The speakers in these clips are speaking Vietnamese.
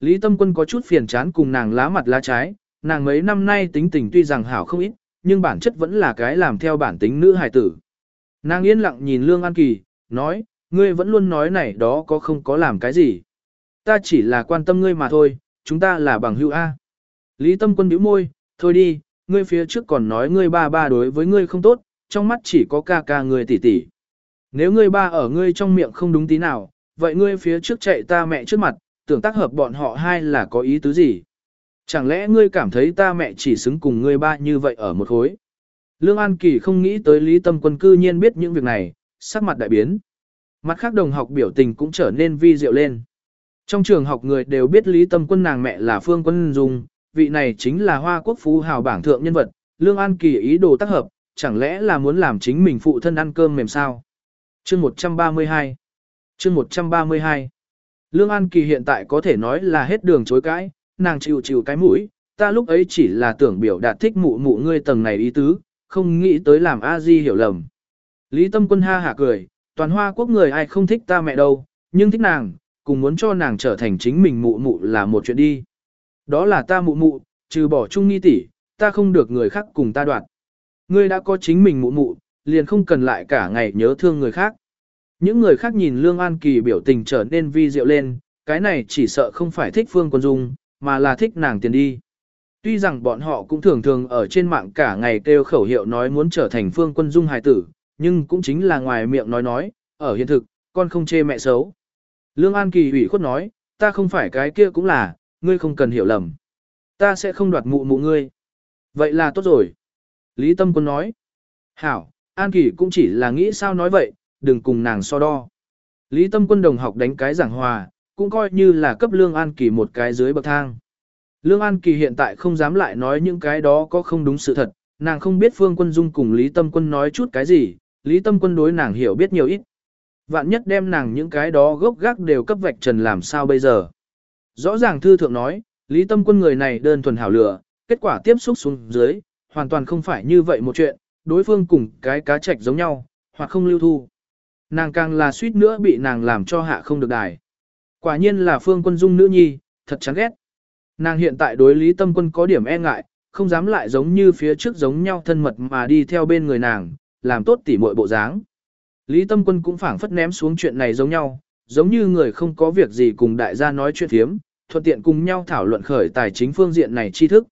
Lý Tâm Quân có chút phiền chán cùng nàng lá mặt lá trái, nàng mấy năm nay tính tình tuy rằng hảo không ít, nhưng bản chất vẫn là cái làm theo bản tính nữ hài tử. Nàng yên lặng nhìn Lương An Kỳ, nói, ngươi vẫn luôn nói này đó có không có làm cái gì. Ta chỉ là quan tâm ngươi mà thôi, chúng ta là bằng hữu A. Lý Tâm Quân bĩu môi, thôi đi, ngươi phía trước còn nói ngươi ba ba đối với ngươi không tốt, trong mắt chỉ có ca ca ngươi tỷ tỷ. Nếu ngươi ba ở ngươi trong miệng không đúng tí nào, vậy ngươi phía trước chạy ta mẹ trước mặt, tưởng tác hợp bọn họ hai là có ý tứ gì? Chẳng lẽ ngươi cảm thấy ta mẹ chỉ xứng cùng ngươi ba như vậy ở một khối? Lương An Kỳ không nghĩ tới Lý Tâm Quân cư nhiên biết những việc này, sắc mặt đại biến. Mặt khác đồng học biểu tình cũng trở nên vi diệu lên. Trong trường học người đều biết Lý Tâm Quân nàng mẹ là Phương Quân Dung, vị này chính là Hoa Quốc Phú Hào bảng thượng nhân vật, Lương An Kỳ ý đồ tác hợp, chẳng lẽ là muốn làm chính mình phụ thân ăn cơm mềm sao? Chương 132 Chương 132 Lương An Kỳ hiện tại có thể nói là hết đường chối cãi, nàng chịu chịu cái mũi, ta lúc ấy chỉ là tưởng biểu đạt thích mụ mụ ngươi tầng này ý tứ, không nghĩ tới làm a di hiểu lầm. Lý Tâm Quân ha hả cười, toàn hoa quốc người ai không thích ta mẹ đâu, nhưng thích nàng, cùng muốn cho nàng trở thành chính mình mụ mụ là một chuyện đi. Đó là ta mụ mụ, trừ bỏ chung nghi tỷ, ta không được người khác cùng ta đoạt. Ngươi đã có chính mình mụ mụ, liền không cần lại cả ngày nhớ thương người khác. Những người khác nhìn Lương An Kỳ biểu tình trở nên vi diệu lên, cái này chỉ sợ không phải thích Phương Quân Dung, mà là thích nàng tiền đi. Tuy rằng bọn họ cũng thường thường ở trên mạng cả ngày kêu khẩu hiệu nói muốn trở thành Phương Quân Dung hài tử, nhưng cũng chính là ngoài miệng nói nói, ở hiện thực, con không chê mẹ xấu. Lương An Kỳ ủy khuất nói, ta không phải cái kia cũng là, ngươi không cần hiểu lầm. Ta sẽ không đoạt mụ mụ ngươi. Vậy là tốt rồi. Lý Tâm Quân nói. Hảo, An Kỳ cũng chỉ là nghĩ sao nói vậy, đừng cùng nàng so đo. Lý Tâm Quân đồng học đánh cái giảng hòa, cũng coi như là cấp Lương An Kỳ một cái dưới bậc thang. Lương An Kỳ hiện tại không dám lại nói những cái đó có không đúng sự thật, nàng không biết Phương Quân Dung cùng Lý Tâm Quân nói chút cái gì, Lý Tâm Quân đối nàng hiểu biết nhiều ít. Vạn nhất đem nàng những cái đó gốc gác đều cấp vạch trần làm sao bây giờ. Rõ ràng thư thượng nói, Lý Tâm Quân người này đơn thuần hảo lửa, kết quả tiếp xúc xuống dưới, hoàn toàn không phải như vậy một chuyện, đối phương cùng cái cá trạch giống nhau, hoặc không lưu thu. Nàng càng là suýt nữa bị nàng làm cho hạ không được đài. Quả nhiên là phương quân dung nữ nhi, thật chán ghét. Nàng hiện tại đối lý tâm quân có điểm e ngại, không dám lại giống như phía trước giống nhau thân mật mà đi theo bên người nàng, làm tốt tỉ muội bộ dáng. Lý tâm quân cũng phảng phất ném xuống chuyện này giống nhau, giống như người không có việc gì cùng đại gia nói chuyện thiếm, thuận tiện cùng nhau thảo luận khởi tài chính phương diện này tri thức.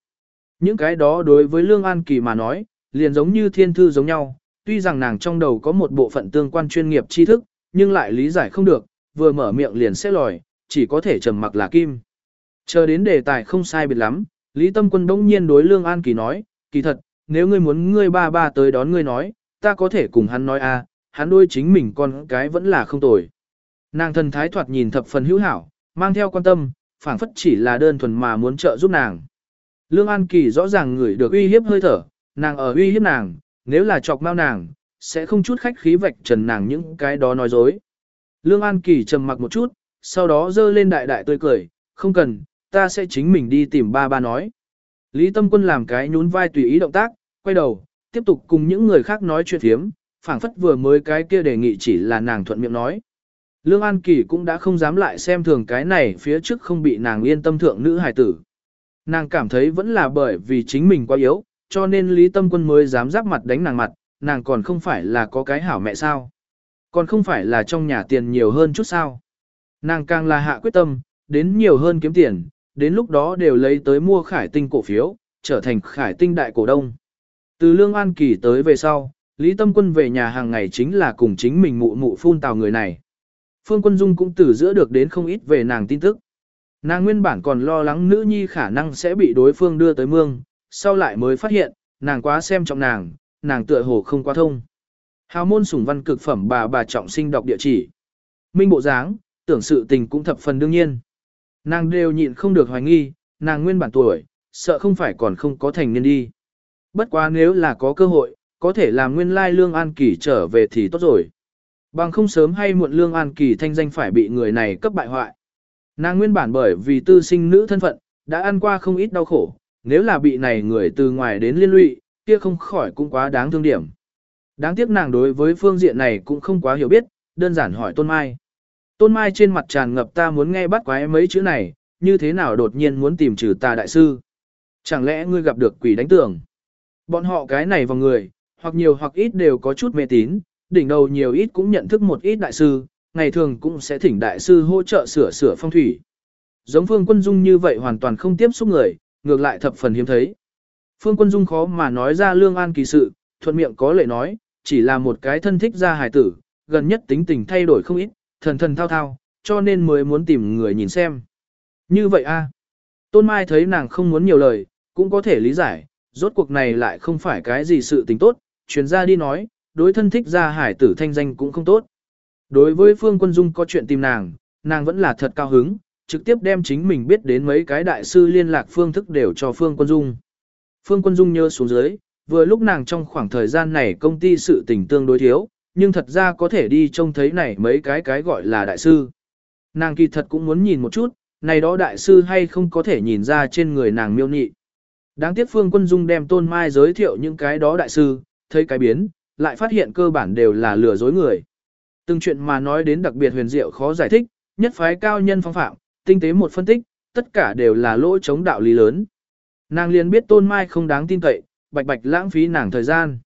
Những cái đó đối với Lương An Kỳ mà nói, liền giống như thiên thư giống nhau, tuy rằng nàng trong đầu có một bộ phận tương quan chuyên nghiệp tri thức, nhưng lại lý giải không được, vừa mở miệng liền sẽ lòi, chỉ có thể trầm mặc là kim. Chờ đến đề tài không sai biệt lắm, Lý Tâm Quân bỗng nhiên đối Lương An Kỳ nói, kỳ thật, nếu ngươi muốn ngươi ba ba tới đón ngươi nói, ta có thể cùng hắn nói a, hắn đôi chính mình con cái vẫn là không tồi. Nàng thần thái thoạt nhìn thập phần hữu hảo, mang theo quan tâm, phảng phất chỉ là đơn thuần mà muốn trợ giúp nàng. Lương An Kỳ rõ ràng người được uy hiếp hơi thở, nàng ở uy hiếp nàng, nếu là chọc mau nàng, sẽ không chút khách khí vạch trần nàng những cái đó nói dối. Lương An Kỳ trầm mặc một chút, sau đó dơ lên đại đại tươi cười, không cần, ta sẽ chính mình đi tìm ba ba nói. Lý Tâm Quân làm cái nhún vai tùy ý động tác, quay đầu, tiếp tục cùng những người khác nói chuyện thiếm, phảng phất vừa mới cái kia đề nghị chỉ là nàng thuận miệng nói. Lương An Kỳ cũng đã không dám lại xem thường cái này phía trước không bị nàng yên tâm thượng nữ hài tử. Nàng cảm thấy vẫn là bởi vì chính mình quá yếu, cho nên Lý Tâm Quân mới dám giáp mặt đánh nàng mặt, nàng còn không phải là có cái hảo mẹ sao. Còn không phải là trong nhà tiền nhiều hơn chút sao. Nàng càng là hạ quyết tâm, đến nhiều hơn kiếm tiền, đến lúc đó đều lấy tới mua khải tinh cổ phiếu, trở thành khải tinh đại cổ đông. Từ Lương An Kỳ tới về sau, Lý Tâm Quân về nhà hàng ngày chính là cùng chính mình mụ mụ phun tào người này. Phương Quân Dung cũng từ giữa được đến không ít về nàng tin tức. Nàng nguyên bản còn lo lắng nữ nhi khả năng sẽ bị đối phương đưa tới mương, sau lại mới phát hiện, nàng quá xem trọng nàng, nàng tựa hồ không quá thông. Hào môn sủng văn cực phẩm bà bà trọng sinh đọc địa chỉ. Minh bộ dáng, tưởng sự tình cũng thập phần đương nhiên. Nàng đều nhịn không được hoài nghi, nàng nguyên bản tuổi, sợ không phải còn không có thành niên đi. Bất quá nếu là có cơ hội, có thể làm nguyên lai lương an kỳ trở về thì tốt rồi. Bằng không sớm hay muộn lương an kỳ thanh danh phải bị người này cấp bại hoại. Nàng nguyên bản bởi vì tư sinh nữ thân phận, đã ăn qua không ít đau khổ, nếu là bị này người từ ngoài đến liên lụy, kia không khỏi cũng quá đáng thương điểm. Đáng tiếc nàng đối với phương diện này cũng không quá hiểu biết, đơn giản hỏi Tôn Mai. Tôn Mai trên mặt tràn ngập ta muốn nghe bắt quái mấy chữ này, như thế nào đột nhiên muốn tìm trừ ta đại sư. Chẳng lẽ ngươi gặp được quỷ đánh tưởng? Bọn họ cái này vào người, hoặc nhiều hoặc ít đều có chút mê tín, đỉnh đầu nhiều ít cũng nhận thức một ít đại sư, ngày thường cũng sẽ thỉnh đại sư hỗ trợ sửa sửa phong thủy. Giống Phương Quân Dung như vậy hoàn toàn không tiếp xúc người, ngược lại thập phần hiếm thấy. Phương Quân Dung khó mà nói ra lương an kỳ sự, thuận miệng có lệ nói, chỉ là một cái thân thích gia hài tử, gần nhất tính tình thay đổi không ít, thần thần thao thao, cho nên mới muốn tìm người nhìn xem. Như vậy a Tôn Mai thấy nàng không muốn nhiều lời, cũng có thể lý giải, rốt cuộc này lại không phải cái gì sự tình tốt, chuyến ra đi nói, đối thân thích gia hải tử thanh danh cũng không tốt. Đối với Phương Quân Dung có chuyện tìm nàng, nàng vẫn là thật cao hứng, trực tiếp đem chính mình biết đến mấy cái đại sư liên lạc phương thức đều cho Phương Quân Dung. Phương Quân Dung nhớ xuống dưới, vừa lúc nàng trong khoảng thời gian này công ty sự tình tương đối thiếu, nhưng thật ra có thể đi trông thấy này mấy cái cái gọi là đại sư. Nàng kỳ thật cũng muốn nhìn một chút, này đó đại sư hay không có thể nhìn ra trên người nàng miêu nị. Đáng tiếc Phương Quân Dung đem Tôn Mai giới thiệu những cái đó đại sư, thấy cái biến, lại phát hiện cơ bản đều là lừa dối người. Từng chuyện mà nói đến đặc biệt huyền diệu khó giải thích, nhất phái cao nhân phong phạm, tinh tế một phân tích, tất cả đều là lỗi chống đạo lý lớn. Nàng liền biết Tôn Mai không đáng tin cậy, bạch bạch lãng phí nàng thời gian.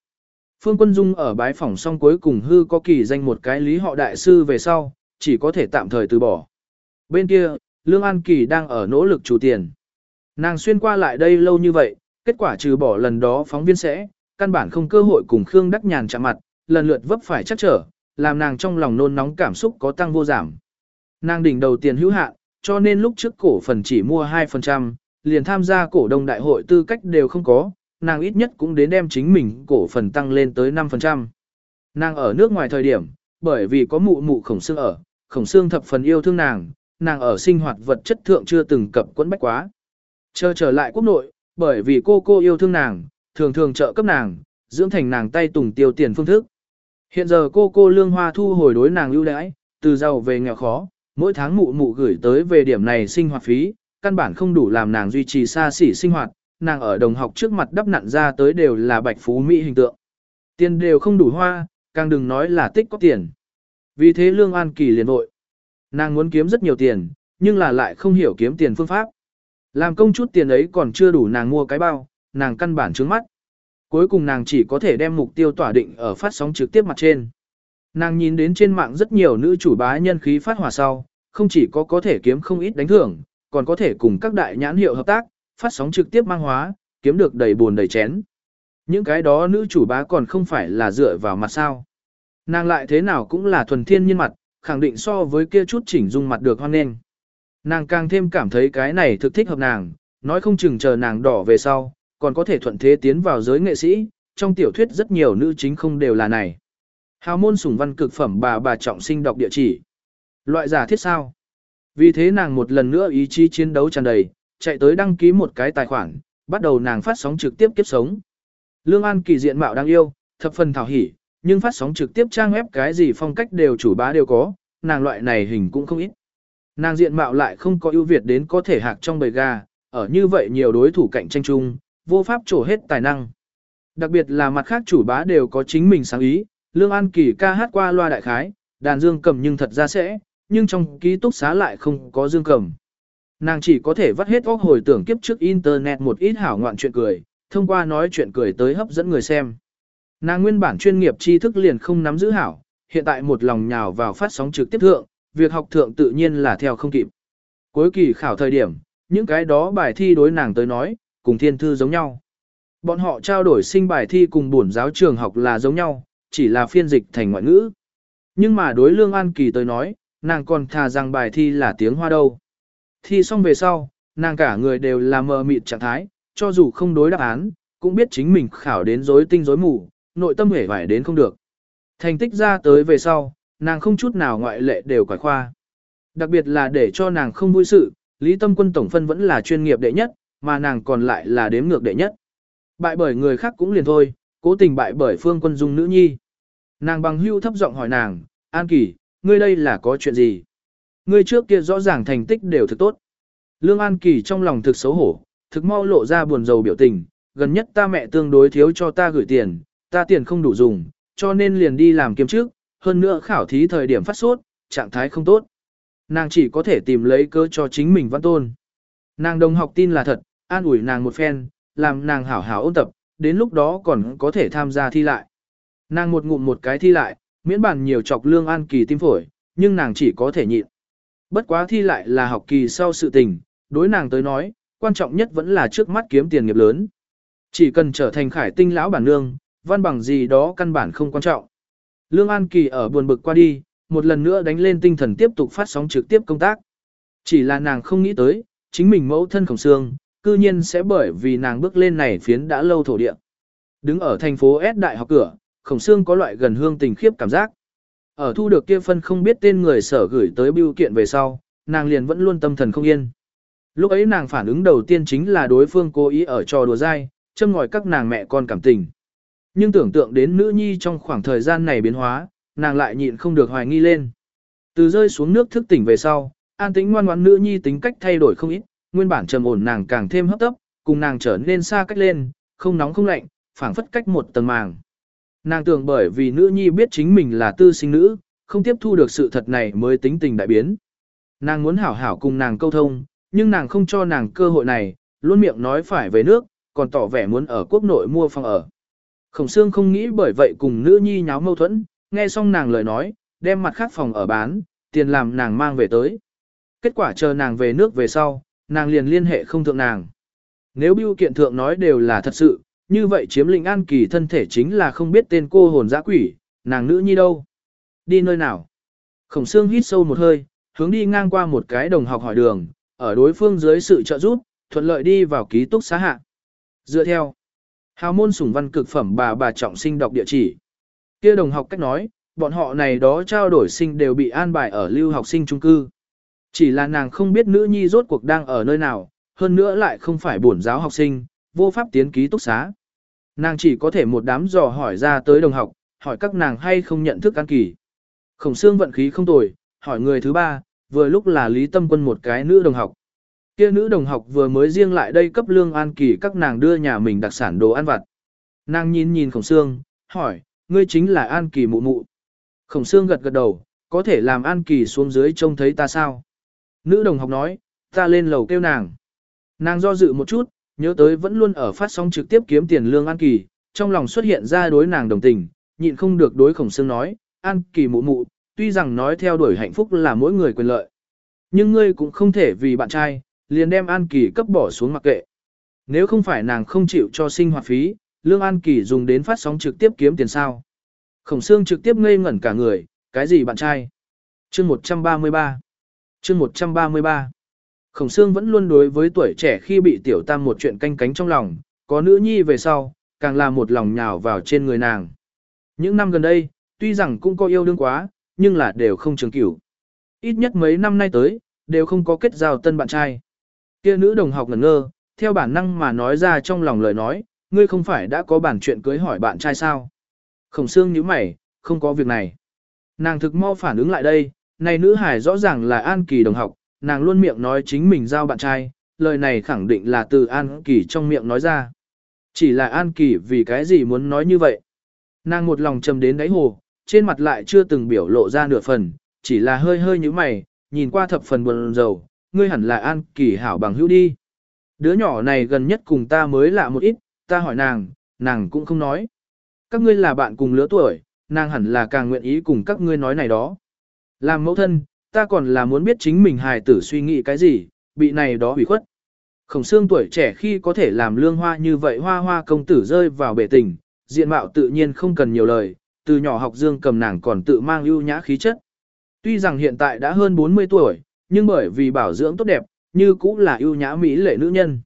Phương Quân Dung ở bái phòng xong cuối cùng hư có kỳ danh một cái lý họ đại sư về sau, chỉ có thể tạm thời từ bỏ. Bên kia, Lương An Kỳ đang ở nỗ lực chủ tiền. Nàng xuyên qua lại đây lâu như vậy, kết quả trừ bỏ lần đó phóng viên sẽ, căn bản không cơ hội cùng Khương Đắc Nhàn chạm mặt, lần lượt vấp phải chắc trở, làm nàng trong lòng nôn nóng cảm xúc có tăng vô giảm. Nàng đỉnh đầu tiền hữu hạn, cho nên lúc trước cổ phần chỉ mua 2%, liền tham gia cổ đông đại hội tư cách đều không có, nàng ít nhất cũng đến đem chính mình cổ phần tăng lên tới 5%. Nàng ở nước ngoài thời điểm, bởi vì có mụ mụ khổng xương ở, khổng xương thập phần yêu thương nàng, nàng ở sinh hoạt vật chất thượng chưa từng cập quẫn bách quá. Chờ trở lại quốc nội, bởi vì cô cô yêu thương nàng, thường thường trợ cấp nàng, dưỡng thành nàng tay tùng tiêu tiền phương thức. Hiện giờ cô cô lương hoa thu hồi đối nàng ưu đãi, từ giàu về nghèo khó, mỗi tháng mụ mụ gửi tới về điểm này sinh hoạt phí, căn bản không đủ làm nàng duy trì xa xỉ sinh hoạt, nàng ở đồng học trước mặt đắp nặn ra tới đều là bạch phú mỹ hình tượng. Tiền đều không đủ hoa, càng đừng nói là tích có tiền. Vì thế Lương An Kỳ liền vội. Nàng muốn kiếm rất nhiều tiền, nhưng là lại không hiểu kiếm tiền phương pháp. Làm công chút tiền ấy còn chưa đủ nàng mua cái bao, nàng căn bản trướng mắt. Cuối cùng nàng chỉ có thể đem mục tiêu tỏa định ở phát sóng trực tiếp mặt trên. Nàng nhìn đến trên mạng rất nhiều nữ chủ bá nhân khí phát hỏa sau, không chỉ có có thể kiếm không ít đánh thưởng, còn có thể cùng các đại nhãn hiệu hợp tác, phát sóng trực tiếp mang hóa, kiếm được đầy buồn đầy chén. Những cái đó nữ chủ bá còn không phải là dựa vào mặt sao. Nàng lại thế nào cũng là thuần thiên nhiên mặt, khẳng định so với kia chút chỉnh dung mặt được hoan nghênh. Nàng càng thêm cảm thấy cái này thực thích hợp nàng, nói không chừng chờ nàng đỏ về sau, còn có thể thuận thế tiến vào giới nghệ sĩ, trong tiểu thuyết rất nhiều nữ chính không đều là này. Hào môn sủng văn cực phẩm bà bà trọng sinh đọc địa chỉ. Loại giả thiết sao? Vì thế nàng một lần nữa ý chí chiến đấu tràn đầy, chạy tới đăng ký một cái tài khoản, bắt đầu nàng phát sóng trực tiếp kiếp sống. Lương An kỳ diện mạo đang yêu, thập phần thảo hỉ, nhưng phát sóng trực tiếp trang web cái gì phong cách đều chủ bá đều có, nàng loại này hình cũng không ít. Nàng diện mạo lại không có ưu việt đến có thể hạc trong bầy gà, ở như vậy nhiều đối thủ cạnh tranh chung, vô pháp trổ hết tài năng. Đặc biệt là mặt khác chủ bá đều có chính mình sáng ý, Lương An Kỳ ca hát qua loa đại khái, đàn dương cầm nhưng thật ra sẽ, nhưng trong ký túc xá lại không có dương cầm. Nàng chỉ có thể vắt hết óc hồi tưởng kiếp trước internet một ít hảo ngoạn chuyện cười, thông qua nói chuyện cười tới hấp dẫn người xem. Nàng nguyên bản chuyên nghiệp tri thức liền không nắm giữ hảo, hiện tại một lòng nhào vào phát sóng trực tiếp thượng, việc học thượng tự nhiên là theo không kịp. Cuối kỳ khảo thời điểm, những cái đó bài thi đối nàng tới nói, cùng thiên thư giống nhau. Bọn họ trao đổi sinh bài thi cùng bổn giáo trường học là giống nhau, chỉ là phiên dịch thành ngoại ngữ. Nhưng mà đối lương an kỳ tới nói, nàng còn thà rằng bài thi là tiếng hoa đâu. Thi xong về sau, nàng cả người đều là mờ mịt trạng thái, cho dù không đối đáp án, cũng biết chính mình khảo đến rối tinh rối mù, nội tâm hể vải đến không được. Thành tích ra tới về sau, nàng không chút nào ngoại lệ đều quải khoa. Đặc biệt là để cho nàng không vui sự, Lý Tâm Quân Tổng phân vẫn là chuyên nghiệp đệ nhất, mà nàng còn lại là đếm ngược đệ nhất. Bại bởi người khác cũng liền thôi, cố tình bại bởi Phương Quân Dung nữ nhi. Nàng bằng hưu thấp giọng hỏi nàng, An Kỳ, ngươi đây là có chuyện gì? Ngươi trước kia rõ ràng thành tích đều thực tốt. Lương An Kỳ trong lòng thực xấu hổ, thực mau lộ ra buồn rầu biểu tình, gần nhất ta mẹ tương đối thiếu cho ta gửi tiền, ta tiền không đủ dùng, cho nên liền đi làm kiếm trước, hơn nữa khảo thí thời điểm phát sốt, trạng thái không tốt. Nàng chỉ có thể tìm lấy cơ cho chính mình văn tôn. Nàng đồng học tin là thật, an ủi nàng một phen, làm nàng hảo hảo ôn tập, đến lúc đó còn có thể tham gia thi lại. Nàng một ngụm một cái thi lại, miễn bản nhiều chọc lương an kỳ tim phổi, nhưng nàng chỉ có thể nhịn. Bất quá thi lại là học kỳ sau sự tình, đối nàng tới nói, quan trọng nhất vẫn là trước mắt kiếm tiền nghiệp lớn. Chỉ cần trở thành khải tinh lão bản nương, văn bằng gì đó căn bản không quan trọng. Lương An Kỳ ở buồn bực qua đi, một lần nữa đánh lên tinh thần tiếp tục phát sóng trực tiếp công tác. Chỉ là nàng không nghĩ tới, chính mình mẫu thân khổng xương, cư nhiên sẽ bởi vì nàng bước lên này phiến đã lâu thổ địa. Đứng ở thành phố S đại học cửa, khổng xương có loại gần hương tình khiếp cảm giác. Ở thu được kia phân không biết tên người sở gửi tới biêu kiện về sau, nàng liền vẫn luôn tâm thần không yên. Lúc ấy nàng phản ứng đầu tiên chính là đối phương cố ý ở trò đùa dai, châm ngòi các nàng mẹ con cảm tình. Nhưng tưởng tượng đến nữ nhi trong khoảng thời gian này biến hóa, nàng lại nhịn không được hoài nghi lên. Từ rơi xuống nước thức tỉnh về sau, an tĩnh ngoan ngoãn nữ nhi tính cách thay đổi không ít, nguyên bản trầm ổn nàng càng thêm hấp tấp, cùng nàng trở nên xa cách lên, không nóng không lạnh, phảng phất cách một tầng màng. Nàng tưởng bởi vì nữ nhi biết chính mình là tư sinh nữ, không tiếp thu được sự thật này mới tính tình đại biến. Nàng muốn hảo hảo cùng nàng câu thông, nhưng nàng không cho nàng cơ hội này, luôn miệng nói phải về nước, còn tỏ vẻ muốn ở quốc nội mua phòng ở. Khổng Sương không nghĩ bởi vậy cùng nữ nhi nháo mâu thuẫn, nghe xong nàng lời nói, đem mặt khác phòng ở bán, tiền làm nàng mang về tới. Kết quả chờ nàng về nước về sau, nàng liền liên hệ không thượng nàng. Nếu biêu kiện thượng nói đều là thật sự, như vậy chiếm lĩnh an kỳ thân thể chính là không biết tên cô hồn dã quỷ, nàng nữ nhi đâu. Đi nơi nào? Khổng xương hít sâu một hơi, hướng đi ngang qua một cái đồng học hỏi đường, ở đối phương dưới sự trợ giúp, thuận lợi đi vào ký túc xá hạ. Dựa theo, hào môn sủng văn cực phẩm bà bà trọng sinh đọc địa chỉ. kia đồng học cách nói, bọn họ này đó trao đổi sinh đều bị an bài ở lưu học sinh trung cư. Chỉ là nàng không biết nữ nhi rốt cuộc đang ở nơi nào, hơn nữa lại không phải bổn giáo học sinh, vô pháp tiến ký túc xá. Nàng chỉ có thể một đám dò hỏi ra tới đồng học, hỏi các nàng hay không nhận thức an kỳ. Khổng xương vận khí không tồi, hỏi người thứ ba, vừa lúc là Lý Tâm Quân một cái nữ đồng học. Kia nữ đồng học vừa mới riêng lại đây cấp lương an kỳ các nàng đưa nhà mình đặc sản đồ ăn vặt. Nàng nhìn nhìn khổng xương, hỏi, ngươi chính là an kỳ mụ mụ. Khổng xương gật gật đầu, có thể làm an kỳ xuống dưới trông thấy ta sao? Nữ đồng học nói, ta lên lầu kêu nàng. Nàng do dự một chút, nhớ tới vẫn luôn ở phát sóng trực tiếp kiếm tiền lương an kỳ, trong lòng xuất hiện ra đối nàng đồng tình, nhịn không được đối khổng xương nói, an kỳ mụ mụ, tuy rằng nói theo đuổi hạnh phúc là mỗi người quyền lợi. Nhưng ngươi cũng không thể vì bạn trai, liền đem An Kỳ cấp bỏ xuống mặc kệ. Nếu không phải nàng không chịu cho sinh hoạt phí, Lương An Kỳ dùng đến phát sóng trực tiếp kiếm tiền sao. Khổng xương trực tiếp ngây ngẩn cả người, cái gì bạn trai? Chương 133 Chương 133 Khổng Sương vẫn luôn đối với tuổi trẻ khi bị tiểu tam một chuyện canh cánh trong lòng, có nữ nhi về sau, càng là một lòng nhào vào trên người nàng. Những năm gần đây, tuy rằng cũng có yêu đương quá, nhưng là đều không trường cửu. Ít nhất mấy năm nay tới, đều không có kết giao tân bạn trai. Kia nữ đồng học ngẩn ngơ, theo bản năng mà nói ra trong lòng lời nói, ngươi không phải đã có bản chuyện cưới hỏi bạn trai sao? Khổng Sương nhíu mày, không có việc này. Nàng thực mau phản ứng lại đây, này nữ hải rõ ràng là An Kỳ đồng học, nàng luôn miệng nói chính mình giao bạn trai, lời này khẳng định là từ An Kỳ trong miệng nói ra. Chỉ là An Kỳ vì cái gì muốn nói như vậy? Nàng một lòng trầm đến đáy hồ, trên mặt lại chưa từng biểu lộ ra nửa phần, chỉ là hơi hơi như mày, nhìn qua thập phần buồn rầu, ngươi hẳn là An Kỳ hảo bằng hữu đi. Đứa nhỏ này gần nhất cùng ta mới lạ một ít, ta hỏi nàng, nàng cũng không nói. Các ngươi là bạn cùng lứa tuổi, nàng hẳn là càng nguyện ý cùng các ngươi nói này đó. Làm mẫu thân, ta còn là muốn biết chính mình hài tử suy nghĩ cái gì, bị này đó hủy khuất. Khổng xương tuổi trẻ khi có thể làm lương hoa như vậy hoa hoa công tử rơi vào bể tình, diện mạo tự nhiên không cần nhiều lời, từ nhỏ học dương cầm nàng còn tự mang ưu nhã khí chất. Tuy rằng hiện tại đã hơn 40 tuổi, nhưng bởi vì bảo dưỡng tốt đẹp, như cũng là ưu nhã mỹ lệ nữ nhân.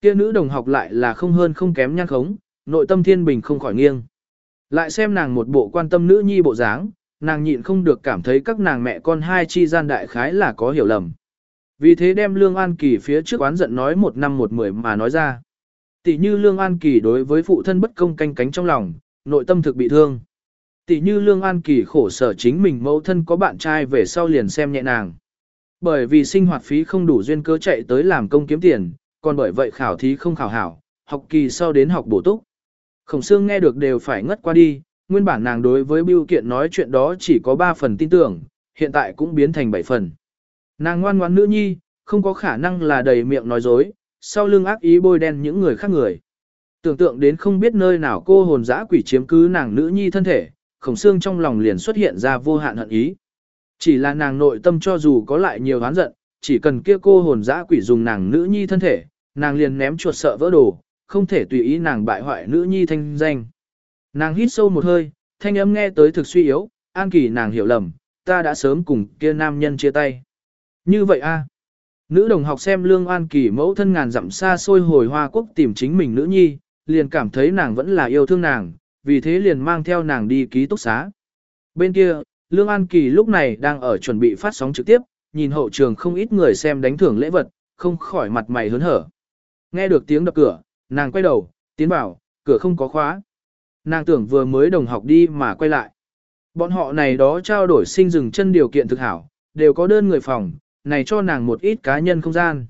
Kia nữ đồng học lại là không hơn không kém nhan khống, nội tâm thiên bình không khỏi nghiêng. Lại xem nàng một bộ quan tâm nữ nhi bộ dáng, nàng nhịn không được cảm thấy các nàng mẹ con hai chi gian đại khái là có hiểu lầm. Vì thế đem Lương An Kỳ phía trước oán giận nói một năm một mười mà nói ra. Tỷ như Lương An Kỳ đối với phụ thân bất công canh cánh trong lòng, nội tâm thực bị thương. Tỷ như Lương An Kỳ khổ sở chính mình mẫu thân có bạn trai về sau liền xem nhẹ nàng. Bởi vì sinh hoạt phí không đủ duyên cơ chạy tới làm công kiếm tiền, còn bởi vậy khảo thí không khảo hảo, học kỳ sau đến học bổ túc. Khổng xương nghe được đều phải ngất qua đi, nguyên bản nàng đối với biêu kiện nói chuyện đó chỉ có 3 phần tin tưởng, hiện tại cũng biến thành 7 phần. Nàng ngoan ngoãn nữ nhi, không có khả năng là đầy miệng nói dối, sau lưng ác ý bôi đen những người khác người. Tưởng tượng đến không biết nơi nào cô hồn dã quỷ chiếm cứ nàng nữ nhi thân thể, khổng xương trong lòng liền xuất hiện ra vô hạn hận ý. Chỉ là nàng nội tâm cho dù có lại nhiều oán giận, chỉ cần kia cô hồn dã quỷ dùng nàng nữ nhi thân thể, nàng liền ném chuột sợ vỡ đồ, không thể tùy ý nàng bại hoại nữ nhi thanh danh. Nàng hít sâu một hơi, thanh âm nghe tới thực suy yếu, an kỳ nàng hiểu lầm, ta đã sớm cùng kia nam nhân chia tay. Như vậy a Nữ đồng học xem lương an kỳ mẫu thân ngàn dặm xa xôi hồi hoa quốc tìm chính mình nữ nhi, liền cảm thấy nàng vẫn là yêu thương nàng, vì thế liền mang theo nàng đi ký túc xá. Bên kia, Lương An Kỳ lúc này đang ở chuẩn bị phát sóng trực tiếp, nhìn hậu trường không ít người xem đánh thưởng lễ vật, không khỏi mặt mày hớn hở. Nghe được tiếng đập cửa, nàng quay đầu, tiến vào, cửa không có khóa. Nàng tưởng vừa mới đồng học đi mà quay lại. Bọn họ này đó trao đổi sinh dừng chân điều kiện thực hảo, đều có đơn người phòng, này cho nàng một ít cá nhân không gian.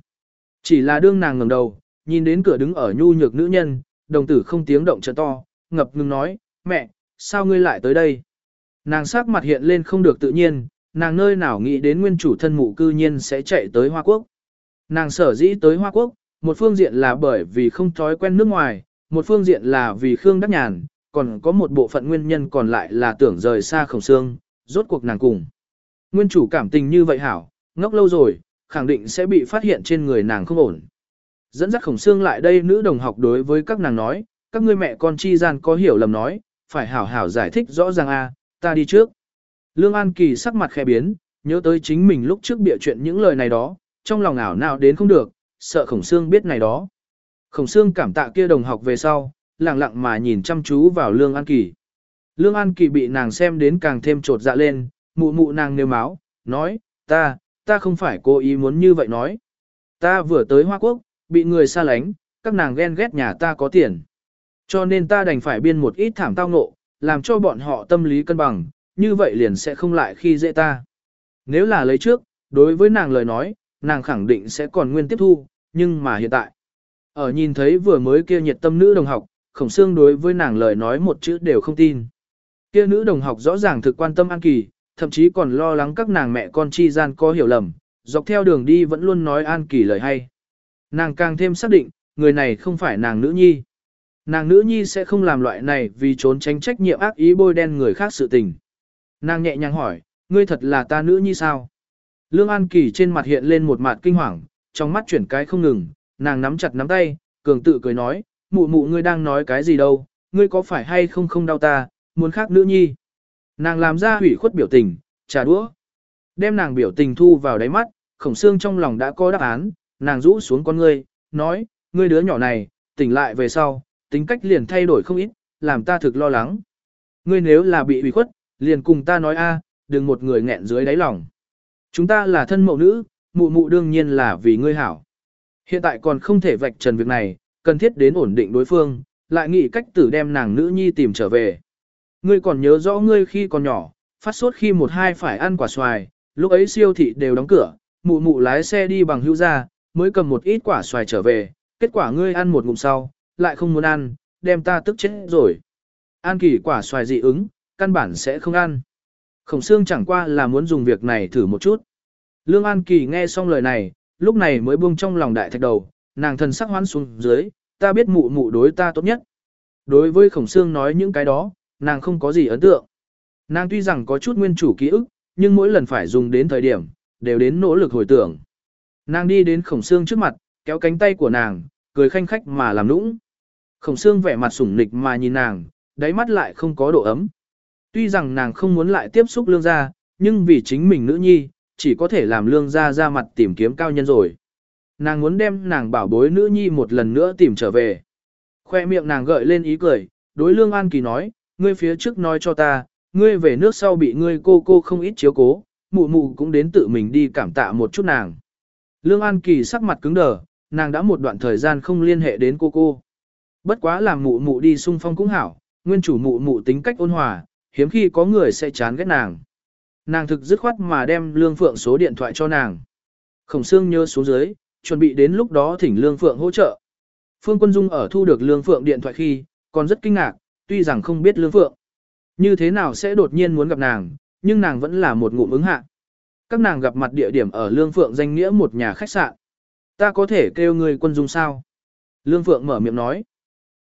Chỉ là đương nàng ngẩng đầu, nhìn đến cửa đứng ở nhu nhược nữ nhân, đồng tử không tiếng động trợ to, ngập ngừng nói, mẹ, sao ngươi lại tới đây? Nàng sắc mặt hiện lên không được tự nhiên, nàng nơi nào nghĩ đến nguyên chủ thân mụ cư nhiên sẽ chạy tới Hoa Quốc. Nàng sở dĩ tới Hoa Quốc, một phương diện là bởi vì không thói quen nước ngoài, một phương diện là vì Khương Đắc Nhàn, còn có một bộ phận nguyên nhân còn lại là tưởng rời xa khổng xương, rốt cuộc nàng cùng. Nguyên chủ cảm tình như vậy hảo, ngốc lâu rồi, khẳng định sẽ bị phát hiện trên người nàng không ổn. Dẫn dắt khổng xương lại đây nữ đồng học đối với các nàng nói, các ngươi mẹ con chi gian có hiểu lầm nói, phải hảo hảo giải thích rõ ràng a, ta đi trước. Lương An Kỳ sắc mặt khẽ biến, nhớ tới chính mình lúc trước bịa chuyện những lời này đó, trong lòng ảo nào đến không được, sợ khổng xương biết này đó. Khổng xương cảm tạ kia đồng học về sau, lặng lặng mà nhìn chăm chú vào Lương An Kỳ. Lương An Kỳ bị nàng xem đến càng thêm trột dạ lên, mụ mụ nàng nêu máu, nói, ta, ta không phải cố ý muốn như vậy nói. Ta vừa tới Hoa Quốc, bị người xa lánh, các nàng ghen ghét nhà ta có tiền. Cho nên ta đành phải biên một ít thảm tao ngộ, làm cho bọn họ tâm lý cân bằng, như vậy liền sẽ không lại khi dễ ta. Nếu là lấy trước, đối với nàng lời nói, nàng khẳng định sẽ còn nguyên tiếp thu, nhưng mà hiện tại. Ở nhìn thấy vừa mới kia nhiệt tâm nữ đồng học, khổng xương đối với nàng lời nói một chữ đều không tin. Kia nữ đồng học rõ ràng thực quan tâm An Kỳ, thậm chí còn lo lắng các nàng mẹ con chi gian có hiểu lầm, dọc theo đường đi vẫn luôn nói An Kỳ lời hay. Nàng càng thêm xác định, người này không phải nàng nữ nhi. Nàng nữ nhi sẽ không làm loại này vì trốn tránh trách nhiệm ác ý bôi đen người khác sự tình. Nàng nhẹ nhàng hỏi, ngươi thật là ta nữ nhi sao? Lương An Kỳ trên mặt hiện lên một mặt kinh hoàng, trong mắt chuyển cái không ngừng, nàng nắm chặt nắm tay, cường tự cười nói, mụ mụ ngươi đang nói cái gì đâu, ngươi có phải hay không không đau ta, muốn khác nữ nhi. Nàng làm ra hủy khuất biểu tình, trà đũa. Đem nàng biểu tình thu vào đáy mắt, khổng xương trong lòng đã có đáp án, nàng rũ xuống con ngươi, nói, ngươi đứa nhỏ này, tỉnh lại về sau, tính cách liền thay đổi không ít, làm ta thực lo lắng. Ngươi nếu là bị ủy khuất, liền cùng ta nói a, đừng một người nghẹn dưới đáy lòng. Chúng ta là thân mẫu nữ, mụ mụ đương nhiên là vì ngươi hảo. Hiện tại còn không thể vạch trần việc này, cần thiết đến ổn định đối phương, lại nghĩ cách tử đem nàng nữ nhi tìm trở về. Ngươi còn nhớ rõ ngươi khi còn nhỏ, phát sốt khi một hai phải ăn quả xoài, lúc ấy siêu thị đều đóng cửa, mụ mụ lái xe đi bằng hữu ra, mới cầm một ít quả xoài trở về, kết quả ngươi ăn một ngụm sau, lại không muốn ăn, đem ta tức chết rồi. An kỳ quả xoài dị ứng, căn bản sẽ không ăn. Khổng xương chẳng qua là muốn dùng việc này thử một chút. Lương An Kỳ nghe xong lời này, lúc này mới buông trong lòng đại thạch đầu, nàng thần sắc hoán xuống dưới, ta biết mụ mụ đối ta tốt nhất. Đối với khổng xương nói những cái đó, nàng không có gì ấn tượng. Nàng tuy rằng có chút nguyên chủ ký ức, nhưng mỗi lần phải dùng đến thời điểm, đều đến nỗ lực hồi tưởng. Nàng đi đến khổng xương trước mặt, kéo cánh tay của nàng, cười khanh khách mà làm nũng. Khổng xương vẻ mặt sủng nịch mà nhìn nàng, đáy mắt lại không có độ ấm. Tuy rằng nàng không muốn lại tiếp xúc lương gia, nhưng vì chính mình nữ nhi, chỉ có thể làm lương gia ra mặt tìm kiếm cao nhân rồi. Nàng muốn đem nàng bảo bối nữ nhi một lần nữa tìm trở về. Khoe miệng nàng gợi lên ý cười, đối lương an kỳ nói, ngươi phía trước nói cho ta, ngươi về nước sau bị ngươi cô cô không ít chiếu cố, mụ mụ cũng đến tự mình đi cảm tạ một chút nàng. Lương An Kỳ sắc mặt cứng đờ, nàng đã một đoạn thời gian không liên hệ đến cô cô. Bất quá làm mụ mụ đi xung phong cũng hảo, nguyên chủ mụ mụ tính cách ôn hòa, hiếm khi có người sẽ chán ghét nàng. Nàng thực dứt khoát mà đem Lương Phượng số điện thoại cho nàng. Khổng Sương nhớ xuống dưới, chuẩn bị đến lúc đó thỉnh Lương Phượng hỗ trợ. Phương Quân Dung ở thu được Lương Phượng điện thoại khi, còn rất kinh ngạc, tuy rằng không biết Lương Phượng. Như thế nào sẽ đột nhiên muốn gặp nàng, nhưng nàng vẫn là một ngụm ứng hạ. Các nàng gặp mặt địa điểm ở Lương Phượng danh nghĩa một nhà khách sạn. Ta có thể kêu người quân dung sao? Lương Phượng mở miệng nói.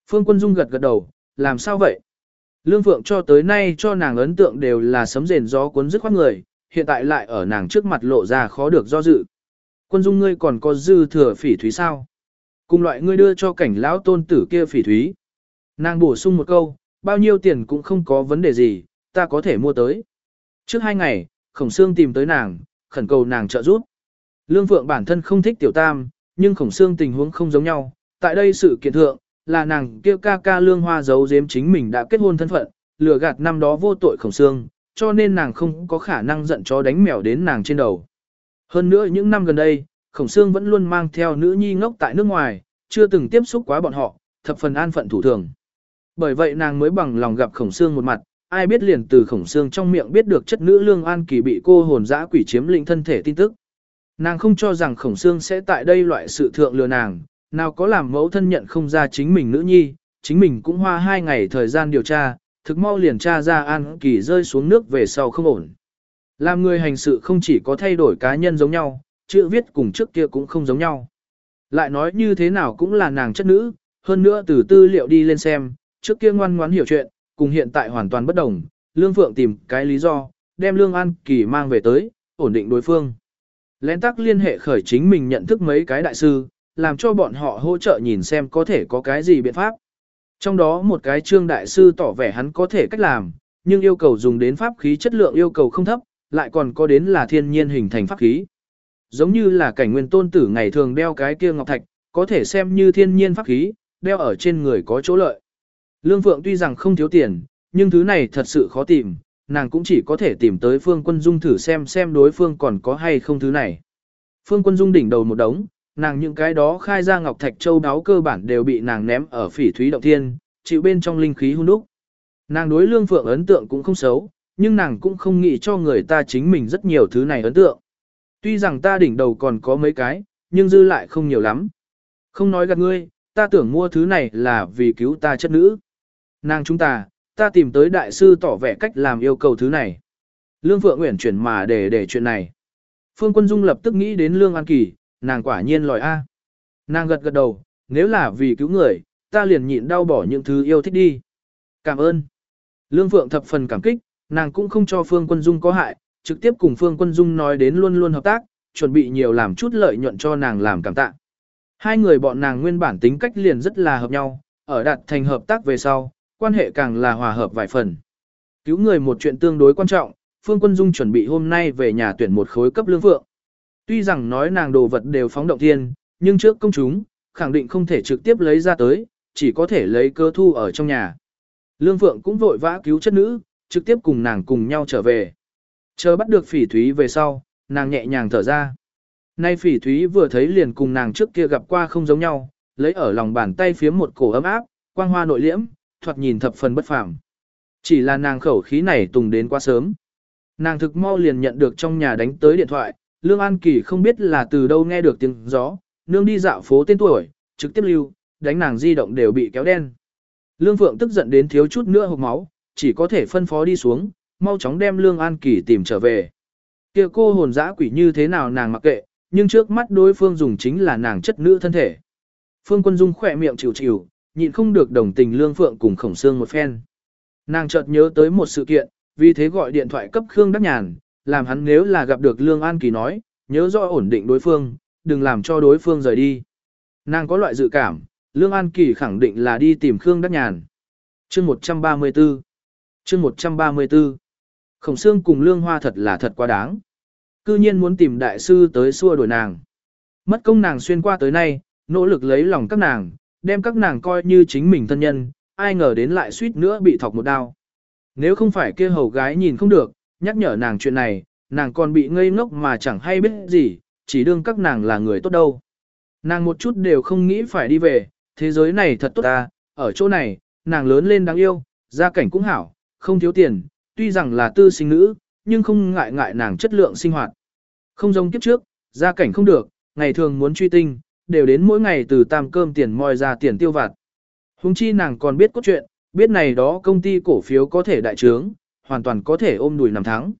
Phương quân dung gật gật đầu, làm sao vậy? Lương Phượng cho tới nay cho nàng ấn tượng đều là sấm rền gió cuốn dứt khoát người, hiện tại lại ở nàng trước mặt lộ ra khó được do dự. Quân dung ngươi còn có dư thừa phỉ thúy sao? Cùng loại ngươi đưa cho cảnh lão tôn tử kia phỉ thúy. Nàng bổ sung một câu, bao nhiêu tiền cũng không có vấn đề gì, ta có thể mua tới. Trước hai ngày, khổng xương tìm tới nàng, khẩn cầu nàng trợ giúp. Lương Phượng bản thân không thích tiểu tam, nhưng khổng xương tình huống không giống nhau. Tại đây sự kiện thượng, là nàng kêu ca ca lương hoa giấu giếm chính mình đã kết hôn thân phận, lừa gạt năm đó vô tội khổng xương, cho nên nàng không có khả năng giận chó đánh mèo đến nàng trên đầu. Hơn nữa những năm gần đây, khổng Sương vẫn luôn mang theo nữ nhi ngốc tại nước ngoài, chưa từng tiếp xúc quá bọn họ, thập phần an phận thủ thường. Bởi vậy nàng mới bằng lòng gặp khổng Sương một mặt, ai biết liền từ khổng Sương trong miệng biết được chất nữ lương an kỳ bị cô hồn dã quỷ chiếm lĩnh thân thể tin tức. Nàng không cho rằng khổng Sương sẽ tại đây loại sự thượng lừa nàng, nào có làm mẫu thân nhận không ra chính mình nữ nhi, chính mình cũng hoa hai ngày thời gian điều tra, thực mau liền tra ra An Kỳ rơi xuống nước về sau không ổn. Làm người hành sự không chỉ có thay đổi cá nhân giống nhau, chữ viết cùng trước kia cũng không giống nhau. Lại nói như thế nào cũng là nàng chất nữ, hơn nữa từ tư liệu đi lên xem, trước kia ngoan ngoãn hiểu chuyện, cùng hiện tại hoàn toàn bất đồng, Lương Phượng tìm cái lý do, đem Lương An Kỳ mang về tới, ổn định đối phương. Lén tắc liên hệ khởi chính mình nhận thức mấy cái đại sư, làm cho bọn họ hỗ trợ nhìn xem có thể có cái gì biện pháp. Trong đó một cái trương đại sư tỏ vẻ hắn có thể cách làm, nhưng yêu cầu dùng đến pháp khí chất lượng yêu cầu không thấp, lại còn có đến là thiên nhiên hình thành pháp khí. Giống như là cảnh nguyên tôn tử ngày thường đeo cái kia ngọc thạch, có thể xem như thiên nhiên pháp khí, đeo ở trên người có chỗ lợi. Lương Phượng tuy rằng không thiếu tiền, nhưng thứ này thật sự khó tìm, nàng cũng chỉ có thể tìm tới Phương Quân Dung thử xem xem đối phương còn có hay không thứ này. Phương Quân Dung đỉnh đầu một đống, nàng những cái đó khai ra ngọc thạch châu đáo cơ bản đều bị nàng ném ở phỉ thúy động thiên, chịu bên trong linh khí hung đúc. Nàng đối lương phượng ấn tượng cũng không xấu, nhưng nàng cũng không nghĩ cho người ta chính mình rất nhiều thứ này ấn tượng. Tuy rằng ta đỉnh đầu còn có mấy cái, nhưng dư lại không nhiều lắm. Không nói gạt ngươi, ta tưởng mua thứ này là vì cứu ta chất nữ. Nàng chúng ta, ta tìm tới đại sư tỏ vẻ cách làm yêu cầu thứ này. Lương Phượng Nguyễn chuyển mà để để chuyện này. Phương Quân Dung lập tức nghĩ đến Lương An Kỳ, nàng quả nhiên lòi A. Nàng gật gật đầu, nếu là vì cứu người, ta liền nhịn đau bỏ những thứ yêu thích đi. Cảm ơn. Lương Phượng thập phần cảm kích, nàng cũng không cho Phương Quân Dung có hại, trực tiếp cùng Phương Quân Dung nói đến luôn luôn hợp tác, chuẩn bị nhiều làm chút lợi nhuận cho nàng làm cảm tạ. Hai người bọn nàng nguyên bản tính cách liền rất là hợp nhau, ở đạt thành hợp tác về sau, quan hệ càng là hòa hợp vài phần. Cứu người một chuyện tương đối quan trọng, Phương Quân Dung chuẩn bị hôm nay về nhà tuyển một khối cấp lương vượng. Tuy rằng nói nàng đồ vật đều phóng động thiên, nhưng trước công chúng, khẳng định không thể trực tiếp lấy ra tới, chỉ có thể lấy cơ thu ở trong nhà. Lương Phượng cũng vội vã cứu chất nữ, trực tiếp cùng nàng cùng nhau trở về. Chờ bắt được phỉ thúy về sau, nàng nhẹ nhàng thở ra. Nay phỉ thúy vừa thấy liền cùng nàng trước kia gặp qua không giống nhau, lấy ở lòng bàn tay phía một cổ ấm áp, quang hoa nội liễm, thoạt nhìn thập phần bất phàm. Chỉ là nàng khẩu khí này tùng đến quá sớm. Nàng thực mau liền nhận được trong nhà đánh tới điện thoại, Lương An Kỳ không biết là từ đâu nghe được tiếng gió, nương đi dạo phố tên tuổi, trực tiếp lưu, đánh nàng di động đều bị kéo đen. Lương Phượng tức giận đến thiếu chút nữa hộc máu, chỉ có thể phân phó đi xuống, mau chóng đem Lương An Kỳ tìm trở về. Kia cô hồn dã quỷ như thế nào nàng mặc kệ, nhưng trước mắt đối phương dùng chính là nàng chất nữ thân thể. Phương Quân Dung khỏe miệng chịu chịu, nhịn không được đồng tình Lương Phượng cùng khổng xương một phen. Nàng chợt nhớ tới một sự kiện, vì thế gọi điện thoại cấp Khương Đắc Nhàn, làm hắn nếu là gặp được Lương An Kỳ nói, nhớ rõ ổn định đối phương, đừng làm cho đối phương rời đi. Nàng có loại dự cảm, Lương An Kỳ khẳng định là đi tìm Khương Đắc Nhàn. Chương 134 Chương 134 Khổng xương cùng Lương Hoa thật là thật quá đáng. Cư nhiên muốn tìm đại sư tới xua đuổi nàng. Mất công nàng xuyên qua tới nay, nỗ lực lấy lòng các nàng, đem các nàng coi như chính mình thân nhân, ai ngờ đến lại suýt nữa bị thọc một đao. Nếu không phải kia hầu gái nhìn không được, nhắc nhở nàng chuyện này, nàng còn bị ngây ngốc mà chẳng hay biết gì, chỉ đương các nàng là người tốt đâu. Nàng một chút đều không nghĩ phải đi về, thế giới này thật tốt ta, ở chỗ này, nàng lớn lên đáng yêu, gia cảnh cũng hảo, không thiếu tiền, tuy rằng là tư sinh nữ, nhưng không ngại ngại nàng chất lượng sinh hoạt. Không giống kiếp trước, gia cảnh không được, ngày thường muốn truy tinh, đều đến mỗi ngày từ tam cơm tiền moi ra tiền tiêu vặt. Hùng chi nàng còn biết cốt truyện, biết này đó công ty cổ phiếu có thể đại trướng, hoàn toàn có thể ôm đùi nằm thắng.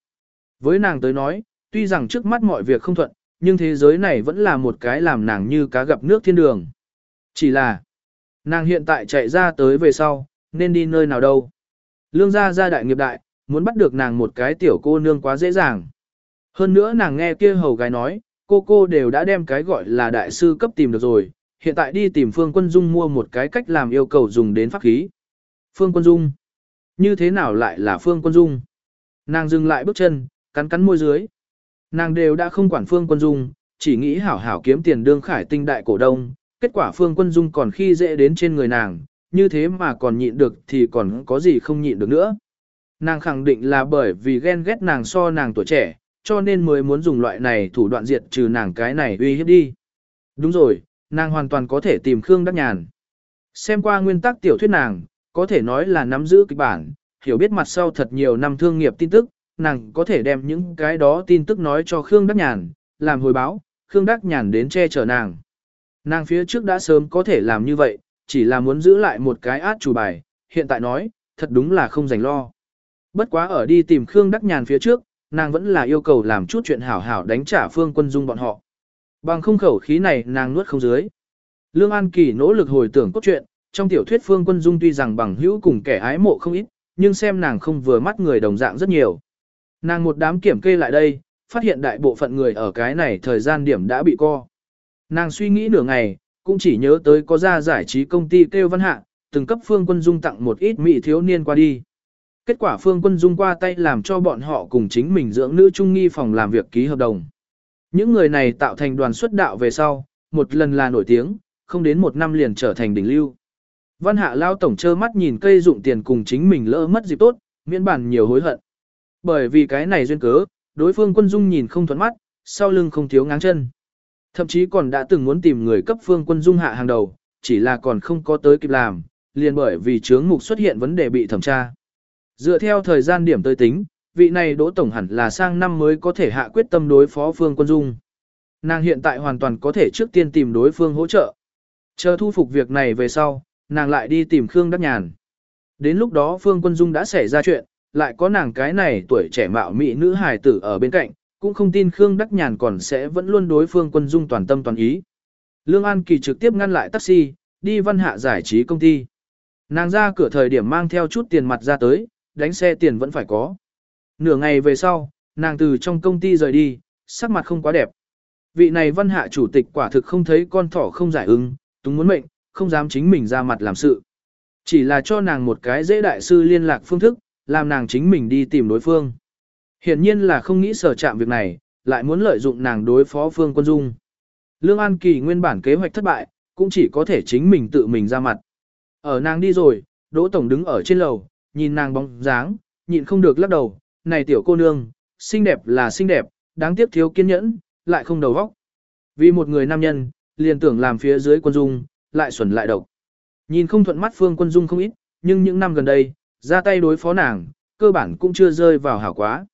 Với nàng tới nói, tuy rằng trước mắt mọi việc không thuận, nhưng thế giới này vẫn là một cái làm nàng như cá gặp nước thiên đường. Chỉ là, nàng hiện tại chạy ra tới về sau, nên đi nơi nào đâu. Lương gia gia đại nghiệp đại, muốn bắt được nàng một cái tiểu cô nương quá dễ dàng. Hơn nữa nàng nghe kia hầu gái nói, cô cô đều đã đem cái gọi là đại sư cấp tìm được rồi, hiện tại đi tìm Phương Quân Dung mua một cái cách làm yêu cầu dùng đến pháp khí. Phương Quân Dung. Như thế nào lại là Phương Quân Dung? Nàng dừng lại bước chân, cắn cắn môi dưới. Nàng đều đã không quản Phương Quân Dung, chỉ nghĩ hảo hảo kiếm tiền đương khải tinh đại cổ đông. Kết quả Phương Quân Dung còn khi dễ đến trên người nàng, như thế mà còn nhịn được thì còn có gì không nhịn được nữa. Nàng khẳng định là bởi vì ghen ghét nàng so nàng tuổi trẻ, cho nên mới muốn dùng loại này thủ đoạn diệt trừ nàng cái này uy hiếp đi. Đúng rồi, nàng hoàn toàn có thể tìm Khương Đắc Nhàn. Xem qua nguyên tắc tiểu thuyết nàng, có thể nói là nắm giữ kịch bản, hiểu biết mặt sau thật nhiều năm thương nghiệp tin tức, nàng có thể đem những cái đó tin tức nói cho Khương Đắc Nhàn, làm hồi báo, Khương Đắc Nhàn đến che chở nàng. Nàng phía trước đã sớm có thể làm như vậy, chỉ là muốn giữ lại một cái át chủ bài, hiện tại nói, thật đúng là không dành lo. Bất quá ở đi tìm Khương Đắc Nhàn phía trước, nàng vẫn là yêu cầu làm chút chuyện hảo hảo đánh trả Phương Quân Dung bọn họ. Bằng không khẩu khí này nàng nuốt không dưới. Lương An Kỳ nỗ lực hồi tưởng cốt truyện, trong tiểu thuyết Phương Quân Dung tuy rằng bằng hữu cùng kẻ ái mộ không ít, nhưng xem nàng không vừa mắt người đồng dạng rất nhiều. Nàng một đám kiểm kê lại đây, phát hiện đại bộ phận người ở cái này thời gian điểm đã bị co. Nàng suy nghĩ nửa ngày, cũng chỉ nhớ tới có ra giải trí công ty kêu văn hạ, từng cấp Phương Quân Dung tặng một ít mỹ thiếu niên qua đi. Kết quả Phương Quân Dung qua tay làm cho bọn họ cùng chính mình dưỡng nữ trung nghi phòng làm việc ký hợp đồng. Những người này tạo thành đoàn xuất đạo về sau, một lần là nổi tiếng, không đến một năm liền trở thành đỉnh lưu. Văn hạ lao tổng trơ mắt nhìn cây dụng tiền cùng chính mình lỡ mất dịp tốt, miễn bản nhiều hối hận. Bởi vì cái này duyên cớ, đối phương quân dung nhìn không thuận mắt, sau lưng không thiếu ngáng chân. Thậm chí còn đã từng muốn tìm người cấp phương quân dung hạ hàng đầu, chỉ là còn không có tới kịp làm, liền bởi vì chướng mục xuất hiện vấn đề bị thẩm tra. Dựa theo thời gian điểm tới tính, vị này đỗ tổng hẳn là sang năm mới có thể hạ quyết tâm đối phó phương quân dung. Nàng hiện tại hoàn toàn có thể trước tiên tìm đối phương hỗ trợ. Chờ thu phục việc này về sau, nàng lại đi tìm Khương Đắc Nhàn. Đến lúc đó Phương Quân Dung đã xảy ra chuyện, lại có nàng cái này tuổi trẻ mạo mỹ nữ hài tử ở bên cạnh, cũng không tin Khương Đắc Nhàn còn sẽ vẫn luôn đối Phương Quân Dung toàn tâm toàn ý. Lương An Kỳ trực tiếp ngăn lại taxi, đi văn hạ giải trí công ty. Nàng ra cửa thời điểm mang theo chút tiền mặt ra tới, đánh xe tiền vẫn phải có. Nửa ngày về sau, nàng từ trong công ty rời đi, sắc mặt không quá đẹp. Vị này văn hạ chủ tịch quả thực không thấy con thỏ không giải ứng, túng muốn mệnh, không dám chính mình ra mặt làm sự. Chỉ là cho nàng một cái dễ đại sư liên lạc phương thức, làm nàng chính mình đi tìm đối phương. Hiển nhiên là không nghĩ sở chạm việc này, lại muốn lợi dụng nàng đối phó phương quân dung. Lương An Kỳ nguyên bản kế hoạch thất bại, cũng chỉ có thể chính mình tự mình ra mặt. Ở nàng đi rồi, Đỗ Tổng đứng ở trên lầu, nhìn nàng bóng dáng, nhịn không được lắc đầu, này tiểu cô nương, xinh đẹp là xinh đẹp, đáng tiếc thiếu kiên nhẫn, lại không đầu óc. Vì một người nam nhân, liền tưởng làm phía dưới quân dung, lại xuẩn lại độc. Nhìn không thuận mắt Phương Quân Dung không ít, nhưng những năm gần đây, ra tay đối phó nàng, cơ bản cũng chưa rơi vào hảo quá.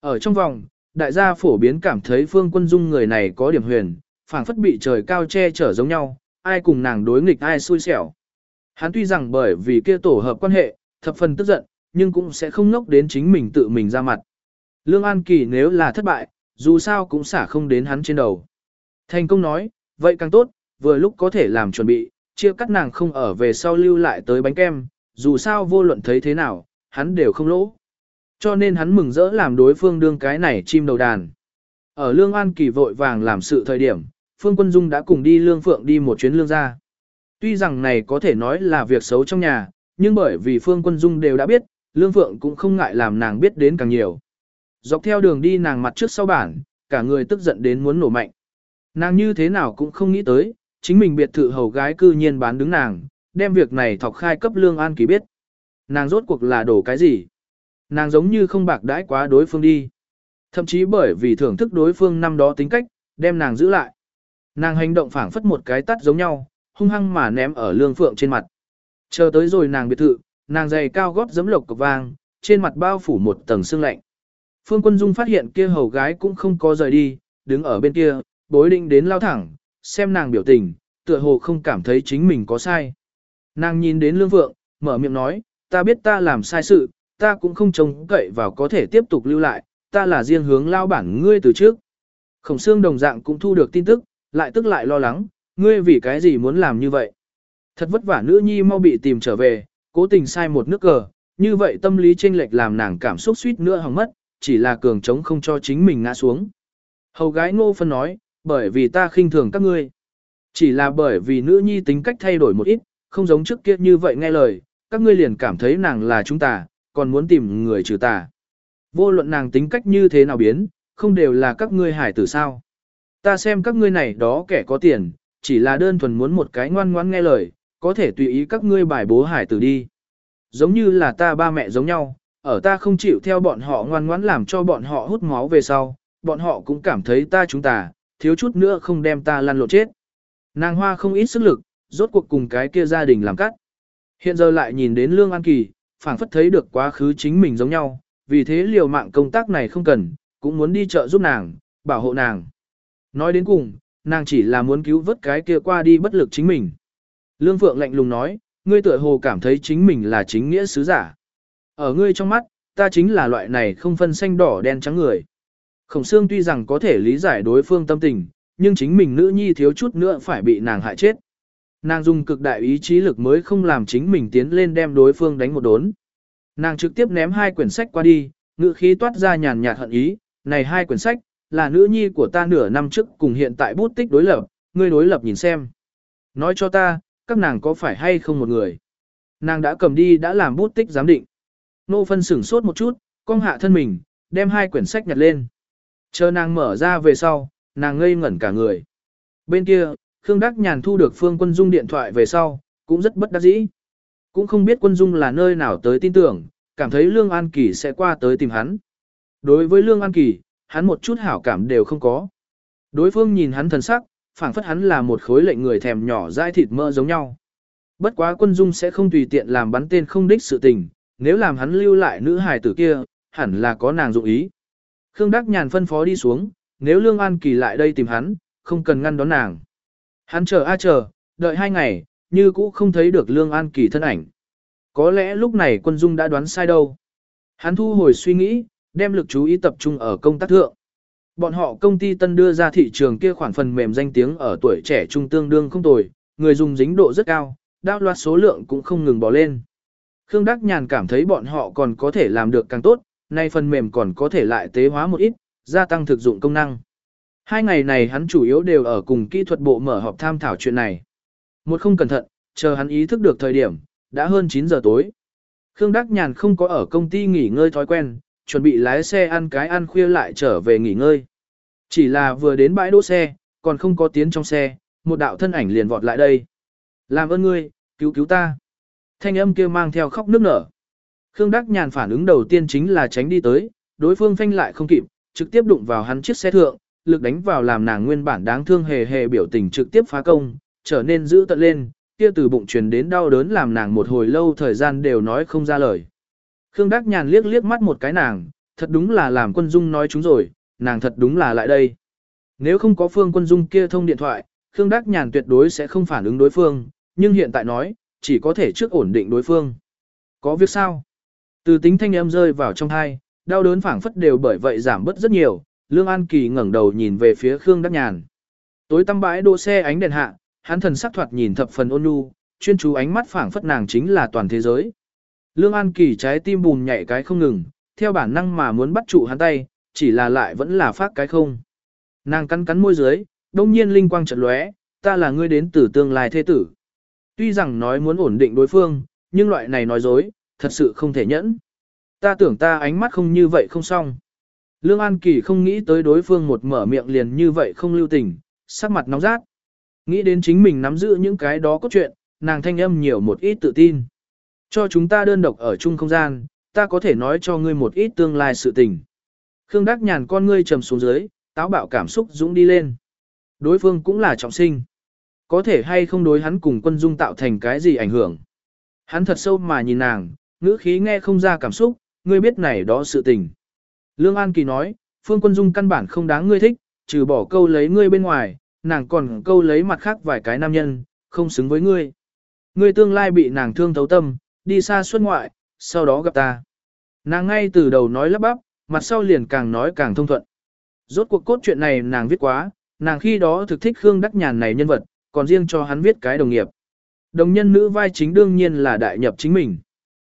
Ở trong vòng, đại gia phổ biến cảm thấy Phương Quân Dung người này có điểm huyền, phảng phất bị trời cao che chở giống nhau, ai cùng nàng đối nghịch ai xui xẻo. Hắn tuy rằng bởi vì kia tổ hợp quan hệ, thập phần tức giận, nhưng cũng sẽ không nốc đến chính mình tự mình ra mặt. Lương An Kỳ nếu là thất bại, dù sao cũng xả không đến hắn trên đầu. Thành công nói, vậy càng tốt, vừa lúc có thể làm chuẩn bị, chia cắt nàng không ở về sau lưu lại tới bánh kem, dù sao vô luận thấy thế nào, hắn đều không lỗ. Cho nên hắn mừng rỡ làm đối phương đương cái này chim đầu đàn. Ở Lương An Kỳ vội vàng làm sự thời điểm, Phương Quân Dung đã cùng đi Lương Phượng đi một chuyến lương ra. Tuy rằng này có thể nói là việc xấu trong nhà, nhưng bởi vì Phương Quân Dung đều đã biết, Lương Phượng cũng không ngại làm nàng biết đến càng nhiều. Dọc theo đường đi nàng mặt trước sau bản, cả người tức giận đến muốn nổ mạnh. Nàng như thế nào cũng không nghĩ tới, chính mình biệt thự hầu gái cư nhiên bán đứng nàng, đem việc này thọc khai cấp lương an kỳ biết. Nàng rốt cuộc là đổ cái gì? Nàng giống như không bạc đãi quá đối phương đi. Thậm chí bởi vì thưởng thức đối phương năm đó tính cách, đem nàng giữ lại. Nàng hành động phảng phất một cái tắt giống nhau, hung hăng mà ném ở lương phượng trên mặt. Chờ tới rồi nàng biệt thự, nàng giày cao gót giấm lộc cọc vang, trên mặt bao phủ một tầng sương lạnh. Phương Quân Dung phát hiện kia hầu gái cũng không có rời đi, đứng ở bên kia, bối định đến lao thẳng, xem nàng biểu tình, tựa hồ không cảm thấy chính mình có sai. Nàng nhìn đến lương phượng, mở miệng nói, ta biết ta làm sai sự, ta cũng không trông cậy vào có thể tiếp tục lưu lại, ta là riêng hướng lao bản ngươi từ trước. Khổng xương đồng dạng cũng thu được tin tức, lại tức lại lo lắng, ngươi vì cái gì muốn làm như vậy. Thật vất vả nữ nhi mau bị tìm trở về, cố tình sai một nước cờ, như vậy tâm lý chênh lệch làm nàng cảm xúc suýt nữa hỏng mất, chỉ là cường chống không cho chính mình ngã xuống. Hầu gái ngô phân nói, bởi vì ta khinh thường các ngươi. Chỉ là bởi vì nữ nhi tính cách thay đổi một ít, không giống trước kia như vậy nghe lời, các ngươi liền cảm thấy nàng là chúng ta, còn muốn tìm người trừ tà Vô luận nàng tính cách như thế nào biến, không đều là các ngươi hải tử sao. Ta xem các ngươi này đó kẻ có tiền, chỉ là đơn thuần muốn một cái ngoan ngoãn nghe lời, có thể tùy ý các ngươi bài bố hải tử đi. Giống như là ta ba mẹ giống nhau, ở ta không chịu theo bọn họ ngoan ngoãn làm cho bọn họ hút máu về sau, bọn họ cũng cảm thấy ta chúng ta, thiếu chút nữa không đem ta lăn lộn chết. Nàng hoa không ít sức lực, rốt cuộc cùng cái kia gia đình làm cắt. Hiện giờ lại nhìn đến Lương An Kỳ, phảng phất thấy được quá khứ chính mình giống nhau, vì thế liều mạng công tác này không cần, cũng muốn đi chợ giúp nàng, bảo hộ nàng. Nói đến cùng, nàng chỉ là muốn cứu vớt cái kia qua đi bất lực chính mình. Lương Phượng lạnh lùng nói, ngươi tựa hồ cảm thấy chính mình là chính nghĩa sứ giả. Ở ngươi trong mắt, ta chính là loại này không phân xanh đỏ đen trắng người. Khổng Sương tuy rằng có thể lý giải đối phương tâm tình, nhưng chính mình nữ nhi thiếu chút nữa phải bị nàng hại chết. Nàng dùng cực đại ý chí lực mới không làm chính mình tiến lên đem đối phương đánh một đốn. Nàng trực tiếp ném hai quyển sách qua đi, ngữ khí toát ra nhàn nhạt hận ý, này hai quyển sách, là nữ nhi của ta nửa năm trước cùng hiện tại bút tích đối lập, ngươi đối lập nhìn xem. Nói cho ta, các nàng có phải hay không một người. Nàng đã cầm đi đã làm bút tích giám định. Nô phân sửng sốt một chút, cong hạ thân mình, đem hai quyển sách nhặt lên. Chờ nàng mở ra về sau, nàng ngây ngẩn cả người. Bên kia, Khương Đắc Nhàn thu được Phương Quân Dung điện thoại về sau, cũng rất bất đắc dĩ. Cũng không biết Quân Dung là nơi nào tới tin tưởng, cảm thấy Lương An Kỳ sẽ qua tới tìm hắn. Đối với Lương An Kỳ, hắn một chút hảo cảm đều không có. Đối phương nhìn hắn thần sắc, phảng phất hắn là một khối lệnh người thèm nhỏ dai thịt mỡ giống nhau. Bất quá Quân Dung sẽ không tùy tiện làm bắn tên không đích sự tình, nếu làm hắn lưu lại nữ hài tử kia, hẳn là có nàng dụng ý. Khương Đắc Nhàn phân phó đi xuống, nếu Lương An Kỳ lại đây tìm hắn, không cần ngăn đón nàng. Hắn chờ a chờ, đợi hai ngày, như cũ không thấy được Lương An Kỳ thân ảnh. Có lẽ lúc này quân dung đã đoán sai đâu. Hắn thu hồi suy nghĩ, đem lực chú ý tập trung ở công tác thượng. Bọn họ công ty tân đưa ra thị trường kia khoản phần mềm danh tiếng ở tuổi trẻ trung tương đương không tồi, người dùng dính độ rất cao, đao loạt số lượng cũng không ngừng bỏ lên. Khương Đắc Nhàn cảm thấy bọn họ còn có thể làm được càng tốt, nay phần mềm còn có thể lại tế hóa một ít, gia tăng thực dụng công năng. Hai ngày này hắn chủ yếu đều ở cùng kỹ thuật bộ mở họp tham thảo chuyện này. Một không cẩn thận, chờ hắn ý thức được thời điểm, đã hơn 9 giờ tối. Khương Đắc Nhàn không có ở công ty nghỉ ngơi thói quen, chuẩn bị lái xe ăn cái ăn khuya lại trở về nghỉ ngơi. Chỉ là vừa đến bãi đỗ xe, còn không có tiến trong xe, một đạo thân ảnh liền vọt lại đây. Làm ơn ngươi, cứu cứu ta. Thanh âm kia mang theo khóc nước nở. Khương Đắc Nhàn phản ứng đầu tiên chính là tránh đi tới, đối phương phanh lại không kịp, trực tiếp đụng vào hắn chiếc xe thượng, lực đánh vào làm nàng nguyên bản đáng thương hề hề biểu tình trực tiếp phá công, trở nên dữ tận lên, kia từ bụng truyền đến đau đớn làm nàng một hồi lâu thời gian đều nói không ra lời. Khương Đắc Nhàn liếc liếc mắt một cái nàng, thật đúng là làm quân dung nói chúng rồi, nàng thật đúng là lại đây. Nếu không có phương quân dung kia thông điện thoại, Khương Đắc Nhàn tuyệt đối sẽ không phản ứng đối phương, nhưng hiện tại nói, chỉ có thể trước ổn định đối phương. Có việc sao? Từ tính thanh âm rơi vào trong thai, đau đớn phảng phất đều bởi vậy giảm bớt rất nhiều, Lương An Kỳ ngẩng đầu nhìn về phía Khương Đắc Nhàn. Tối tăm bãi đỗ xe ánh đèn hạ, hắn thần sắc thoạt nhìn thập phần ôn nhu, chuyên chú ánh mắt phảng phất nàng chính là toàn thế giới. Lương An Kỳ trái tim bùn nhảy cái không ngừng, theo bản năng mà muốn bắt trụ hắn tay, chỉ là lại vẫn là phát cái không. Nàng cắn cắn môi dưới, đông nhiên linh quang chợt lóe, ta là ngươi đến từ tương lai thế tử. Tuy rằng nói muốn ổn định đối phương, nhưng loại này nói dối, thật sự không thể nhẫn. Ta tưởng ta ánh mắt không như vậy không xong. Lương An Kỳ không nghĩ tới đối phương một mở miệng liền như vậy không lưu tình, sắc mặt nóng rát. Nghĩ đến chính mình nắm giữ những cái đó có chuyện, nàng thanh âm nhiều một ít tự tin. Cho chúng ta đơn độc ở chung không gian, ta có thể nói cho ngươi một ít tương lai sự tình. Khương Đắc nhàn con ngươi trầm xuống dưới, táo bạo cảm xúc dũng đi lên. Đối phương cũng là trọng sinh. Có thể hay không đối hắn cùng quân dung tạo thành cái gì ảnh hưởng. Hắn thật sâu mà nhìn nàng, ngữ khí nghe không ra cảm xúc, ngươi biết này đó sự tình. Lương An Kỳ nói, Phương Quân Dung căn bản không đáng ngươi thích, trừ bỏ câu lấy ngươi bên ngoài, nàng còn câu lấy mặt khác vài cái nam nhân, không xứng với ngươi. Ngươi tương lai bị nàng thương thấu tâm, đi xa xuất ngoại, sau đó gặp ta. Nàng ngay từ đầu nói lắp bắp, mặt sau liền càng nói càng thông thuận. Rốt cuộc cốt chuyện này nàng viết quá, nàng khi đó thực thích Khương Đắc Nhàn này nhân vật, còn riêng cho hắn viết cái đồng nghiệp. Đồng nhân nữ vai chính đương nhiên là đại nhập chính mình.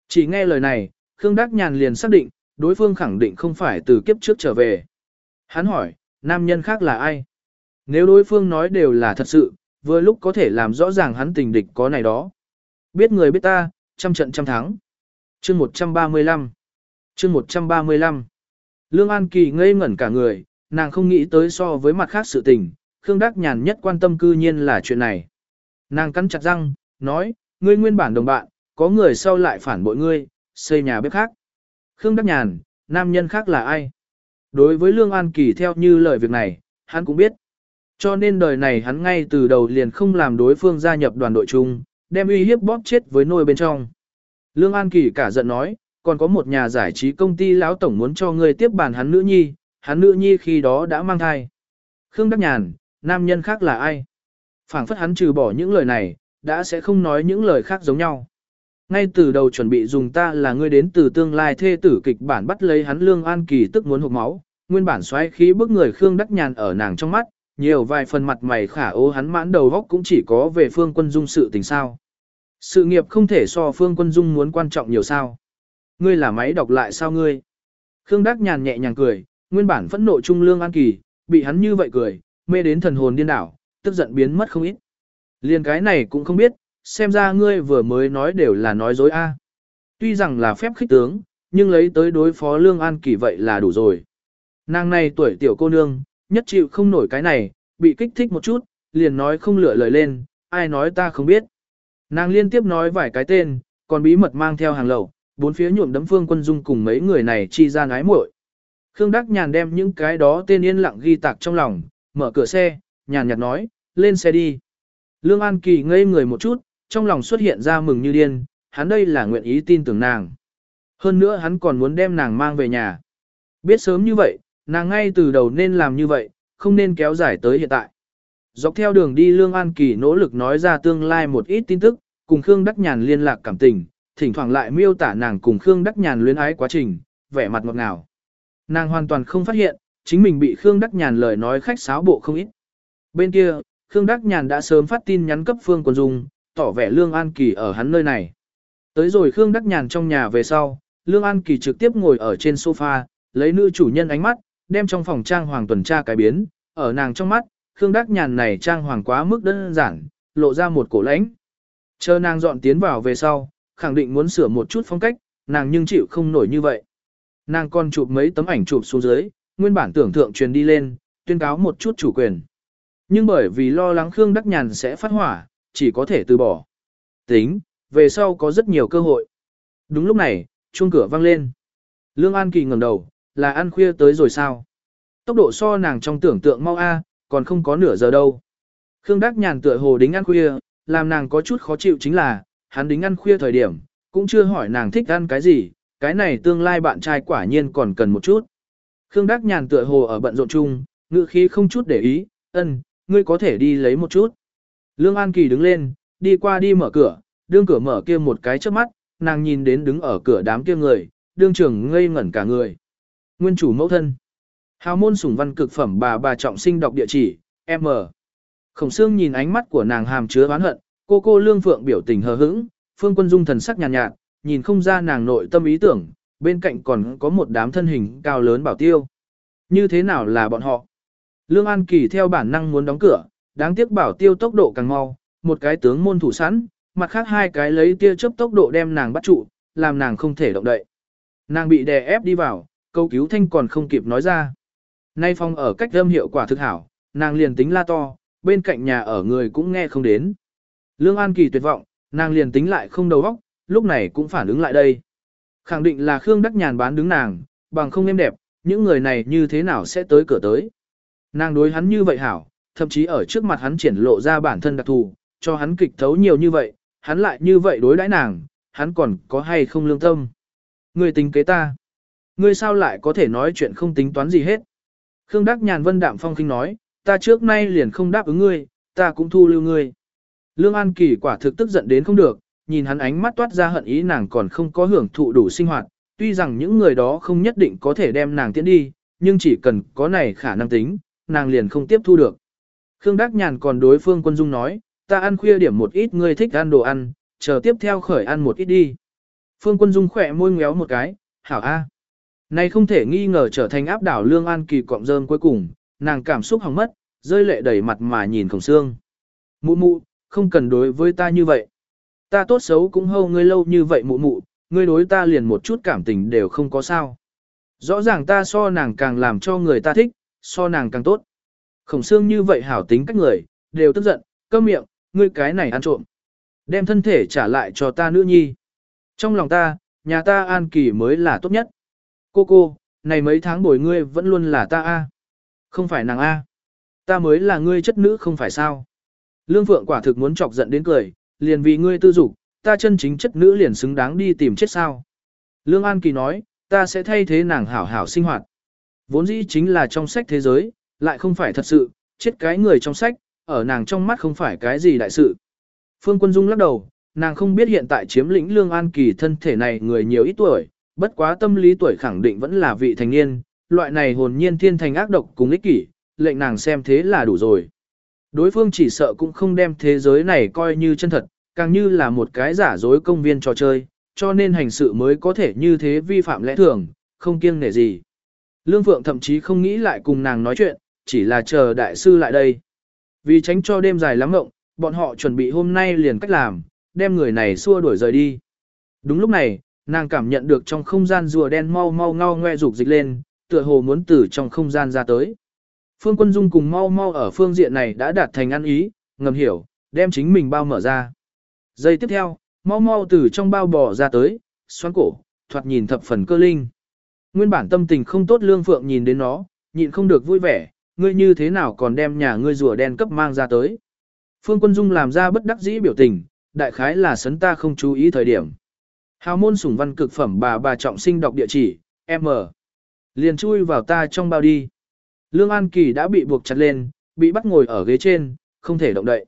Chỉ nghe lời này, Khương Đắc Nhàn liền xác định, đối phương khẳng định không phải từ kiếp trước trở về. Hắn hỏi, nam nhân khác là ai? Nếu đối phương nói đều là thật sự, vừa lúc có thể làm rõ ràng hắn tình địch có này đó. Biết người biết ta, trăm trận trăm thắng. Chương 135 Chương 135 Lương An Kỳ ngây ngẩn cả người, nàng không nghĩ tới so với mặt khác sự tình, Khương Đắc Nhàn nhất quan tâm cư nhiên là chuyện này. Nàng cắn chặt răng, nói, ngươi nguyên bản đồng bạn, có người sau lại phản bội ngươi, xây nhà bếp khác. Khương Đắc Nhàn, nam nhân khác là ai? Đối với Lương An Kỳ theo như lời việc này, hắn cũng biết. Cho nên đời này hắn ngay từ đầu liền không làm đối phương gia nhập đoàn đội chung, đem uy hiếp bóp chết với nôi bên trong. Lương An Kỳ cả giận nói, còn có một nhà giải trí công ty lão tổng muốn cho ngươi tiếp bàn hắn nữ nhi, hắn nữ nhi khi đó đã mang thai. Khương Đắc Nhàn, nam nhân khác là ai? phảng phất hắn trừ bỏ những lời này, đã sẽ không nói những lời khác giống nhau. Ngay từ đầu chuẩn bị dùng ta là ngươi đến từ tương lai thê tử kịch bản bắt lấy hắn lương an kỳ tức muốn hụt máu, nguyên bản xoáy khí bức người Khương Đắc Nhàn ở nàng trong mắt, nhiều vài phần mặt mày khả ô hắn mãn đầu góc cũng chỉ có về phương quân dung sự tình sao. Sự nghiệp không thể so phương quân dung muốn quan trọng nhiều sao. Ngươi là máy đọc lại sao ngươi? Khương Đắc Nhàn nhẹ nhàng cười, nguyên bản phẫn nộ trung lương an kỳ, bị hắn như vậy cười, mê đến thần hồn điên đảo, tức giận biến mất không ít. Liên cái này cũng không biết, xem ra ngươi vừa mới nói đều là nói dối a. Tuy rằng là phép khích tướng, nhưng lấy tới đối phó Lương An Kỳ vậy là đủ rồi. Nàng này tuổi tiểu cô nương, nhất chịu không nổi cái này, bị kích thích một chút, liền nói không lựa lời lên, ai nói ta không biết. Nàng liên tiếp nói vài cái tên, còn bí mật mang theo hàng lậu, bốn phía nhuộm đấm phương quân dung cùng mấy người này chi ra ngái muội. Khương Đắc Nhàn đem những cái đó tên yên lặng ghi tạc trong lòng, mở cửa xe, nhàn nhạt nói, lên xe đi. Lương An Kỳ ngây người một chút, trong lòng xuất hiện ra mừng như điên, hắn đây là nguyện ý tin tưởng nàng. Hơn nữa hắn còn muốn đem nàng mang về nhà. Biết sớm như vậy, nàng ngay từ đầu nên làm như vậy, không nên kéo dài tới hiện tại. Dọc theo đường đi Lương An Kỳ nỗ lực nói ra tương lai một ít tin tức, cùng Khương Đắc Nhàn liên lạc cảm tình, thỉnh thoảng lại miêu tả nàng cùng Khương Đắc Nhàn luyến ái quá trình, vẻ mặt ngọt ngào. Nàng hoàn toàn không phát hiện, chính mình bị Khương Đắc Nhàn lời nói khách sáo bộ không ít. Bên kia, Khương Đắc Nhàn đã sớm phát tin nhắn cấp Phương Quân Dung, tỏ vẻ Lương An Kỳ ở hắn nơi này. Tới rồi Khương Đắc Nhàn trong nhà về sau, Lương An Kỳ trực tiếp ngồi ở trên sofa, lấy nữ chủ nhân ánh mắt, đem trong phòng trang hoàng tuần tra cái biến, ở nàng trong mắt, Khương Đắc Nhàn này trang hoàng quá mức đơn giản, lộ ra một cổ lãnh. Chờ nàng dọn tiến vào về sau, khẳng định muốn sửa một chút phong cách, nàng nhưng chịu không nổi như vậy. Nàng còn chụp mấy tấm ảnh chụp xuống dưới, nguyên bản tưởng thượng truyền đi lên, tuyên cáo một chút chủ quyền. Nhưng bởi vì lo lắng Khương Đắc Nhàn sẽ phát hỏa, chỉ có thể từ bỏ. Tính, về sau có rất nhiều cơ hội. Đúng lúc này, chuông cửa vang lên. Lương An Kỳ ngẩng đầu, là ăn khuya tới rồi sao? Tốc độ so nàng trong tưởng tượng mau a, còn không có nửa giờ đâu. Khương Đắc Nhàn tựa hồ đính ăn khuya, làm nàng có chút khó chịu chính là, hắn đính ăn khuya thời điểm, cũng chưa hỏi nàng thích ăn cái gì, cái này tương lai bạn trai quả nhiên còn cần một chút. Khương Đắc Nhàn tựa hồ ở bận rộn chung, ngữ khí không chút để ý, ân, ngươi có thể đi lấy một chút. Lương An Kỳ đứng lên, đi qua đi mở cửa, đương cửa mở kia một cái trước mắt, nàng nhìn đến đứng ở cửa đám kia người, đương trưởng ngây ngẩn cả người. Nguyên chủ mẫu thân. Hào môn sủng văn cực phẩm bà bà trọng sinh đọc địa chỉ, M. Khổng Sương nhìn ánh mắt của nàng hàm chứa oán hận, cô cô Lương Phượng biểu tình hờ hững, Phương Quân Dung thần sắc nhàn nhạt, nhạt, nhìn không ra nàng nội tâm ý tưởng, bên cạnh còn có một đám thân hình cao lớn bảo tiêu. Như thế nào là bọn họ? Lương An Kỳ theo bản năng muốn đóng cửa, đáng tiếc bảo tiêu tốc độ càng mau, một cái tướng môn thủ sẵn, mặt khác hai cái lấy tia chớp tốc độ đem nàng bắt trụ, làm nàng không thể động đậy. Nàng bị đè ép đi vào, câu cứu thanh còn không kịp nói ra. Nay phong ở cách âm hiệu quả thực hảo, nàng liền tính la to, bên cạnh nhà ở người cũng nghe không đến. Lương An Kỳ tuyệt vọng, nàng liền tính lại không đầu óc, lúc này cũng phản ứng lại đây. Khẳng định là Khương Đắc Nhàn bán đứng nàng, bằng không em đẹp, những người này như thế nào sẽ tới cửa tới. Nàng đối hắn như vậy hảo, thậm chí ở trước mặt hắn triển lộ ra bản thân đặc thù, cho hắn kịch thấu nhiều như vậy, hắn lại như vậy đối đãi nàng, hắn còn có hay không lương tâm. Ngươi tính kế ta. Ngươi sao lại có thể nói chuyện không tính toán gì hết. Khương Đắc Nhàn Vân Đạm Phong khinh nói, ta trước nay liền không đáp ứng ngươi, ta cũng thu lưu ngươi. Lương An Kỳ quả thực tức giận đến không được, nhìn hắn ánh mắt toát ra hận ý nàng còn không có hưởng thụ đủ sinh hoạt, tuy rằng những người đó không nhất định có thể đem nàng tiễn đi, nhưng chỉ cần có này khả năng tính, nàng liền không tiếp thu được. Khương Đắc Nhàn còn đối Phương Quân Dung nói, ta ăn khuya điểm một ít ngươi thích ăn đồ ăn, chờ tiếp theo khởi ăn một ít đi. Phương Quân Dung khỏe môi ngéo một cái, hảo a. Này không thể nghi ngờ trở thành áp đảo Lương An Kỳ cọng rơm cuối cùng, nàng cảm xúc hỏng mất, rơi lệ đầy mặt mà nhìn khổng xương. Mụ mụ, không cần đối với ta như vậy. Ta tốt xấu cũng hâu ngươi lâu như vậy mụ mụ, ngươi đối ta liền một chút cảm tình đều không có sao. Rõ ràng ta so nàng càng làm cho người ta thích, so nàng càng tốt. Khổng xương như vậy hảo tính cách người, đều tức giận, cơm miệng, ngươi cái này ăn trộm. Đem thân thể trả lại cho ta nữ nhi. Trong lòng ta, nhà ta an kỳ mới là tốt nhất. Cô cô, này mấy tháng bồi ngươi vẫn luôn là ta A. Không phải nàng A. Ta mới là ngươi chất nữ không phải sao. Lương Phượng quả thực muốn chọc giận đến cười, liền vì ngươi tư dục, ta chân chính chất nữ liền xứng đáng đi tìm chết sao. Lương An Kỳ nói, ta sẽ thay thế nàng hảo hảo sinh hoạt. Vốn dĩ chính là trong sách thế giới, lại không phải thật sự, chết cái người trong sách, ở nàng trong mắt không phải cái gì đại sự. Phương Quân Dung lắc đầu, nàng không biết hiện tại chiếm lĩnh Lương An Kỳ thân thể này người nhiều ít tuổi, bất quá tâm lý tuổi khẳng định vẫn là vị thành niên, loại này hồn nhiên thiên thành ác độc cùng ích kỷ, lệnh nàng xem thế là đủ rồi. Đối phương chỉ sợ cũng không đem thế giới này coi như chân thật, càng như là một cái giả dối công viên trò chơi, cho nên hành sự mới có thể như thế vi phạm lẽ thường, không kiêng nể gì. Lương Phượng thậm chí không nghĩ lại cùng nàng nói chuyện, chỉ là chờ đại sư lại đây. Vì tránh cho đêm dài lắm ngộng, bọn họ chuẩn bị hôm nay liền cách làm, đem người này xua đuổi rời đi. Đúng lúc này, nàng cảm nhận được trong không gian rùa đen mau mau ngao ngoe rục dịch lên, tựa hồ muốn từ trong không gian ra tới. Phương Quân Dung cùng mau mau ở phương diện này đã đạt thành ăn ý, ngầm hiểu, đem chính mình bao mở ra. Giây tiếp theo, mau mau từ trong bao bò ra tới, xoắn cổ, thoạt nhìn thập phần cơ linh. Nguyên bản tâm tình không tốt lương phượng nhìn đến nó, nhịn không được vui vẻ, ngươi như thế nào còn đem nhà ngươi rùa đen cấp mang ra tới. Phương Quân Dung làm ra bất đắc dĩ biểu tình, đại khái là sấn ta không chú ý thời điểm. Hào môn sủng văn cực phẩm bà bà trọng sinh đọc địa chỉ, M. Liền chui vào ta trong bao đi. Lương An Kỳ đã bị buộc chặt lên, bị bắt ngồi ở ghế trên, không thể động đậy.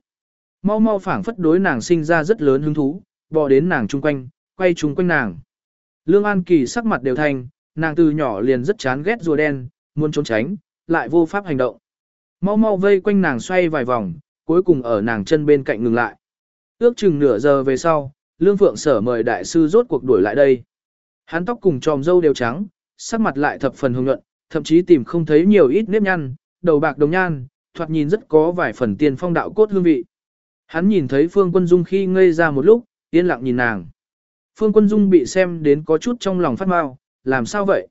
Mau mau phảng phất đối nàng sinh ra rất lớn hứng thú, bò đến nàng chung quanh, quay chung quanh nàng. Lương An Kỳ sắc mặt đều thành, nàng từ nhỏ liền rất chán ghét rùa đen, muốn trốn tránh, lại vô pháp hành động. Mau mau vây quanh nàng xoay vài vòng, cuối cùng ở nàng chân bên cạnh ngừng lại. Ước chừng nửa giờ về sau, Lương Phượng sở mời đại sư rốt cuộc đuổi lại đây. Hắn tóc cùng tròm dâu đều trắng, sắc mặt lại thập phần hồng nhuận, thậm chí tìm không thấy nhiều ít nếp nhăn, đầu bạc đồng nhan, thoạt nhìn rất có vài phần tiền phong đạo cốt hương vị. Hắn nhìn thấy Phương Quân Dung khi ngây ra một lúc, yên lặng nhìn nàng. Phương Quân Dung bị xem đến có chút trong lòng phát mau, làm sao vậy?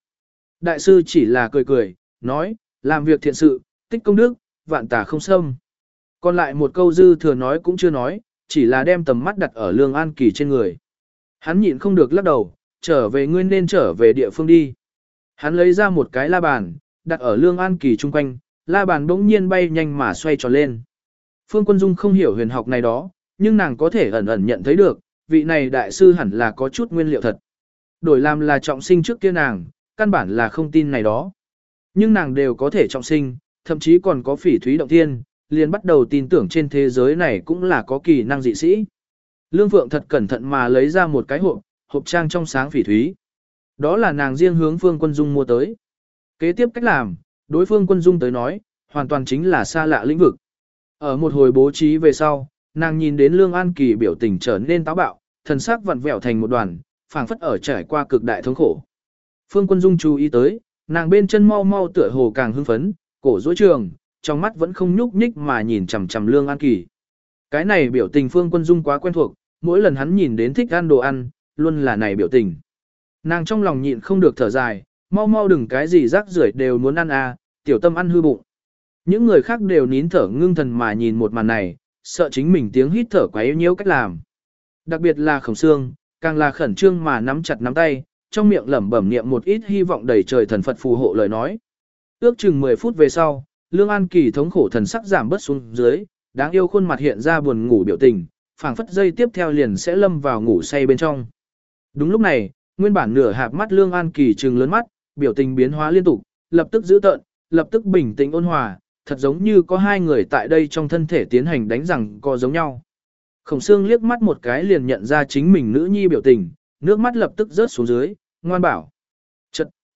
Đại sư chỉ là cười cười, nói, làm việc thiện sự, tích công đức, vạn tà không xâm. Còn lại một câu dư thừa nói cũng chưa nói, chỉ là đem tầm mắt đặt ở Lương An Kỳ trên người. Hắn nhịn không được lắc đầu, trở về ngươi nên trở về địa phương đi. Hắn lấy ra một cái la bàn, đặt ở Lương An Kỳ chung quanh, la bàn bỗng nhiên bay nhanh mà xoay tròn lên. Phương Quân Dung không hiểu huyền học này đó, nhưng nàng có thể ẩn ẩn nhận thấy được, vị này đại sư hẳn là có chút nguyên liệu thật. Đổi làm là trọng sinh trước kia nàng, căn bản là không tin này đó. Nhưng nàng đều có thể trọng sinh, thậm chí còn có phỉ thúy động thiên, liền bắt đầu tin tưởng trên thế giới này cũng là có kỳ năng dị sĩ. Lương Phượng thật cẩn thận mà lấy ra một cái hộp, hộp trang trong sáng phỉ thúy. Đó là nàng riêng hướng Phương Quân Dung mua tới. Kế tiếp cách làm, đối phương Quân Dung tới nói, hoàn toàn chính là xa lạ lĩnh vực. Ở một hồi bố trí về sau, nàng nhìn đến Lương An Kỳ biểu tình trở nên táo bạo, thần sắc vặn vẹo thành một đoàn, phảng phất ở trải qua cực đại thống khổ. Phương Quân Dung chú ý tới, nàng bên chân mau mau tựa hồ càng hưng phấn, cổ duỗi trường, trong mắt vẫn không nhúc nhích mà nhìn chằm chằm Lương An Kỳ. Cái này biểu tình Phương Quân Dung quá quen thuộc, mỗi lần hắn nhìn đến thích ăn đồ ăn, luôn là này biểu tình. Nàng trong lòng nhịn không được thở dài, mau mau đừng cái gì rác rưởi đều muốn ăn à, tiểu tâm ăn hư bụng. Những người khác đều nín thở ngưng thần mà nhìn một màn này, sợ chính mình tiếng hít thở quá yếu nhiễu cách làm. Đặc biệt là khổng xương, càng là khẩn trương mà nắm chặt nắm tay, trong miệng lẩm bẩm niệm một ít hy vọng đầy trời thần Phật phù hộ lời nói. Ước chừng 10 phút về sau, Lương An Kỳ thống khổ thần sắc giảm bớt xuống dưới, đáng yêu khuôn mặt hiện ra buồn ngủ biểu tình, phảng phất dây tiếp theo liền sẽ lâm vào ngủ say bên trong. Đúng lúc này, nguyên bản nửa hạp mắt Lương An Kỳ trừng lớn mắt, biểu tình biến hóa liên tục, lập tức giữ tợn, lập tức bình tĩnh ôn hòa, thật giống như có hai người tại đây trong thân thể tiến hành đánh rằng co giống nhau. Khổng Sương liếc mắt một cái liền nhận ra chính mình nữ nhi biểu tình, nước mắt lập tức rớt xuống dưới, ngoan bảo.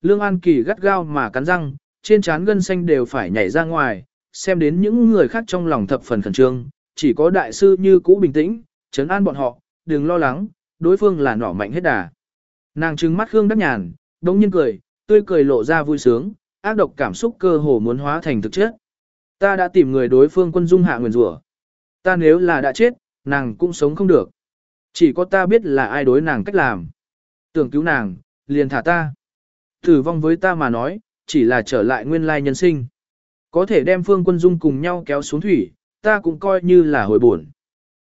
Lương An Kỳ gắt gao mà cắn răng, trên trán gân xanh đều phải nhảy ra ngoài, xem đến những người khác trong lòng thập phần khẩn trương, chỉ có đại sư như cũ bình tĩnh, trấn an bọn họ, đừng lo lắng, đối phương là nỏ mạnh hết đà. Nàng trừng mắt Khương Đắc Nhàn, đống nhiên cười, tươi cười lộ ra vui sướng, ác độc cảm xúc cơ hồ muốn hóa thành thực chất. Ta đã tìm người đối phương quân dung hạ nguyền rủa. Ta nếu là đã chết, nàng cũng sống không được. Chỉ có ta biết là ai đối nàng cách làm. Tưởng cứu nàng, liền thả ta. Tử vong với ta mà nói, chỉ là trở lại nguyên lai nhân sinh. Có thể đem phương quân dung cùng nhau kéo xuống thủy, ta cũng coi như là hồi buồn.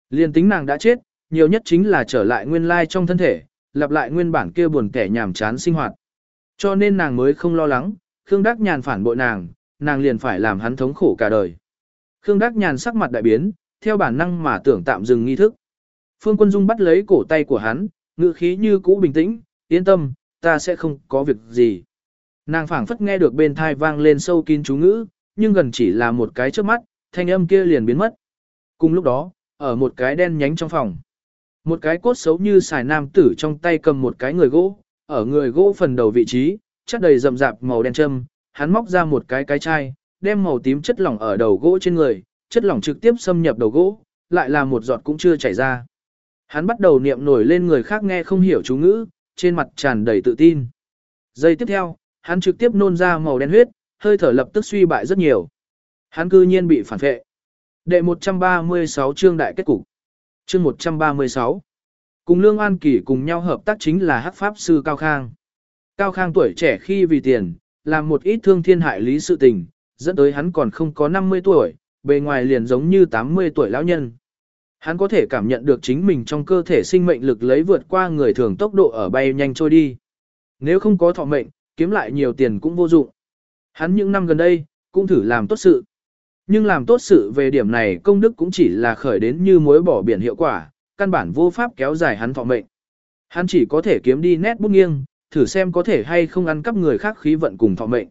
Liền tính nàng đã chết, nhiều nhất chính là trở lại nguyên lai trong thân thể, lặp lại nguyên bản kia buồn kẻ nhàm chán sinh hoạt. Cho nên nàng mới không lo lắng, Khương Đắc Nhàn phản bội nàng, nàng liền phải làm hắn thống khổ cả đời. Khương Đắc Nhàn sắc mặt đại biến, theo bản năng mà tưởng tạm dừng nghi thức. Phương Quân Dung bắt lấy cổ tay của hắn, ngữ khí như cũ bình tĩnh, yên tâm, ta sẽ không có việc gì. Nàng phảng phất nghe được bên thai vang lên sâu kín chú ngữ, nhưng gần chỉ là một cái trước mắt, thanh âm kia liền biến mất. Cùng lúc đó, ở một cái đen nhánh trong phòng, một cái cốt xấu như xài nam tử trong tay cầm một cái người gỗ, ở người gỗ phần đầu vị trí, chất đầy rậm rạp màu đen châm, hắn móc ra một cái cái chai, đem màu tím chất lỏng ở đầu gỗ trên người, chất lỏng trực tiếp xâm nhập đầu gỗ, lại là một giọt cũng chưa chảy ra. Hắn bắt đầu niệm nổi lên người khác nghe không hiểu chú ngữ, trên mặt tràn đầy tự tin. Giây tiếp theo, hắn trực tiếp nôn ra màu đen huyết, hơi thở lập tức suy bại rất nhiều. Hắn cư nhiên bị phản vệ. Đệ 136 chương đại kết cục. Chương 136. Cùng Lương An Kỳ cùng nhau hợp tác chính là Hắc Pháp Sư Cao Khang. Cao Khang tuổi trẻ khi vì tiền, làm một ít thương thiên hại lý sự tình, dẫn tới hắn còn không có 50 tuổi, bề ngoài liền giống như 80 tuổi lão nhân. Hắn có thể cảm nhận được chính mình trong cơ thể sinh mệnh lực lấy vượt qua người thường tốc độ ở bay nhanh trôi đi. Nếu không có thọ mệnh, kiếm lại nhiều tiền cũng vô dụng. Hắn những năm gần đây, cũng thử làm tốt sự. Nhưng làm tốt sự về điểm này công đức cũng chỉ là khởi đến như mối bỏ biển hiệu quả, căn bản vô pháp kéo dài hắn thọ mệnh. Hắn chỉ có thể kiếm đi nét bút nghiêng, thử xem có thể hay không ăn cắp người khác khí vận cùng thọ mệnh.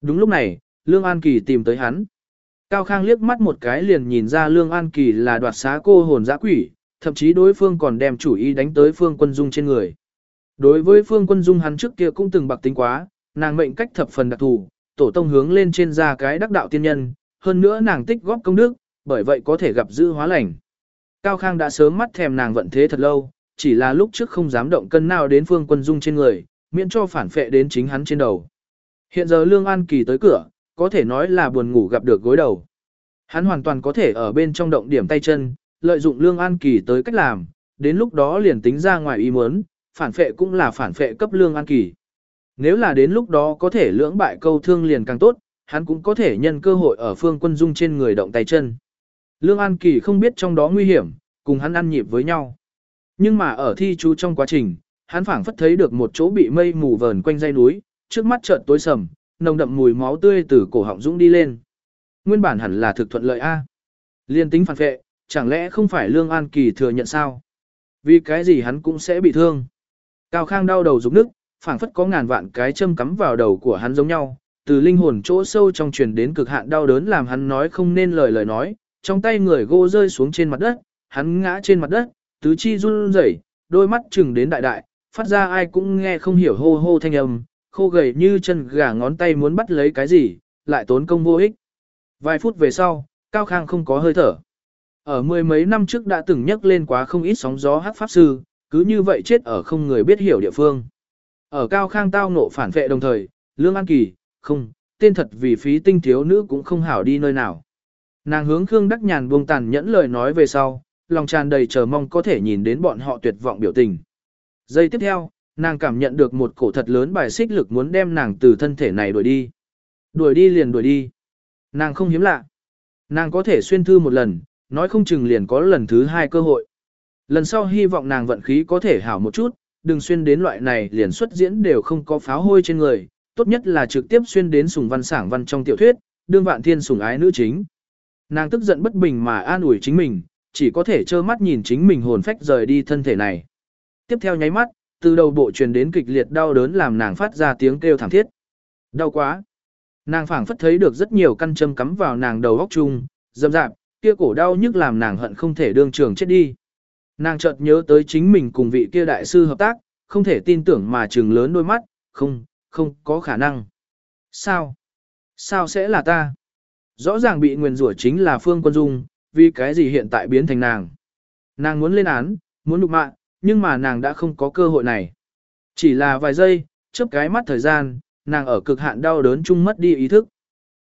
Đúng lúc này, Lương An Kỳ tìm tới hắn. Cao Khang liếc mắt một cái liền nhìn ra Lương An Kỳ là đoạt xá cô hồn dã quỷ, thậm chí đối phương còn đem chủ ý đánh tới Phương Quân Dung trên người. Đối với Phương Quân Dung hắn trước kia cũng từng bạc tính quá, nàng mệnh cách thập phần đặc thù, tổ tông hướng lên trên ra cái đắc đạo tiên nhân, hơn nữa nàng tích góp công đức, bởi vậy có thể gặp dư hóa lành. Cao Khang đã sớm mắt thèm nàng vận thế thật lâu, chỉ là lúc trước không dám động cân nào đến Phương Quân Dung trên người, miễn cho phản phệ đến chính hắn trên đầu. Hiện giờ Lương An Kỳ tới cửa, có thể nói là buồn ngủ gặp được gối đầu. Hắn hoàn toàn có thể ở bên trong động điểm tay chân, lợi dụng Lương An Kỳ tới cách làm, đến lúc đó liền tính ra ngoài ý muốn, phản phệ cũng là phản phệ cấp Lương An Kỳ. Nếu là đến lúc đó có thể lưỡng bại câu thương liền càng tốt, hắn cũng có thể nhân cơ hội ở phương quân dung trên người động tay chân. Lương An Kỳ không biết trong đó nguy hiểm, cùng hắn ăn nhịp với nhau. Nhưng mà ở thi chú trong quá trình, hắn phảng phất thấy được một chỗ bị mây mù vờn quanh dây núi, trước mắt chợt tối sầm, nồng đậm mùi máu tươi từ cổ họng dũng đi lên. Nguyên bản hẳn là thực thuận lợi A. Liên tính phản vệ, chẳng lẽ không phải Lương An Kỳ thừa nhận sao? Vì cái gì hắn cũng sẽ bị thương. Cao Khang đau đầu rụng nức, phảng phất có ngàn vạn cái châm cắm vào đầu của hắn giống nhau, từ linh hồn chỗ sâu trong truyền đến cực hạn đau đớn làm hắn nói không nên lời lời nói, trong tay người gỗ rơi xuống trên mặt đất, hắn ngã trên mặt đất, tứ chi run rẩy, đôi mắt chừng đến đại đại, phát ra ai cũng nghe không hiểu hô hô thanh âm, khô gầy như chân gà ngón tay muốn bắt lấy cái gì, lại tốn công vô ích. Vài phút về sau, Cao Khang không có hơi thở. Ở mười mấy năm trước đã từng nhắc lên quá không ít sóng gió hát pháp sư, cứ như vậy chết ở không người biết hiểu địa phương. Ở Cao Khang tao nộ phản vệ đồng thời, Lương An Kỳ, không, tên thật vì phí tinh thiếu nữ cũng không hảo đi nơi nào. Nàng hướng Khương Đắc Nhàn buông tàn nhẫn lời nói về sau, lòng tràn đầy chờ mong có thể nhìn đến bọn họ tuyệt vọng biểu tình. Giây tiếp theo, nàng cảm nhận được một cổ thật lớn bài xích lực muốn đem nàng từ thân thể này đuổi đi. Đuổi đi liền đuổi đi. Nàng không hiếm lạ. Nàng có thể xuyên thư một lần, nói không chừng liền có lần thứ hai cơ hội. Lần sau hy vọng nàng vận khí có thể hảo một chút, đừng xuyên đến loại này liền xuất diễn đều không có pháo hôi trên người, tốt nhất là trực tiếp xuyên đến sùng văn sảng văn trong tiểu thuyết, đương vạn thiên sùng ái nữ chính. Nàng tức giận bất bình mà an ủi chính mình, chỉ có thể trơ mắt nhìn chính mình hồn phách rời đi thân thể này. Tiếp theo nháy mắt, từ đầu bộ truyền đến kịch liệt đau đớn làm nàng phát ra tiếng kêu thảm thiết. Đau quá. Nàng phảng phất thấy được rất nhiều căn châm cắm vào nàng đầu góc chung, dâm dạp, kia cổ đau nhức làm nàng hận không thể đương trường chết đi. Nàng chợt nhớ tới chính mình cùng vị kia đại sư hợp tác, không thể tin tưởng mà trừng lớn đôi mắt, không, không có khả năng. Sao? Sao sẽ là ta? Rõ ràng bị nguyền rủa chính là Phương Quân Dung, vì cái gì hiện tại biến thành nàng. Nàng muốn lên án, muốn nụ mạng, nhưng mà nàng đã không có cơ hội này. Chỉ là vài giây, chớp cái mắt thời gian, nàng ở cực hạn đau đớn chung mất đi ý thức.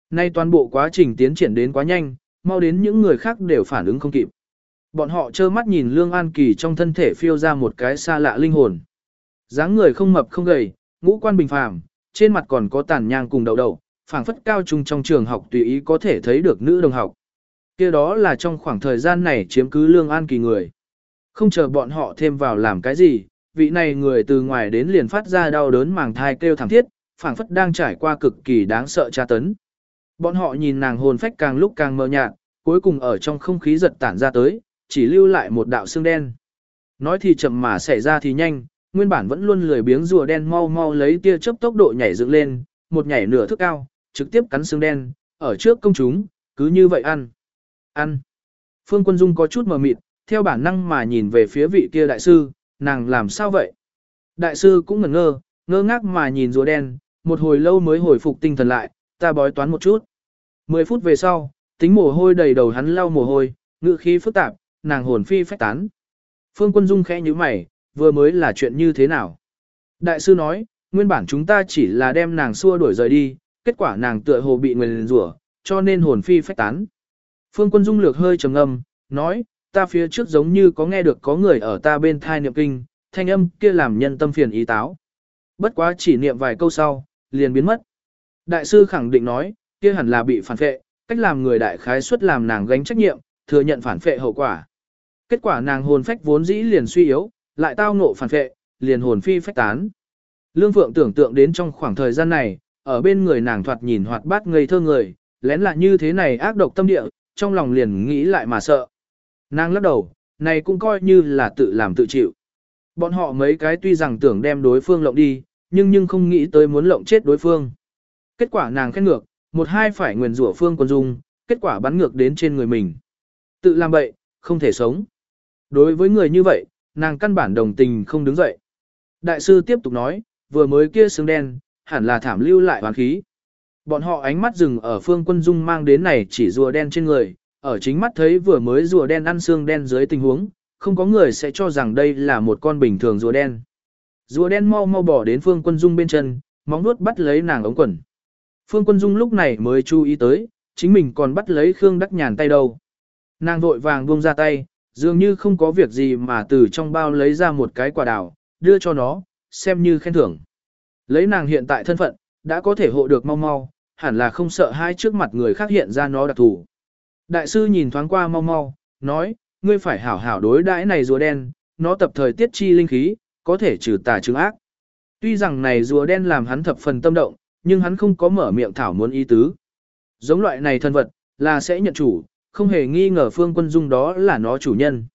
Nay toàn bộ quá trình tiến triển đến quá nhanh, mau đến những người khác đều phản ứng không kịp. Bọn họ trơ mắt nhìn Lương An Kỳ trong thân thể phiêu ra một cái xa lạ linh hồn. dáng người không mập không gầy, ngũ quan bình phàm, trên mặt còn có tàn nhang cùng đầu đầu, phảng phất cao trung trong trường học tùy ý có thể thấy được nữ đồng học. kia đó là trong khoảng thời gian này chiếm cứ Lương An Kỳ người. Không chờ bọn họ thêm vào làm cái gì, vị này người từ ngoài đến liền phát ra đau đớn màng thai kêu thảm thiết, phảng phất đang trải qua cực kỳ đáng sợ tra tấn. Bọn họ nhìn nàng hồn phách càng lúc càng mờ nhạt, cuối cùng ở trong không khí giật tản ra tới, chỉ lưu lại một đạo xương đen. Nói thì chậm mà xảy ra thì nhanh, nguyên bản vẫn luôn lười biếng rùa đen mau mau lấy tia chớp tốc độ nhảy dựng lên, một nhảy nửa thước cao, trực tiếp cắn xương đen, ở trước công chúng, cứ như vậy ăn. Ăn. Phương Quân Dung có chút mờ mịt, theo bản năng mà nhìn về phía vị kia đại sư, nàng làm sao vậy? Đại sư cũng ngẩn ngơ, ngơ ngác mà nhìn rùa đen, một hồi lâu mới hồi phục tinh thần lại, ta bói toán một chút. Mười phút về sau, tính mồ hôi đầy đầu hắn lau mồ hôi, ngự khí phức tạp, nàng hồn phi phách tán. Phương Quân Dung khẽ như mày, vừa mới là chuyện như thế nào? Đại sư nói, nguyên bản chúng ta chỉ là đem nàng xua đuổi rời đi, kết quả nàng tựa hồ bị nguyền rủa, cho nên hồn phi phách tán. Phương Quân Dung lược hơi trầm ngâm, nói, ta phía trước giống như có nghe được có người ở ta bên thai niệm kinh, thanh âm kia làm nhân tâm phiền ý táo. Bất quá chỉ niệm vài câu sau, liền biến mất. Đại sư khẳng định nói, kia hẳn là bị phản phệ, cách làm người đại khái suất làm nàng gánh trách nhiệm, thừa nhận phản phệ hậu quả. Kết quả nàng hồn phách vốn dĩ liền suy yếu, lại tao ngộ phản phệ, liền hồn phi phách tán. Lương Phượng tưởng tượng đến trong khoảng thời gian này, ở bên người nàng thoạt nhìn hoạt bát ngây thơ người, lén là như thế này ác độc tâm địa, trong lòng liền nghĩ lại mà sợ. Nàng lắc đầu, này cũng coi như là tự làm tự chịu. Bọn họ mấy cái tuy rằng tưởng đem đối phương lộng đi, nhưng nhưng không nghĩ tới muốn lộng chết đối phương. Kết quả nàng khét ngược, một hai phải nguyền rủa phương quân dung, kết quả bắn ngược đến trên người mình. Tự làm bậy, không thể sống. Đối với người như vậy, nàng căn bản đồng tình không đứng dậy. Đại sư tiếp tục nói, vừa mới kia xương đen, hẳn là thảm lưu lại hoàn khí. Bọn họ ánh mắt dừng ở phương quân dung mang đến này chỉ rùa đen trên người, ở chính mắt thấy vừa mới rùa đen ăn xương đen dưới tình huống, không có người sẽ cho rằng đây là một con bình thường rùa đen. Rùa đen mau mau bỏ đến phương quân dung bên chân, móng nuốt bắt lấy nàng ống quần. Phương quân dung lúc này mới chú ý tới, chính mình còn bắt lấy Khương Đắc Nhàn tay đâu. Nàng vội vàng buông ra tay, dường như không có việc gì mà từ trong bao lấy ra một cái quả đào, đưa cho nó, xem như khen thưởng. Lấy nàng hiện tại thân phận, đã có thể hộ được mau mau, hẳn là không sợ hai trước mặt người khác hiện ra nó đặc thù. Đại sư nhìn thoáng qua mau mau, nói, ngươi phải hảo hảo đối đãi này rùa đen, nó tập thời tiết chi linh khí, có thể trừ tà trừ ác. Tuy rằng này rùa đen làm hắn thập phần tâm động, nhưng hắn không có mở miệng thảo muốn ý tứ. Giống loại này thân vật, là sẽ nhận chủ, không hề nghi ngờ phương quân dung đó là nó chủ nhân.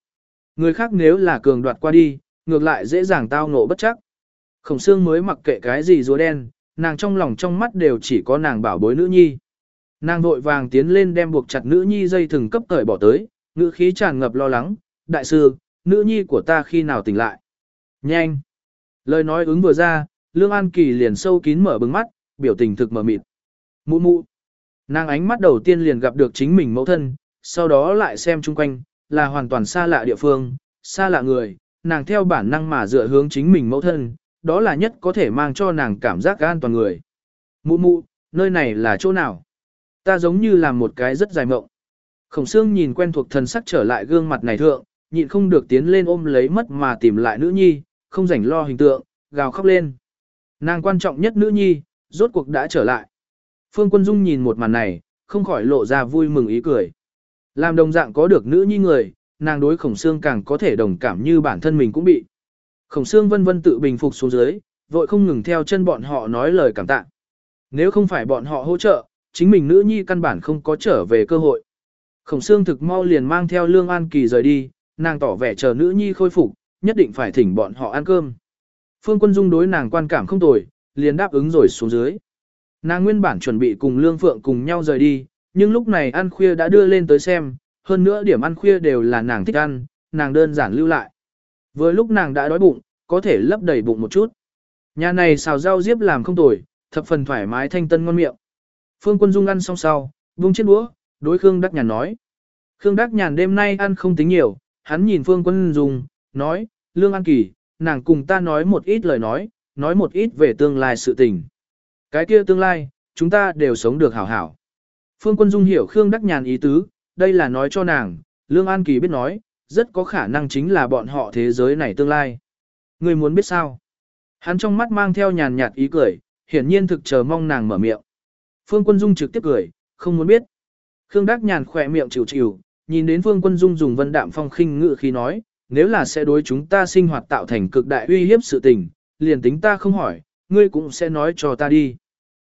Người khác nếu là cường đoạt qua đi, ngược lại dễ dàng tao ngộ bất chắc. Khổng xương mới mặc kệ cái gì rùa đen, nàng trong lòng trong mắt đều chỉ có nàng bảo bối nữ nhi. Nàng vội vàng tiến lên đem buộc chặt nữ nhi dây thừng cấp cởi bỏ tới, ngữ khí tràn ngập lo lắng, đại sư, nữ nhi của ta khi nào tỉnh lại. Nhanh! Lời nói ứng vừa ra, Lương An Kỳ liền sâu kín mở bừng mắt, biểu tình thực mở mịt. Mụ mụ! Nàng ánh mắt đầu tiên liền gặp được chính mình mẫu thân, sau đó lại xem chung quanh, là hoàn toàn xa lạ địa phương, xa lạ người, nàng theo bản năng mà dựa hướng chính mình mẫu thân, đó là nhất có thể mang cho nàng cảm giác an toàn người. Mụ mụ, nơi này là chỗ nào? Ta giống như là một cái rất dài mộng. Khổng Sương nhìn quen thuộc thần sắc trở lại gương mặt này thượng, nhịn không được tiến lên ôm lấy mất mà tìm lại nữ nhi, không rảnh lo hình tượng, gào khóc lên. Nàng quan trọng nhất nữ nhi, rốt cuộc đã trở lại. Phương Quân Dung nhìn một màn này, không khỏi lộ ra vui mừng ý cười. Làm đồng dạng có được nữ nhi người, nàng đối khổng xương càng có thể đồng cảm như bản thân mình cũng bị. Khổng xương vân vân tự bình phục xuống dưới, vội không ngừng theo chân bọn họ nói lời cảm tạ. Nếu không phải bọn họ hỗ trợ, chính mình nữ nhi căn bản không có trở về cơ hội. Khổng xương thực mau liền mang theo Lương An Kỳ rời đi, nàng tỏ vẻ chờ nữ nhi khôi phục, nhất định phải thỉnh bọn họ ăn cơm. Phương Quân Dung đối nàng quan cảm không tồi, liền đáp ứng rồi xuống dưới. Nàng nguyên bản chuẩn bị cùng Lương Phượng cùng nhau rời đi, nhưng lúc này ăn khuya đã đưa lên tới xem, hơn nữa điểm ăn khuya đều là nàng thích ăn, nàng đơn giản lưu lại. Vừa lúc nàng đã đói bụng, có thể lấp đầy bụng một chút. Nhà này xào rau diếp làm không tồi, thập phần thoải mái thanh tân ngon miệng. Phương Quân Dung ăn xong sau, vung chiếc đũa, đối Khương Đắc Nhàn nói. Khương Đắc Nhàn đêm nay ăn không tính nhiều, hắn nhìn Phương Quân Dung, nói, Lương An Kỳ, nàng cùng ta nói một ít lời nói, nói một ít về tương lai sự tình. Cái kia tương lai, chúng ta đều sống được hảo hảo. Phương Quân Dung hiểu Khương Đắc Nhàn ý tứ, đây là nói cho nàng, Lương An Kỳ biết nói, rất có khả năng chính là bọn họ thế giới này tương lai. Người muốn biết sao? Hắn trong mắt mang theo nhàn nhạt ý cười, hiển nhiên thực chờ mong nàng mở miệng. Phương Quân Dung trực tiếp cười, không muốn biết. Khương Đắc Nhàn khỏe miệng chịu chịu, nhìn đến Phương Quân Dung dùng vân đạm phong khinh ngự khi nói, nếu là sẽ đối chúng ta sinh hoạt tạo thành cực đại uy hiếp sự tình, liền tính ta không hỏi, ngươi cũng sẽ nói cho ta đi.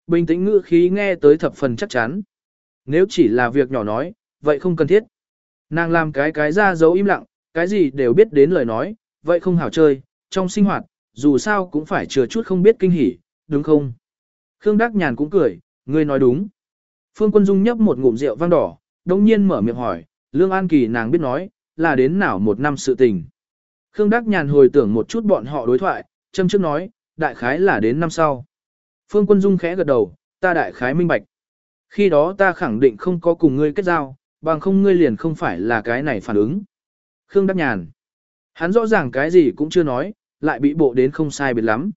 Bình tĩnh ngữ khí nghe tới thập phần chắc chắn. Nếu chỉ là việc nhỏ nói, vậy không cần thiết. Nàng làm cái cái ra dấu im lặng, cái gì đều biết đến lời nói, vậy không hảo chơi, trong sinh hoạt, dù sao cũng phải chừa chút không biết kinh hỉ, đúng không? Khương Đắc Nhàn cũng cười, ngươi nói đúng. Phương Quân Dung nhấp một ngụm rượu vang đỏ, đồng nhiên mở miệng hỏi, Lương An Kỳ nàng biết nói, là đến nào một năm sự tình. Khương Đắc Nhàn hồi tưởng một chút bọn họ đối thoại, châm trước nói, đại khái là đến năm sau. Phương Quân Dung khẽ gật đầu, ta đại khái minh bạch. Khi đó ta khẳng định không có cùng ngươi kết giao, bằng không ngươi liền không phải là cái này phản ứng. Khương Đắc Nhàn. Hắn rõ ràng cái gì cũng chưa nói, lại bị bộ đến không sai biệt lắm.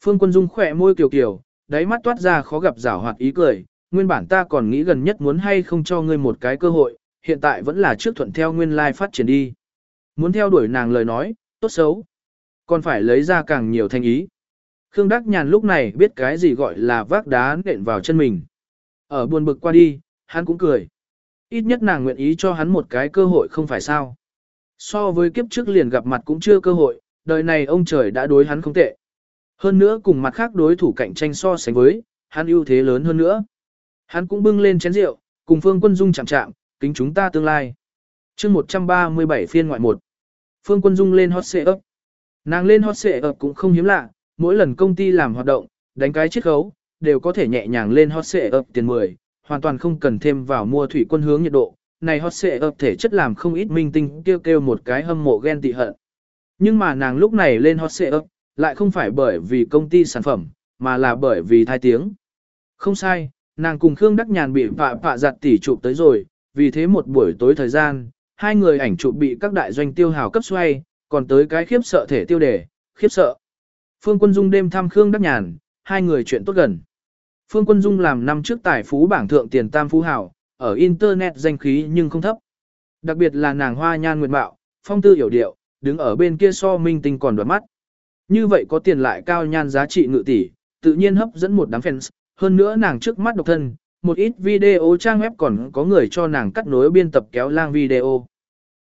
Phương Quân Dung khỏe môi kiều kiều, đáy mắt toát ra khó gặp rảo hoạt ý cười, nguyên bản ta còn nghĩ gần nhất muốn hay không cho ngươi một cái cơ hội, hiện tại vẫn là trước thuận theo nguyên lai phát triển đi. Muốn theo đuổi nàng lời nói, tốt xấu. Còn phải lấy ra càng nhiều thanh ý. Khương Đắc Nhàn lúc này biết cái gì gọi là vác đá nện vào chân mình. Ở buồn bực qua đi, hắn cũng cười. Ít nhất nàng nguyện ý cho hắn một cái cơ hội không phải sao. So với kiếp trước liền gặp mặt cũng chưa cơ hội, đời này ông trời đã đối hắn không tệ. Hơn nữa cùng mặt khác đối thủ cạnh tranh so sánh với, hắn ưu thế lớn hơn nữa. Hắn cũng bưng lên chén rượu, cùng Phương Quân Dung chạm chạm, kính chúng ta tương lai. chương 137 phiên ngoại 1. Phương Quân Dung lên hot xệ ấp. Nàng lên hot xệ ấp cũng không hiếm lạ, mỗi lần công ty làm hoạt động, đánh cái chiết khấu, đều có thể nhẹ nhàng lên hot xệ ấp tiền 10, hoàn toàn không cần thêm vào mua thủy quân hướng nhiệt độ. Này hot xệ ấp thể chất làm không ít minh tinh kêu kêu một cái hâm mộ ghen tị hận. Nhưng mà nàng lúc này lên hot xệ ấp, lại không phải bởi vì công ty sản phẩm, mà là bởi vì thai tiếng. Không sai, nàng cùng Khương Đắc Nhàn bị phạ phạ giặt tỉ chụp tới rồi, vì thế một buổi tối thời gian, hai người ảnh chụp bị các đại doanh tiêu hào cấp xoay, còn tới cái khiếp sợ thể tiêu đề, khiếp sợ. Phương Quân Dung đêm thăm Khương Đắc Nhàn, hai người chuyện tốt gần. Phương Quân Dung làm năm trước tài phú bảng thượng tiền tam phú hào, ở Internet danh khí nhưng không thấp. Đặc biệt là nàng hoa nhan nguyệt bạo, phong tư hiểu điệu, đứng ở bên kia so minh tinh còn đoạt mắt. Như vậy có tiền lại cao nhan giá trị ngự tỷ, tự nhiên hấp dẫn một đám fans, hơn nữa nàng trước mắt độc thân, một ít video trang web còn có người cho nàng cắt nối biên tập kéo lang video.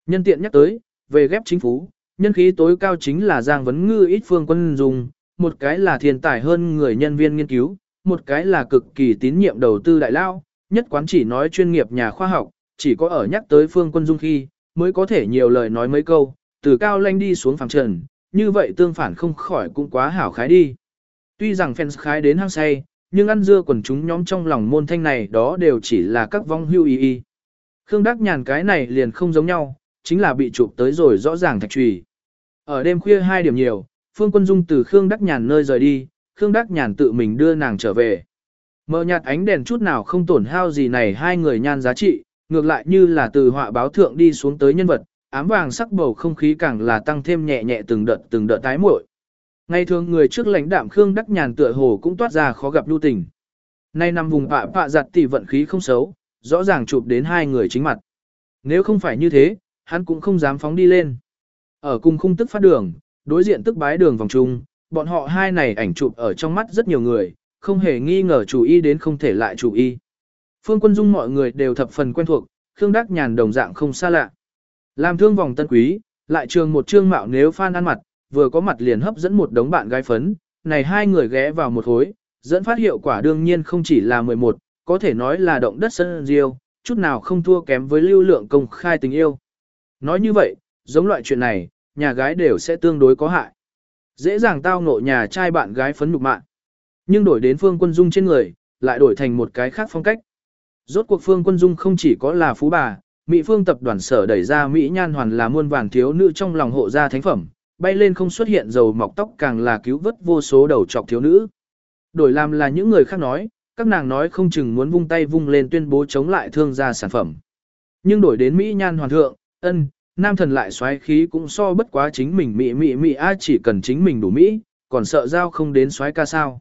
Nhân tiện nhắc tới, về ghép chính phủ, nhân khí tối cao chính là Giang Vấn Ngư ít phương quân dùng, một cái là thiên tài hơn người nhân viên nghiên cứu, một cái là cực kỳ tín nhiệm đầu tư đại lao, nhất quán chỉ nói chuyên nghiệp nhà khoa học, chỉ có ở nhắc tới phương quân dung khi, mới có thể nhiều lời nói mấy câu, từ cao lanh đi xuống phẳng trần, như vậy tương phản không khỏi cũng quá hảo khái đi. Tuy rằng fans khái đến hăng say, nhưng ăn dưa quần chúng nhóm trong lòng môn thanh này đó đều chỉ là các vong hưu y y. Khương Đắc Nhàn cái này liền không giống nhau, chính là bị chụp tới rồi rõ ràng thạch trùy. Ở đêm khuya hai điểm nhiều, Phương Quân Dung từ Khương Đắc Nhàn nơi rời đi, Khương Đắc Nhàn tự mình đưa nàng trở về. Mở nhạt ánh đèn chút nào không tổn hao gì này hai người nhan giá trị, ngược lại như là từ họa báo thượng đi xuống tới nhân vật, ám vàng sắc bầu không khí càng là tăng thêm nhẹ nhẹ từng đợt từng đợt tái muội. Ngày thường người trước lãnh đạm Khương Đắc Nhàn tựa hồ cũng toát ra khó gặp lưu tình. Nay nằm vùng pạ pạ giặt tỷ vận khí không xấu, rõ ràng chụp đến hai người chính mặt. Nếu không phải như thế, hắn cũng không dám phóng đi lên. Ở cùng khung tức phát đường, đối diện tức bái đường vòng trung, bọn họ hai này ảnh chụp ở trong mắt rất nhiều người, không hề nghi ngờ chủ y đến không thể lại chủ y. Phương Quân Dung mọi người đều thập phần quen thuộc, Khương Đắc Nhàn đồng dạng không xa lạ. Làm thương vòng tân quý, lại trường một trương mạo nếu phan ăn mặt, vừa có mặt liền hấp dẫn một đống bạn gái phấn, này hai người ghé vào một hối, dẫn phát hiệu quả đương nhiên không chỉ là 11, có thể nói là động đất sân riêu, chút nào không thua kém với lưu lượng công khai tình yêu. Nói như vậy, giống loại chuyện này, nhà gái đều sẽ tương đối có hại. Dễ dàng tao ngộ nhà trai bạn gái phấn nhục mạng. Nhưng đổi đến phương quân dung trên người, lại đổi thành một cái khác phong cách. Rốt cuộc phương quân dung không chỉ có là phú bà, Mỹ phương tập đoàn sở đẩy ra Mỹ nhan hoàn là muôn vàn thiếu nữ trong lòng hộ gia thánh phẩm, bay lên không xuất hiện dầu mọc tóc càng là cứu vớt vô số đầu trọc thiếu nữ. Đổi làm là những người khác nói, các nàng nói không chừng muốn vung tay vung lên tuyên bố chống lại thương gia sản phẩm. Nhưng đổi đến Mỹ nhan hoàn thượng, ân, nam thần lại xoáy khí cũng so bất quá chính mình Mỹ Mỹ Mỹ a chỉ cần chính mình đủ Mỹ, còn sợ giao không đến xoáy ca sao.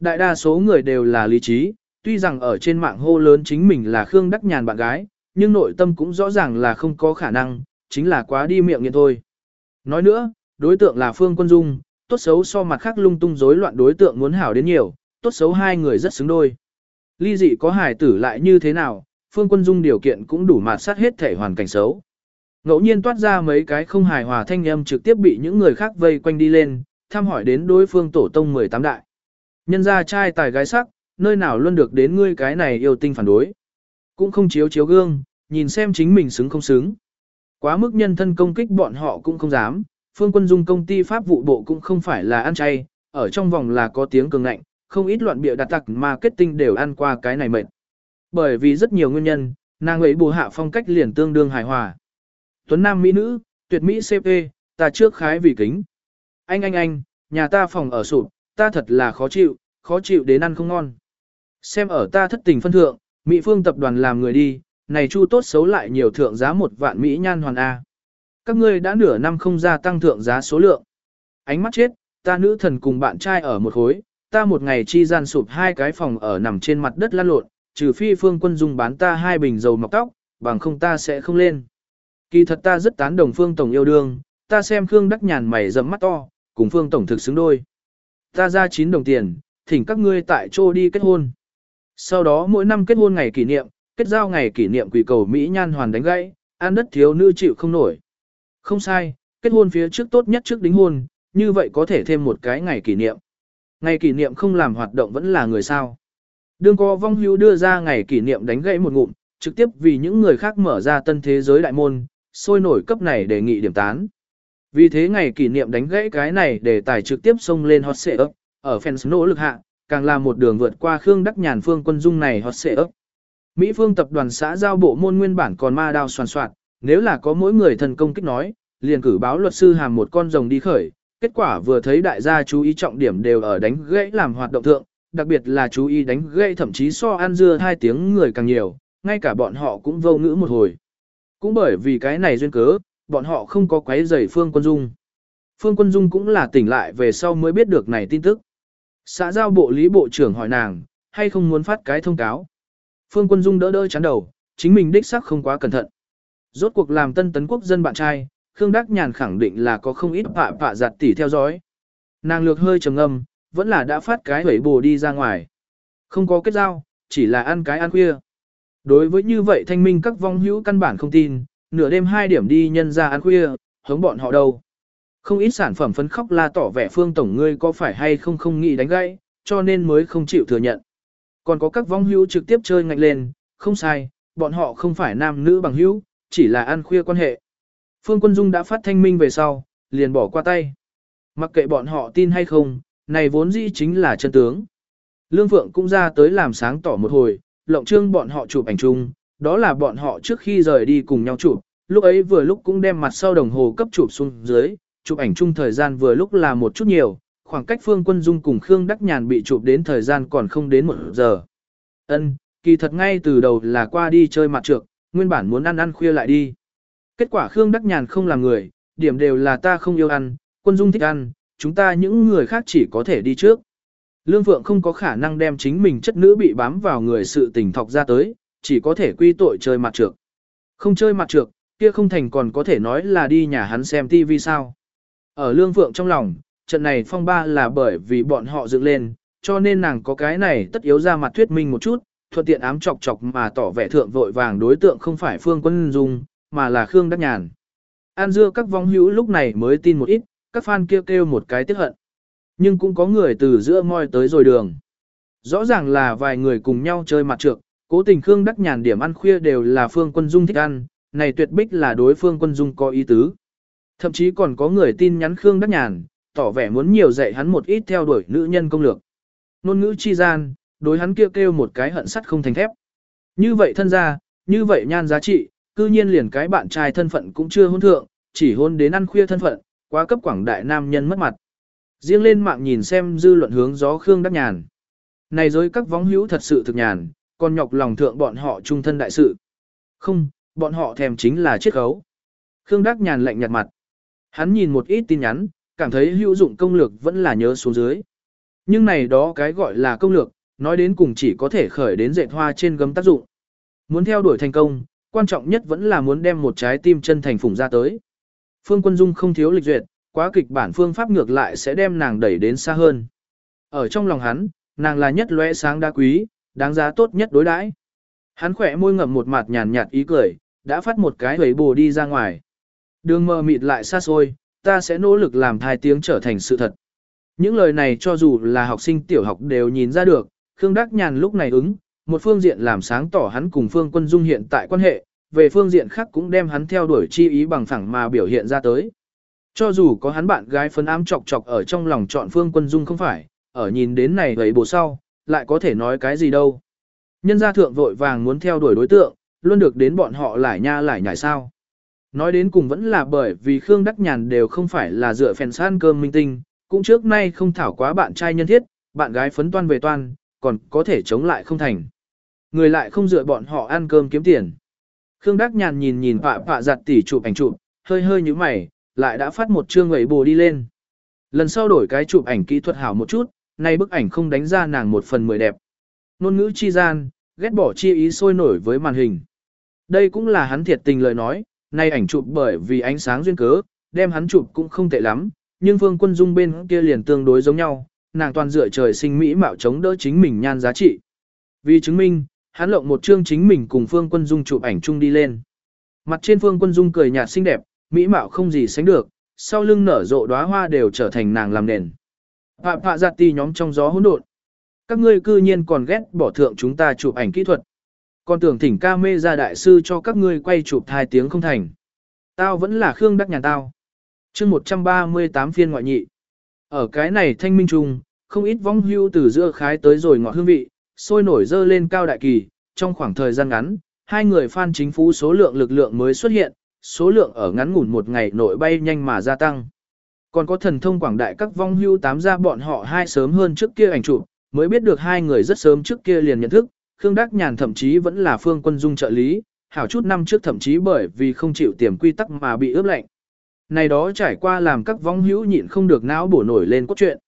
Đại đa số người đều là lý trí, tuy rằng ở trên mạng hô lớn chính mình là Khương Đắc Nhàn bạn gái, nhưng nội tâm cũng rõ ràng là không có khả năng, chính là quá đi miệng nghiện thôi. Nói nữa, đối tượng là Phương Quân Dung, tốt xấu so mặt khác lung tung rối loạn đối tượng muốn hảo đến nhiều, tốt xấu hai người rất xứng đôi. Ly dị có hài tử lại như thế nào, Phương Quân Dung điều kiện cũng đủ mà sát hết thể hoàn cảnh xấu. Ngẫu nhiên toát ra mấy cái không hài hòa thanh âm trực tiếp bị những người khác vây quanh đi lên, thăm hỏi đến đối phương tổ tông 18 đại. Nhân ra trai tài gái sắc, nơi nào luôn được đến ngươi cái này yêu tinh phản đối. Cũng không chiếu chiếu gương, nhìn xem chính mình xứng không xứng. Quá mức nhân thân công kích bọn họ cũng không dám, Phương Quân Dung công ty pháp vụ bộ cũng không phải là ăn chay, ở trong vòng là có tiếng cường ngạnh, không ít loạn bịa đặt tặc marketing đều ăn qua cái này mệt. Bởi vì rất nhiều nguyên nhân, nàng ấy bù hạ phong cách liền tương đương hài hòa. Tuấn Nam Mỹ nữ, tuyệt Mỹ CP, ta trước khái vì kính. Anh anh anh, nhà ta phòng ở sụp, ta thật là khó chịu, khó chịu đến ăn không ngon. Xem ở ta thất tình phân thượng, Mỹ phương tập đoàn làm người đi, này chu tốt xấu lại nhiều thượng giá một vạn Mỹ nhan hoàn A. Các ngươi đã nửa năm không ra tăng thượng giá số lượng. Ánh mắt chết, ta nữ thần cùng bạn trai ở một khối, ta một ngày chi gian sụp hai cái phòng ở nằm trên mặt đất lăn lộn, trừ phi phương quân dùng bán ta hai bình dầu mọc tóc, bằng không ta sẽ không lên. Kỳ thật ta rất tán đồng phương tổng yêu đương, ta xem Khương Đắc Nhàn mày rậm mắt to, cùng phương tổng thực xứng đôi. Ta ra 9 đồng tiền, thỉnh các ngươi tại chỗ đi kết hôn. Sau đó mỗi năm kết hôn ngày kỷ niệm, kết giao ngày kỷ niệm quỷ cầu Mỹ nhan hoàn đánh gãy, an đất thiếu nữ chịu không nổi. Không sai, kết hôn phía trước tốt nhất trước đính hôn, như vậy có thể thêm một cái ngày kỷ niệm. Ngày kỷ niệm không làm hoạt động vẫn là người sao. Đương có vong hưu đưa ra ngày kỷ niệm đánh gãy một ngụm, trực tiếp vì những người khác mở ra tân thế giới đại môn, sôi nổi cấp này đề nghị điểm tán. Vì thế ngày kỷ niệm đánh gãy cái này để tài trực tiếp xông lên hot xệ ấp, ở fans nỗ lực hạ, càng là một đường vượt qua Khương Đắc Nhàn phương quân dung này hot xệ ấp. Mỹ phương tập đoàn xã giao bộ môn nguyên bản còn ma đao soàn soạn, nếu là có mỗi người thần công kích nói, liền cử báo luật sư hàm một con rồng đi khởi, kết quả vừa thấy đại gia chú ý trọng điểm đều ở đánh gãy làm hoạt động thượng, đặc biệt là chú ý đánh gãy thậm chí so ăn dưa hai tiếng người càng nhiều, ngay cả bọn họ cũng vô ngữ một hồi. Cũng bởi vì cái này duyên cớ, bọn họ không có quấy rầy Phương Quân Dung. Phương Quân Dung cũng là tỉnh lại về sau mới biết được này tin tức. Xã giao bộ lý bộ trưởng hỏi nàng, hay không muốn phát cái thông cáo. Phương Quân Dung đỡ đỡ chán đầu, chính mình đích xác không quá cẩn thận. Rốt cuộc làm tân tấn quốc dân bạn trai, Khương Đắc Nhàn khẳng định là có không ít pạ pạ giặt tỉ theo dõi. Nàng lược hơi trầm ngâm, vẫn là đã phát cái hủy bồ đi ra ngoài. Không có kết giao, chỉ là ăn cái ăn khuya. Đối với như vậy thanh minh các vong hữu căn bản không tin, nửa đêm hai điểm đi nhân ra ăn khuya, hống bọn họ đâu. Không ít sản phẩm phấn khóc la tỏ vẻ phương tổng ngươi có phải hay không không nghĩ đánh gãy, cho nên mới không chịu thừa nhận. Còn có các vong hữu trực tiếp chơi ngạch lên, không sai, bọn họ không phải nam nữ bằng hữu, chỉ là ăn khuya quan hệ. Phương Quân Dung đã phát thanh minh về sau, liền bỏ qua tay. Mặc kệ bọn họ tin hay không, này vốn dĩ chính là chân tướng. Lương Phượng cũng ra tới làm sáng tỏ một hồi, lộng trương bọn họ chụp ảnh chung, đó là bọn họ trước khi rời đi cùng nhau chụp, lúc ấy vừa lúc cũng đem mặt sau đồng hồ cấp chụp xuống dưới, chụp ảnh chung thời gian vừa lúc là một chút nhiều, khoảng cách Phương Quân Dung cùng Khương Đắc Nhàn bị chụp đến thời gian còn không đến một giờ. Ân, kỳ thật ngay từ đầu là qua đi chơi mặt trược, nguyên bản muốn ăn ăn khuya lại đi. Kết quả Khương Đắc Nhàn không làm người, điểm đều là ta không yêu ăn, Quân Dung thích ăn, chúng ta những người khác chỉ có thể đi trước. Lương Phượng không có khả năng đem chính mình chất nữ bị bám vào người sự tình thọc ra tới, chỉ có thể quy tội chơi mặt trược. Không chơi mặt trược, kia không thành còn có thể nói là đi nhà hắn xem TV sao. Ở Lương Phượng trong lòng, trận này phong ba là bởi vì bọn họ dựng lên, cho nên nàng có cái này tất yếu ra mặt thuyết minh một chút, thuận tiện ám chọc chọc mà tỏ vẻ thượng vội vàng đối tượng không phải Phương Quân Dung, mà là Khương Đắc Nhàn. An dưa các vong hữu lúc này mới tin một ít, các fan kêu kêu một cái tiếc hận. Nhưng cũng có người từ giữa môi tới rồi đường. Rõ ràng là vài người cùng nhau chơi mặt trược, cố tình Khương Đắc Nhàn điểm ăn khuya đều là Phương Quân Dung thích ăn, này tuyệt bích là đối Phương Quân Dung có ý tứ. Thậm chí còn có người tin nhắn Khương Đắc Nhàn, tỏ vẻ muốn nhiều dạy hắn một ít theo đuổi nữ nhân công lược. Nôn ngữ chi gian, đối hắn kêu kêu một cái hận sắt không thành thép. Như vậy thân gia, như vậy nhan giá trị, cư nhiên liền cái bạn trai thân phận cũng chưa hôn thượng, chỉ hôn đến ăn khuya thân phận, Quá cấp quảng đại nam nhân mất mặt. Riêng lên mạng nhìn xem dư luận hướng gió Khương Đắc Nhàn. Này giới các vóng hữu thật sự thực nhàn, còn nhọc lòng thượng bọn họ trung thân đại sự. Không, bọn họ thèm chính là chiết khấu. Khương Đắc Nhàn lạnh nhạt mặt. Hắn nhìn một ít tin nhắn, cảm thấy hữu dụng công lược vẫn là nhớ xuống dưới. Nhưng này đó cái gọi là công lược, nói đến cùng chỉ có thể khởi đến dệt hoa trên gấm tác dụng. Muốn theo đuổi thành công, quan trọng nhất vẫn là muốn đem một trái tim chân thành phủng ra tới. Phương Quân Dung không thiếu lịch duyệt, quá kịch bản phương pháp ngược lại sẽ đem nàng đẩy đến xa hơn. Ở trong lòng hắn, nàng là nhất lóe sáng đa quý, đáng giá tốt nhất đối đãi. Hắn khỏe môi ngậm một mặt nhàn nhạt ý cười, đã phát một cái hấy bồ đi ra ngoài. Đường mờ mịt lại xa xôi, ta sẽ nỗ lực làm thai tiếng trở thành sự thật. Những lời này cho dù là học sinh tiểu học đều nhìn ra được, Khương Đắc Nhàn lúc này ứng, một phương diện làm sáng tỏ hắn cùng Phương Quân Dung hiện tại quan hệ, về phương diện khác cũng đem hắn theo đuổi chi ý bằng phẳng mà biểu hiện ra tới. Cho dù có hắn bạn gái phấn ám chọc chọc ở trong lòng chọn Phương Quân Dung không phải, ở nhìn đến này gầy bộ sau, lại có thể nói cái gì đâu. Nhân gia thượng vội vàng muốn theo đuổi đối tượng, luôn được đến bọn họ lại nha lại nhảy sao. Nói đến cùng vẫn là bởi vì Khương Đắc Nhàn đều không phải là dựa phèn san cơm minh tinh, cũng trước nay không thảo quá bạn trai nhân thiết, bạn gái phấn toan về toan, còn có thể chống lại không thành. Người lại không dựa bọn họ ăn cơm kiếm tiền. Khương Đắc Nhàn nhìn nhìn pạ pạ giặt tỉ chụp ảnh chụp, hơi hơi như mày, lại đã phát một chương ấy bồ đi lên. Lần sau đổi cái chụp ảnh kỹ thuật hảo một chút, nay bức ảnh không đánh ra nàng một phần mười đẹp. Nôn ngữ chi gian, ghét bỏ chi ý sôi nổi với màn hình. Đây cũng là hắn thiệt tình lời nói, nay ảnh chụp bởi vì ánh sáng duyên cớ, đem hắn chụp cũng không tệ lắm, nhưng Vương Quân Dung bên kia liền tương đối giống nhau, nàng toàn dựa trời sinh mỹ mạo chống đỡ chính mình nhan giá trị. Vì chứng minh, hắn lộng một chương chính mình cùng Phương Quân Dung chụp ảnh chung đi lên. Mặt trên Phương Quân Dung cười nhạt xinh đẹp, mỹ mạo không gì sánh được, sau lưng nở rộ đóa hoa đều trở thành nàng làm nền. Phạm phạ dạ giặt ti nhóm trong gió hỗn độn. Các ngươi cư nhiên còn ghét bỏ thượng chúng ta chụp ảnh kỹ thuật. Còn tưởng thỉnh ca mê ra đại sư cho các ngươi quay chụp hai tiếng không thành. Tao vẫn là Khương Đắc Nhàn tao. chương 138 phiên ngoại nhị. Ở cái này thanh minh trung, không ít vong hưu từ giữa khái tới rồi ngọt hương vị, sôi nổi dơ lên cao đại kỳ, trong khoảng thời gian ngắn, hai người fan chính phủ số lượng lực lượng mới xuất hiện, số lượng ở ngắn ngủn một ngày nội bay nhanh mà gia tăng. Còn có thần thông quảng đại các vong hưu tám ra bọn họ hai sớm hơn trước kia ảnh chụp, mới biết được hai người rất sớm trước kia liền nhận thức, Khương Đắc Nhàn thậm chí vẫn là phương quân dung trợ lý, hảo chút năm trước thậm chí bởi vì không chịu tiềm quy tắc mà bị ướp lạnh. Này đó trải qua làm các vong hữu nhịn không được não bổ nổi lên cốt truyện.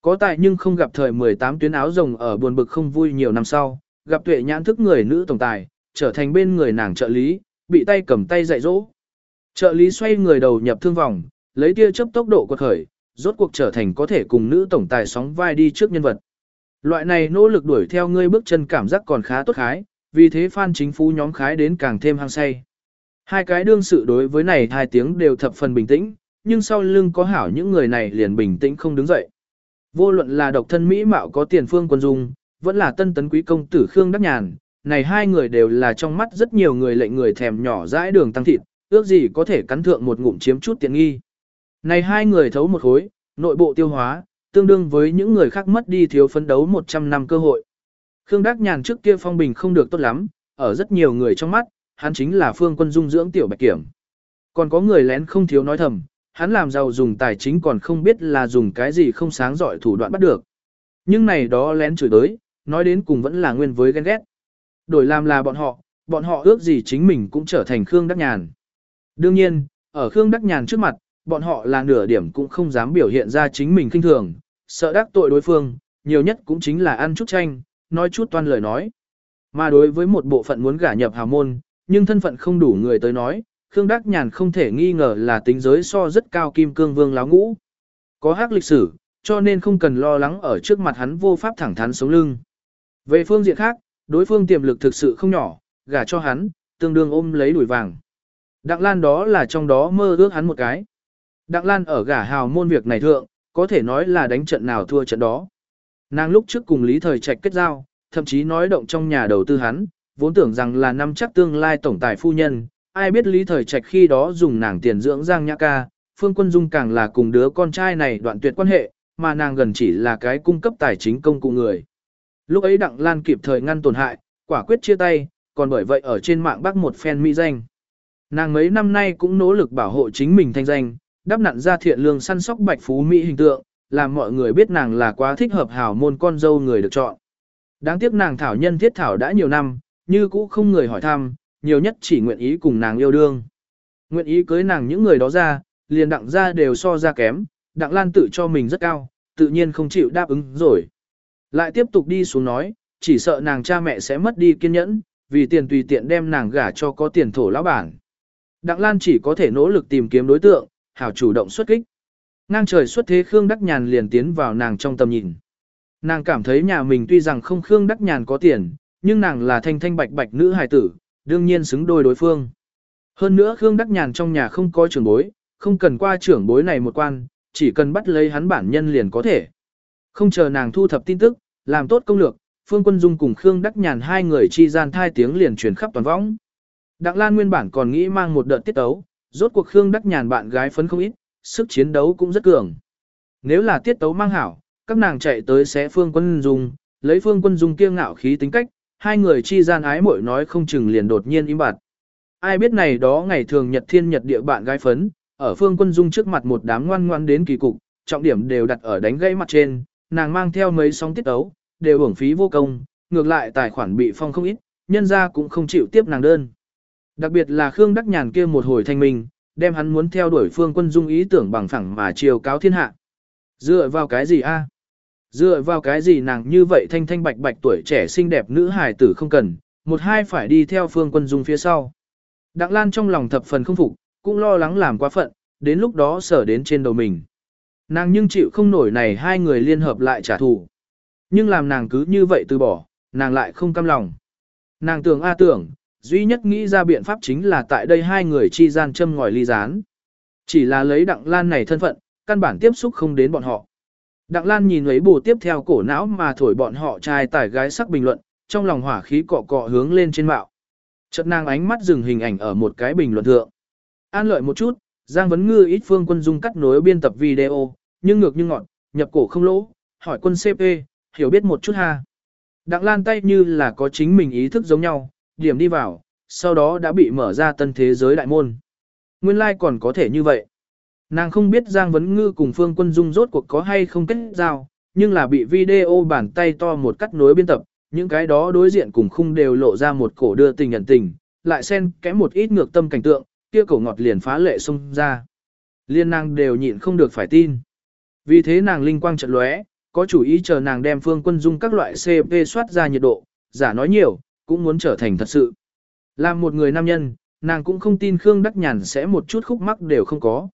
Có tại nhưng không gặp thời 18 tuyến áo rồng ở buồn bực không vui nhiều năm sau, gặp tuệ nhãn thức người nữ tổng tài, trở thành bên người nàng trợ lý, bị tay cầm tay dạy dỗ. Trợ lý xoay người đầu nhập thương vòng, lấy tia chớp tốc độ quật khởi, rốt cuộc trở thành có thể cùng nữ tổng tài sóng vai đi trước nhân vật. Loại này nỗ lực đuổi theo ngươi bước chân cảm giác còn khá tốt khái, vì thế phan chính phú nhóm khái đến càng thêm hăng say. Hai cái đương sự đối với này hai tiếng đều thập phần bình tĩnh, nhưng sau lưng có hảo những người này liền bình tĩnh không đứng dậy. Vô luận là độc thân Mỹ mạo có tiền phương quân dung, vẫn là tân tấn quý công tử Khương Đắc Nhàn, này hai người đều là trong mắt rất nhiều người lệnh người thèm nhỏ dãi đường tăng thịt, ước gì có thể cắn thượng một ngụm chiếm chút tiện nghi. Này hai người thấu một khối, nội bộ tiêu hóa, tương đương với những người khác mất đi thiếu phấn đấu 100 năm cơ hội. Khương Đắc Nhàn trước kia phong bình không được tốt lắm, ở rất nhiều người trong mắt, hắn chính là phương quân dung dưỡng tiểu bạch kiểm. Còn có người lén không thiếu nói thầm, hắn làm giàu dùng tài chính còn không biết là dùng cái gì không sáng giỏi thủ đoạn bắt được. Nhưng này đó lén chửi tới, nói đến cùng vẫn là nguyên với ghen ghét. Đổi làm là bọn họ, bọn họ ước gì chính mình cũng trở thành Khương Đắc Nhàn. Đương nhiên, ở Khương Đắc Nhàn trước mặt, bọn họ là nửa điểm cũng không dám biểu hiện ra chính mình kinh thường, sợ đắc tội đối phương, nhiều nhất cũng chính là ăn chút chanh, nói chút toan lời nói. Mà đối với một bộ phận muốn gả nhập hào môn, nhưng thân phận không đủ người tới nói, Khương Đắc Nhàn không thể nghi ngờ là tính giới so rất cao kim cương vương láo ngũ. Có hắc lịch sử, cho nên không cần lo lắng ở trước mặt hắn vô pháp thẳng thắn sống lưng. Về phương diện khác, đối phương tiềm lực thực sự không nhỏ, gả cho hắn, tương đương ôm lấy đuổi vàng. Đặng Lan đó là trong đó mơ ước hắn một cái. Đặng Lan ở gả hào môn việc này thượng, có thể nói là đánh trận nào thua trận đó. Nàng lúc trước cùng Lý Thời Trạch kết giao, thậm chí nói động trong nhà đầu tư hắn, vốn tưởng rằng là năm chắc tương lai tổng tài phu nhân, ai biết Lý Thời Trạch khi đó dùng nàng tiền dưỡng Giang Nhã Ca, Phương Quân Dung càng là cùng đứa con trai này đoạn tuyệt quan hệ, mà nàng gần chỉ là cái cung cấp tài chính công cụ người. Lúc ấy Đặng Lan kịp thời ngăn tổn hại, quả quyết chia tay, còn bởi vậy ở trên mạng bắt một fan mỹ danh. Nàng mấy năm nay cũng nỗ lực bảo hộ chính mình thanh danh, đắp nặn ra thiện lương săn sóc bạch phú mỹ hình tượng, làm mọi người biết nàng là quá thích hợp hảo môn con dâu người được chọn. Đáng tiếc nàng thảo nhân thiết thảo đã nhiều năm, như cũ không người hỏi thăm, nhiều nhất chỉ nguyện ý cùng nàng yêu đương. Nguyện ý cưới nàng những người đó ra, liền đặng ra đều so ra kém, đặng lan tự cho mình rất cao, tự nhiên không chịu đáp ứng rồi. Lại tiếp tục đi xuống nói, chỉ sợ nàng cha mẹ sẽ mất đi kiên nhẫn, vì tiền tùy tiện đem nàng gả cho có tiền thổ lão bản. Đặng Lan chỉ có thể nỗ lực tìm kiếm đối tượng, hảo chủ động xuất kích. Ngang trời xuất thế Khương Đắc Nhàn liền tiến vào nàng trong tầm nhìn. Nàng cảm thấy nhà mình tuy rằng không Khương Đắc Nhàn có tiền, nhưng nàng là thanh thanh bạch bạch nữ hài tử, đương nhiên xứng đôi đối phương. Hơn nữa Khương Đắc Nhàn trong nhà không có trưởng bối, không cần qua trưởng bối này một quan, chỉ cần bắt lấy hắn bản nhân liền có thể. Không chờ nàng thu thập tin tức, làm tốt công lược, Phương Quân Dung cùng Khương Đắc Nhàn hai người chi gian thai tiếng liền truyền khắp toàn võng. Đặng Lan nguyên bản còn nghĩ mang một đợt tiết tấu, rốt cuộc Khương Đắc Nhàn bạn gái phấn không ít, sức chiến đấu cũng rất cường. Nếu là tiết tấu mang hảo, các nàng chạy tới sẽ Phương Quân Dung, lấy Phương Quân Dung kiêng ngạo khí tính cách, hai người chi gian ái muội nói không chừng liền đột nhiên im bặt. Ai biết này đó ngày thường nhật thiên nhật địa bạn gái phấn, ở Phương Quân Dung trước mặt một đám ngoan ngoan đến kỳ cục, trọng điểm đều đặt ở đánh gây mặt trên, nàng mang theo mấy sóng tiết tấu, đều hưởng phí vô công, ngược lại tài khoản bị phong không ít, nhân ra cũng không chịu tiếp nàng đơn. Đặc biệt là Khương Đắc Nhàn kia một hồi thanh minh, đem hắn muốn theo đuổi phương quân dung ý tưởng bằng phẳng mà chiều cáo thiên hạ. Dựa vào cái gì a? Dựa vào cái gì nàng như vậy thanh thanh bạch bạch tuổi trẻ xinh đẹp nữ hài tử không cần, một hai phải đi theo phương quân dung phía sau. Đặng Lan trong lòng thập phần không phục, cũng lo lắng làm quá phận, đến lúc đó sở đến trên đầu mình. Nàng nhưng chịu không nổi này hai người liên hợp lại trả thù. Nhưng làm nàng cứ như vậy từ bỏ, nàng lại không cam lòng. Nàng tưởng a tưởng, duy nhất nghĩ ra biện pháp chính là tại đây hai người chi gian châm ngòi ly gián. Chỉ là lấy Đặng Lan này thân phận, căn bản tiếp xúc không đến bọn họ. Đặng Lan nhìn ấy bù tiếp theo cổ não mà thổi bọn họ trai tải gái sắc bình luận, trong lòng hỏa khí cọ cọ hướng lên trên mạo. Chợt nàng ánh mắt dừng hình ảnh ở một cái bình luận thượng. An lợi một chút, Giang Vấn Ngư ít phương quân dung cắt nối biên tập video, nhưng ngược như ngọn, nhập cổ không lỗ, hỏi quân CP, hiểu biết một chút ha. Đặng Lan tay như là có chính mình ý thức giống nhau, điểm đi vào, sau đó đã bị mở ra tân thế giới đại môn. Nguyên lai like còn có thể như vậy. Nàng không biết Giang Vấn Ngư cùng Phương Quân Dung rốt cuộc có hay không kết giao, nhưng là bị video bàn tay to một cắt nối biên tập, những cái đó đối diện cùng khung đều lộ ra một cổ đưa tình nhận tình, lại xen kẽ một ít ngược tâm cảnh tượng, kia cổ ngọt liền phá lệ xông ra. Liên nàng đều nhịn không được phải tin. Vì thế nàng linh quang trận lóe, có chủ ý chờ nàng đem phương quân dung các loại CP soát ra nhiệt độ, giả nói nhiều, cũng muốn trở thành thật sự. Làm một người nam nhân, nàng cũng không tin Khương Đắc Nhàn sẽ một chút khúc mắc đều không có.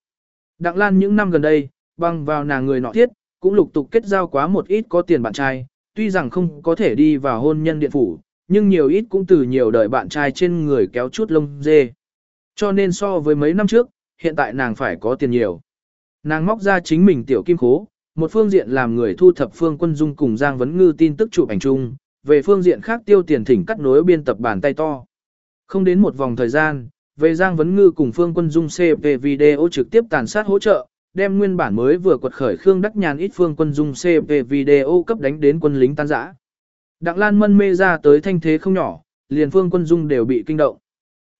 Đặng Lan những năm gần đây, băng vào nàng người nọ thiết, cũng lục tục kết giao quá một ít có tiền bạn trai, tuy rằng không có thể đi vào hôn nhân điện phủ, nhưng nhiều ít cũng từ nhiều đời bạn trai trên người kéo chút lông dê. Cho nên so với mấy năm trước, hiện tại nàng phải có tiền nhiều. Nàng móc ra chính mình tiểu kim khố, một phương diện làm người thu thập phương quân dung cùng Giang Vấn Ngư tin tức chụp ảnh chung, về phương diện khác tiêu tiền thỉnh cắt nối biên tập bàn tay to. Không đến một vòng thời gian, về Giang Vấn Ngư cùng phương quân dung CP video trực tiếp tàn sát hỗ trợ, đem nguyên bản mới vừa quật khởi Khương Đắc Nhàn ít phương quân dung CP video cấp đánh đến quân lính tan rã. Đặng Lan mân mê ra tới thanh thế không nhỏ, liền phương quân dung đều bị kinh động.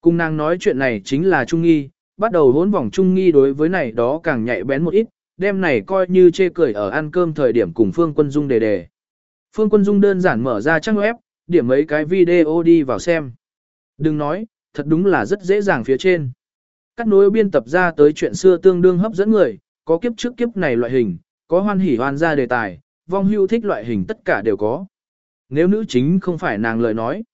Cùng nàng nói chuyện này chính là Trung Nghi, bắt đầu hỗn vòng Trung Nghi đối với này đó càng nhạy bén một ít, đêm này coi như chê cười ở ăn cơm thời điểm cùng Phương Quân Dung đề đề. Phương Quân Dung đơn giản mở ra trang web, điểm mấy cái video đi vào xem. Đừng nói, thật đúng là rất dễ dàng phía trên. Cắt nối biên tập ra tới chuyện xưa tương đương hấp dẫn người, có kiếp trước kiếp này loại hình, có hoan hỉ hoan ra đề tài, vong hưu thích loại hình tất cả đều có. Nếu nữ chính không phải nàng lời nói,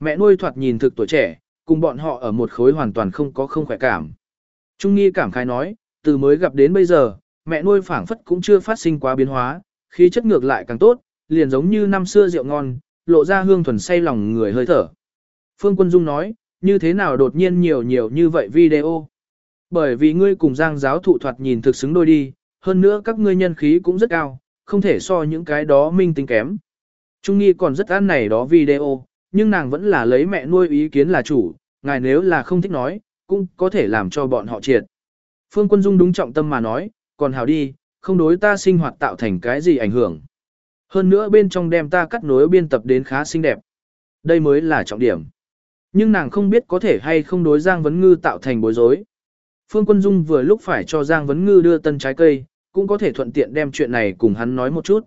mẹ nuôi thoạt nhìn thực tuổi trẻ, cùng bọn họ ở một khối hoàn toàn không có không khỏe cảm. Trung nghi cảm khai nói, từ mới gặp đến bây giờ, mẹ nuôi phảng phất cũng chưa phát sinh quá biến hóa, khí chất ngược lại càng tốt, liền giống như năm xưa rượu ngon, lộ ra hương thuần say lòng người hơi thở. Phương Quân Dung nói, như thế nào đột nhiên nhiều nhiều như vậy video. Bởi vì ngươi cùng giang giáo thụ thoạt nhìn thực xứng đôi đi, hơn nữa các ngươi nhân khí cũng rất cao, không thể so những cái đó minh tính kém. Trung nghi còn rất ăn này đó video, nhưng nàng vẫn là lấy mẹ nuôi ý kiến là chủ, ngài nếu là không thích nói, cũng có thể làm cho bọn họ triệt. Phương Quân Dung đúng trọng tâm mà nói, còn hào đi, không đối ta sinh hoạt tạo thành cái gì ảnh hưởng. Hơn nữa bên trong đem ta cắt nối biên tập đến khá xinh đẹp. Đây mới là trọng điểm. Nhưng nàng không biết có thể hay không đối Giang Vấn Ngư tạo thành bối rối. Phương Quân Dung vừa lúc phải cho Giang Vấn Ngư đưa tân trái cây, cũng có thể thuận tiện đem chuyện này cùng hắn nói một chút.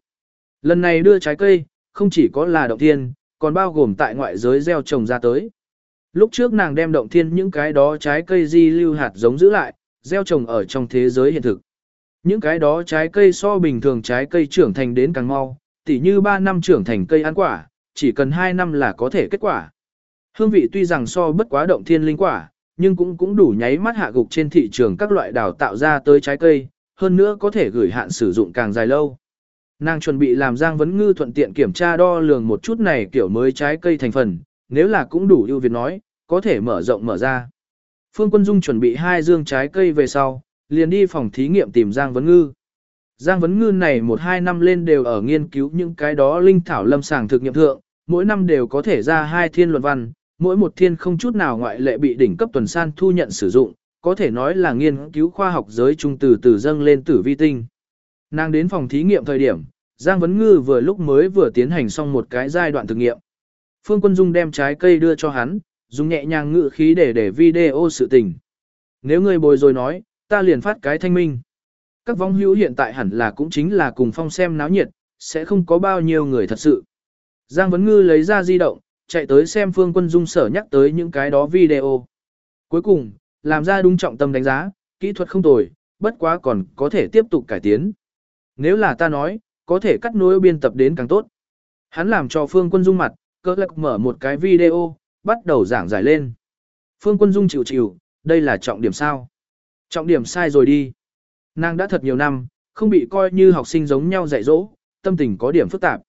Lần này đưa trái cây, không chỉ có là động thiên, còn bao gồm tại ngoại giới gieo trồng ra tới. Lúc trước nàng đem động thiên những cái đó trái cây di lưu hạt giống giữ lại, gieo trồng ở trong thế giới hiện thực. Những cái đó trái cây so bình thường trái cây trưởng thành đến càng mau, tỉ như 3 năm trưởng thành cây ăn quả, chỉ cần 2 năm là có thể kết quả. Hương vị tuy rằng so bất quá động thiên linh quả, nhưng cũng cũng đủ nháy mắt hạ gục trên thị trường các loại đào tạo ra tới trái cây, hơn nữa có thể gửi hạn sử dụng càng dài lâu. Nàng chuẩn bị làm Giang Vấn Ngư thuận tiện kiểm tra đo lường một chút này kiểu mới trái cây thành phần, nếu là cũng đủ ưu việt nói, có thể mở rộng mở ra. Phương Quân Dung chuẩn bị hai dương trái cây về sau, liền đi phòng thí nghiệm tìm Giang Vấn Ngư. Giang Vấn Ngư này một hai năm lên đều ở nghiên cứu những cái đó linh thảo lâm sàng thực nghiệm thượng, mỗi năm đều có thể ra hai thiên luận văn, mỗi một thiên không chút nào ngoại lệ bị đỉnh cấp tuần san thu nhận sử dụng, có thể nói là nghiên cứu khoa học giới trung từ từ dâng lên tử vi tinh. Nàng đến phòng thí nghiệm thời điểm, Giang Vấn Ngư vừa lúc mới vừa tiến hành xong một cái giai đoạn thực nghiệm. Phương Quân Dung đem trái cây đưa cho hắn, dùng nhẹ nhàng ngự khí để để video sự tình. Nếu người bồi rồi nói, ta liền phát cái thanh minh. Các vong hữu hiện tại hẳn là cũng chính là cùng phong xem náo nhiệt, sẽ không có bao nhiêu người thật sự. Giang Vấn Ngư lấy ra di động, chạy tới xem Phương Quân Dung sở nhắc tới những cái đó video. Cuối cùng, làm ra đúng trọng tâm đánh giá, kỹ thuật không tồi, bất quá còn có thể tiếp tục cải tiến. Nếu là ta nói, có thể cắt nối biên tập đến càng tốt. Hắn làm cho Phương Quân Dung mặt, cơ lạc mở một cái video, bắt đầu giảng giải lên. Phương Quân Dung chịu chịu, đây là trọng điểm sao? Trọng điểm sai rồi đi. Nàng đã thật nhiều năm, không bị coi như học sinh giống nhau dạy dỗ, tâm tình có điểm phức tạp.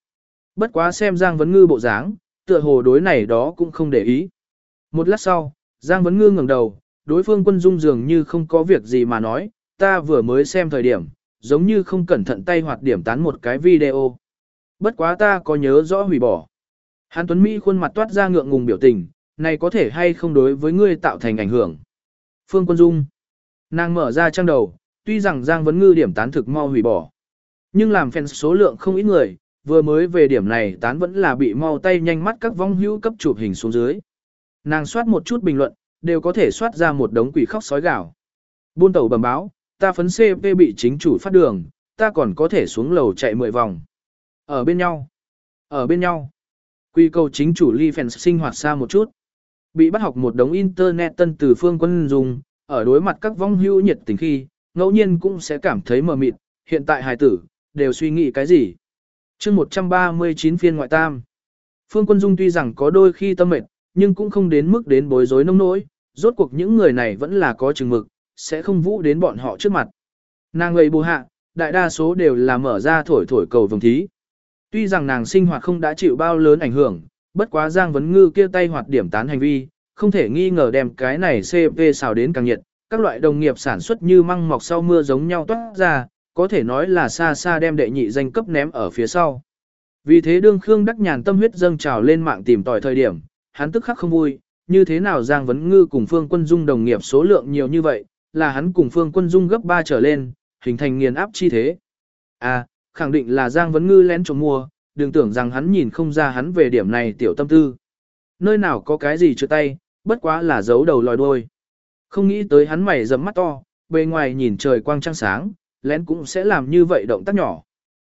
Bất quá xem Giang Vấn Ngư bộ dáng, tựa hồ đối này đó cũng không để ý. Một lát sau, Giang Vấn Ngư ngẩng đầu, đối phương quân dung dường như không có việc gì mà nói, ta vừa mới xem thời điểm, giống như không cẩn thận tay hoạt điểm tán một cái video. Bất quá ta có nhớ rõ hủy bỏ. Hàn Tuấn Mỹ khuôn mặt toát ra ngượng ngùng biểu tình, này có thể hay không đối với ngươi tạo thành ảnh hưởng. Phương Quân Dung. Nàng mở ra trang đầu, tuy rằng Giang Vấn Ngư điểm tán thực mau hủy bỏ. Nhưng làm fan số lượng không ít người, vừa mới về điểm này tán vẫn là bị mau tay nhanh mắt các vong hữu cấp chụp hình xuống dưới. Nàng soát một chút bình luận, đều có thể soát ra một đống quỷ khóc sói gạo. Buôn tàu bẩm báo, ta phấn CP bị chính chủ phát đường, ta còn có thể xuống lầu chạy 10 vòng. Ở bên nhau. Ở bên nhau. Quy cầu chính chủ ly fans sinh hoạt xa một chút. Bị bắt học một đống internet tân từ phương quân dùng, ở đối mặt các vong hữu nhiệt tình khi, ngẫu nhiên cũng sẽ cảm thấy mờ mịt, hiện tại hài tử, đều suy nghĩ cái gì. chương 139 phiên ngoại tam. Phương Quân Dung tuy rằng có đôi khi tâm mệt, nhưng cũng không đến mức đến bối rối nông nỗi, rốt cuộc những người này vẫn là có chừng mực, sẽ không vũ đến bọn họ trước mặt. Nàng ấy bù hạ, đại đa số đều là mở ra thổi thổi cầu vồng thí. Tuy rằng nàng sinh hoạt không đã chịu bao lớn ảnh hưởng, bất quá Giang Vấn Ngư kia tay hoạt điểm tán hành vi, không thể nghi ngờ đem cái này CP xào đến càng nhiệt, các loại đồng nghiệp sản xuất như măng mọc sau mưa giống nhau toát ra, có thể nói là xa xa đem đệ nhị danh cấp ném ở phía sau. Vì thế đương Khương Đắc Nhàn tâm huyết dâng trào lên mạng tìm tòi thời điểm, hắn tức khắc không vui, như thế nào Giang Vấn Ngư cùng Phương Quân Dung đồng nghiệp số lượng nhiều như vậy, là hắn cùng Phương Quân Dung gấp 3 trở lên, hình thành nghiền áp chi thế. À, khẳng định là Giang Vấn Ngư lén trộm mua, đừng tưởng rằng hắn nhìn không ra hắn về điểm này tiểu tâm tư. Nơi nào có cái gì chưa tay, bất quá là giấu đầu lòi đuôi. Không nghĩ tới hắn mày dầm mắt to, bề ngoài nhìn trời quang trăng sáng, lén cũng sẽ làm như vậy động tác nhỏ.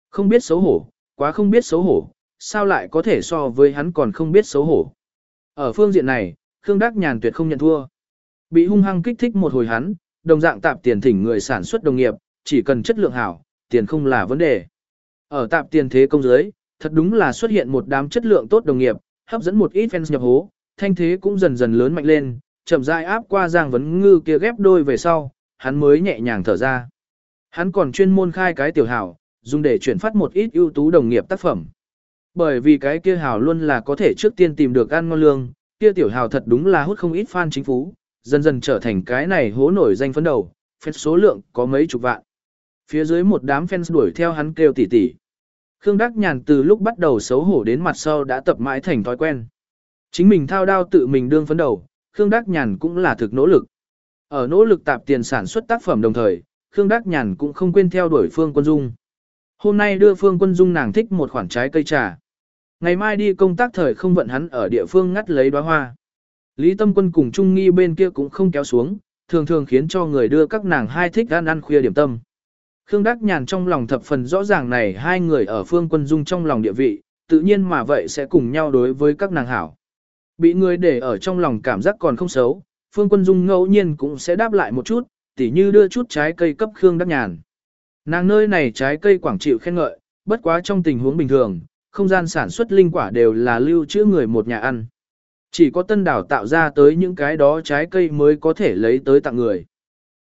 Không biết xấu hổ, quá không biết xấu hổ, sao lại có thể so với hắn còn không biết xấu hổ. Ở phương diện này, Khương Đắc Nhàn tuyệt không nhận thua. Bị hung hăng kích thích một hồi hắn, đồng dạng tạp tiền thỉnh người sản xuất đồng nghiệp, chỉ cần chất lượng hảo, tiền không là vấn đề. Ở tạp tiền thế công giới, thật đúng là xuất hiện một đám chất lượng tốt đồng nghiệp, hấp dẫn một ít fans nhập hố, thanh thế cũng dần dần lớn mạnh lên, chậm rãi áp qua Giang Vấn Ngư kia ghép đôi về sau, hắn mới nhẹ nhàng thở ra. Hắn còn chuyên môn khai cái tiểu hảo, dùng để chuyển phát một ít ưu tú đồng nghiệp tác phẩm. Bởi vì cái kia hảo luôn là có thể trước tiên tìm được ăn ngon lương, kia tiểu hảo thật đúng là hút không ít fan chính phú dần dần trở thành cái này hố nổi danh phấn đầu, phép số lượng có mấy chục vạn. Phía dưới một đám fans đuổi theo hắn kêu tỉ tỉ. Khương Đắc Nhàn từ lúc bắt đầu xấu hổ đến mặt sau đã tập mãi thành thói quen. Chính mình thao đao tự mình đương phấn đầu, Khương Đắc Nhàn cũng là thực nỗ lực. Ở nỗ lực tạp tiền sản xuất tác phẩm đồng thời, Khương Đắc Nhàn cũng không quên theo đuổi Phương Quân Dung. Hôm nay đưa Phương Quân Dung nàng thích một khoản trái cây trà. Ngày mai đi công tác thời không vận hắn ở địa phương ngắt lấy đóa hoa. Lý Tâm Quân cùng Trung Nghi bên kia cũng không kéo xuống, thường thường khiến cho người đưa các nàng hai thích ăn ăn khuya điểm tâm. Khương Đắc Nhàn trong lòng thập phần rõ ràng này hai người ở phương quân dung trong lòng địa vị, tự nhiên mà vậy sẽ cùng nhau đối với các nàng hảo. Bị người để ở trong lòng cảm giác còn không xấu, phương quân dung ngẫu nhiên cũng sẽ đáp lại một chút, tỉ như đưa chút trái cây cấp Khương Đắc Nhàn. Nàng nơi này trái cây quảng chịu khen ngợi, bất quá trong tình huống bình thường, không gian sản xuất linh quả đều là lưu trữ người một nhà ăn. Chỉ có tân đảo tạo ra tới những cái đó trái cây mới có thể lấy tới tặng người.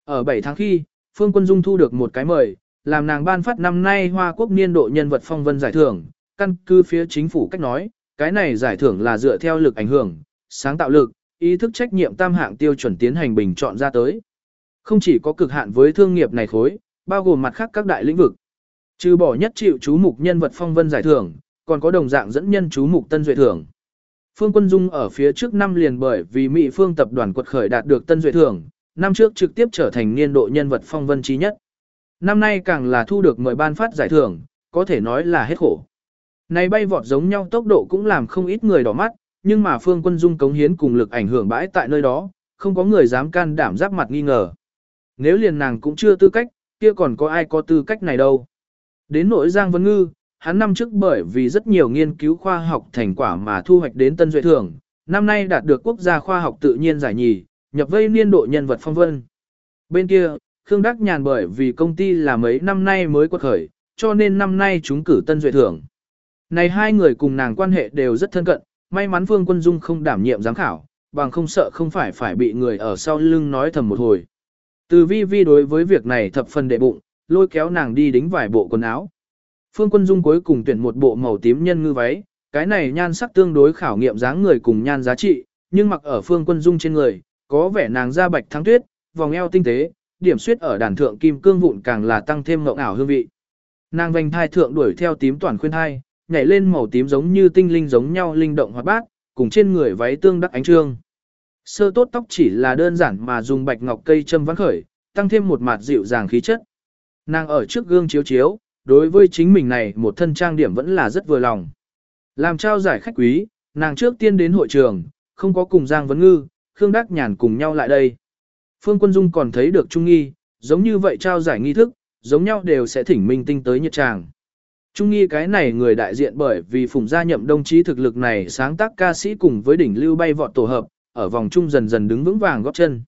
Ở 7 tháng khi, Phương Quân Dung thu được một cái mời, làm nàng ban phát năm nay Hoa Quốc niên độ nhân vật phong vân giải thưởng, căn cứ phía chính phủ cách nói, cái này giải thưởng là dựa theo lực ảnh hưởng, sáng tạo lực, ý thức trách nhiệm tam hạng tiêu chuẩn tiến hành bình chọn ra tới. Không chỉ có cực hạn với thương nghiệp này khối, bao gồm mặt khác các đại lĩnh vực. Trừ bỏ nhất chịu chú mục nhân vật phong vân giải thưởng, còn có đồng dạng dẫn nhân chú mục tân duệ thưởng. Phương Quân Dung ở phía trước năm liền bởi vì Mỹ Phương tập đoàn quật khởi đạt được tân duệ thưởng, năm trước trực tiếp trở thành niên độ nhân vật phong vân trí nhất. Năm nay càng là thu được 10 ban phát giải thưởng, có thể nói là hết khổ. Này bay vọt giống nhau tốc độ cũng làm không ít người đỏ mắt, nhưng mà Phương Quân Dung cống hiến cùng lực ảnh hưởng bãi tại nơi đó, không có người dám can đảm giáp mặt nghi ngờ. Nếu liền nàng cũng chưa tư cách, kia còn có ai có tư cách này đâu. Đến nỗi Giang Vân Ngư, hắn năm trước bởi vì rất nhiều nghiên cứu khoa học thành quả mà thu hoạch đến tân duệ thưởng, năm nay đạt được quốc gia khoa học tự nhiên giải nhì, nhập vây niên độ nhân vật phong vân. Bên kia, Khương Đắc Nhàn bởi vì công ty là mấy năm nay mới quật khởi, cho nên năm nay chúng cử tân duệ thưởng. Này hai người cùng nàng quan hệ đều rất thân cận, may mắn Phương Quân Dung không đảm nhiệm giám khảo, bằng không sợ không phải phải bị người ở sau lưng nói thầm một hồi. Từ vi vi đối với việc này thập phần đệ bụng, lôi kéo nàng đi đính vài bộ quần áo. Phương Quân Dung cuối cùng tuyển một bộ màu tím nhân ngư váy, cái này nhan sắc tương đối khảo nghiệm dáng người cùng nhan giá trị, nhưng mặc ở Phương Quân Dung trên người, có vẻ nàng da bạch thắng tuyết, vòng eo tinh tế, điểm suyết ở đàn thượng kim cương vụn càng là tăng thêm ngộng ảo hương vị. Nàng vành thai thượng đuổi theo tím toàn khuyên thai, nhảy lên màu tím giống như tinh linh giống nhau linh động hoạt bát, cùng trên người váy tương đắc ánh trương. Sơ tốt tóc chỉ là đơn giản mà dùng bạch ngọc cây châm vắn khởi, tăng thêm một mặt dịu dàng khí chất. Nàng ở trước gương chiếu chiếu, đối với chính mình này một thân trang điểm vẫn là rất vừa lòng. Làm trao giải khách quý, nàng trước tiên đến hội trường, không có cùng Giang Vấn Ngư, Khương Đắc Nhàn cùng nhau lại đây. Phương Quân Dung còn thấy được Trung Nghi, giống như vậy trao giải nghi thức, giống nhau đều sẽ thỉnh minh tinh tới nhiệt tràng. Trung Nghi cái này người đại diện bởi vì phùng gia nhậm đồng chí thực lực này sáng tác ca sĩ cùng với đỉnh lưu bay vọt tổ hợp, ở vòng trung dần dần đứng vững vàng góp chân.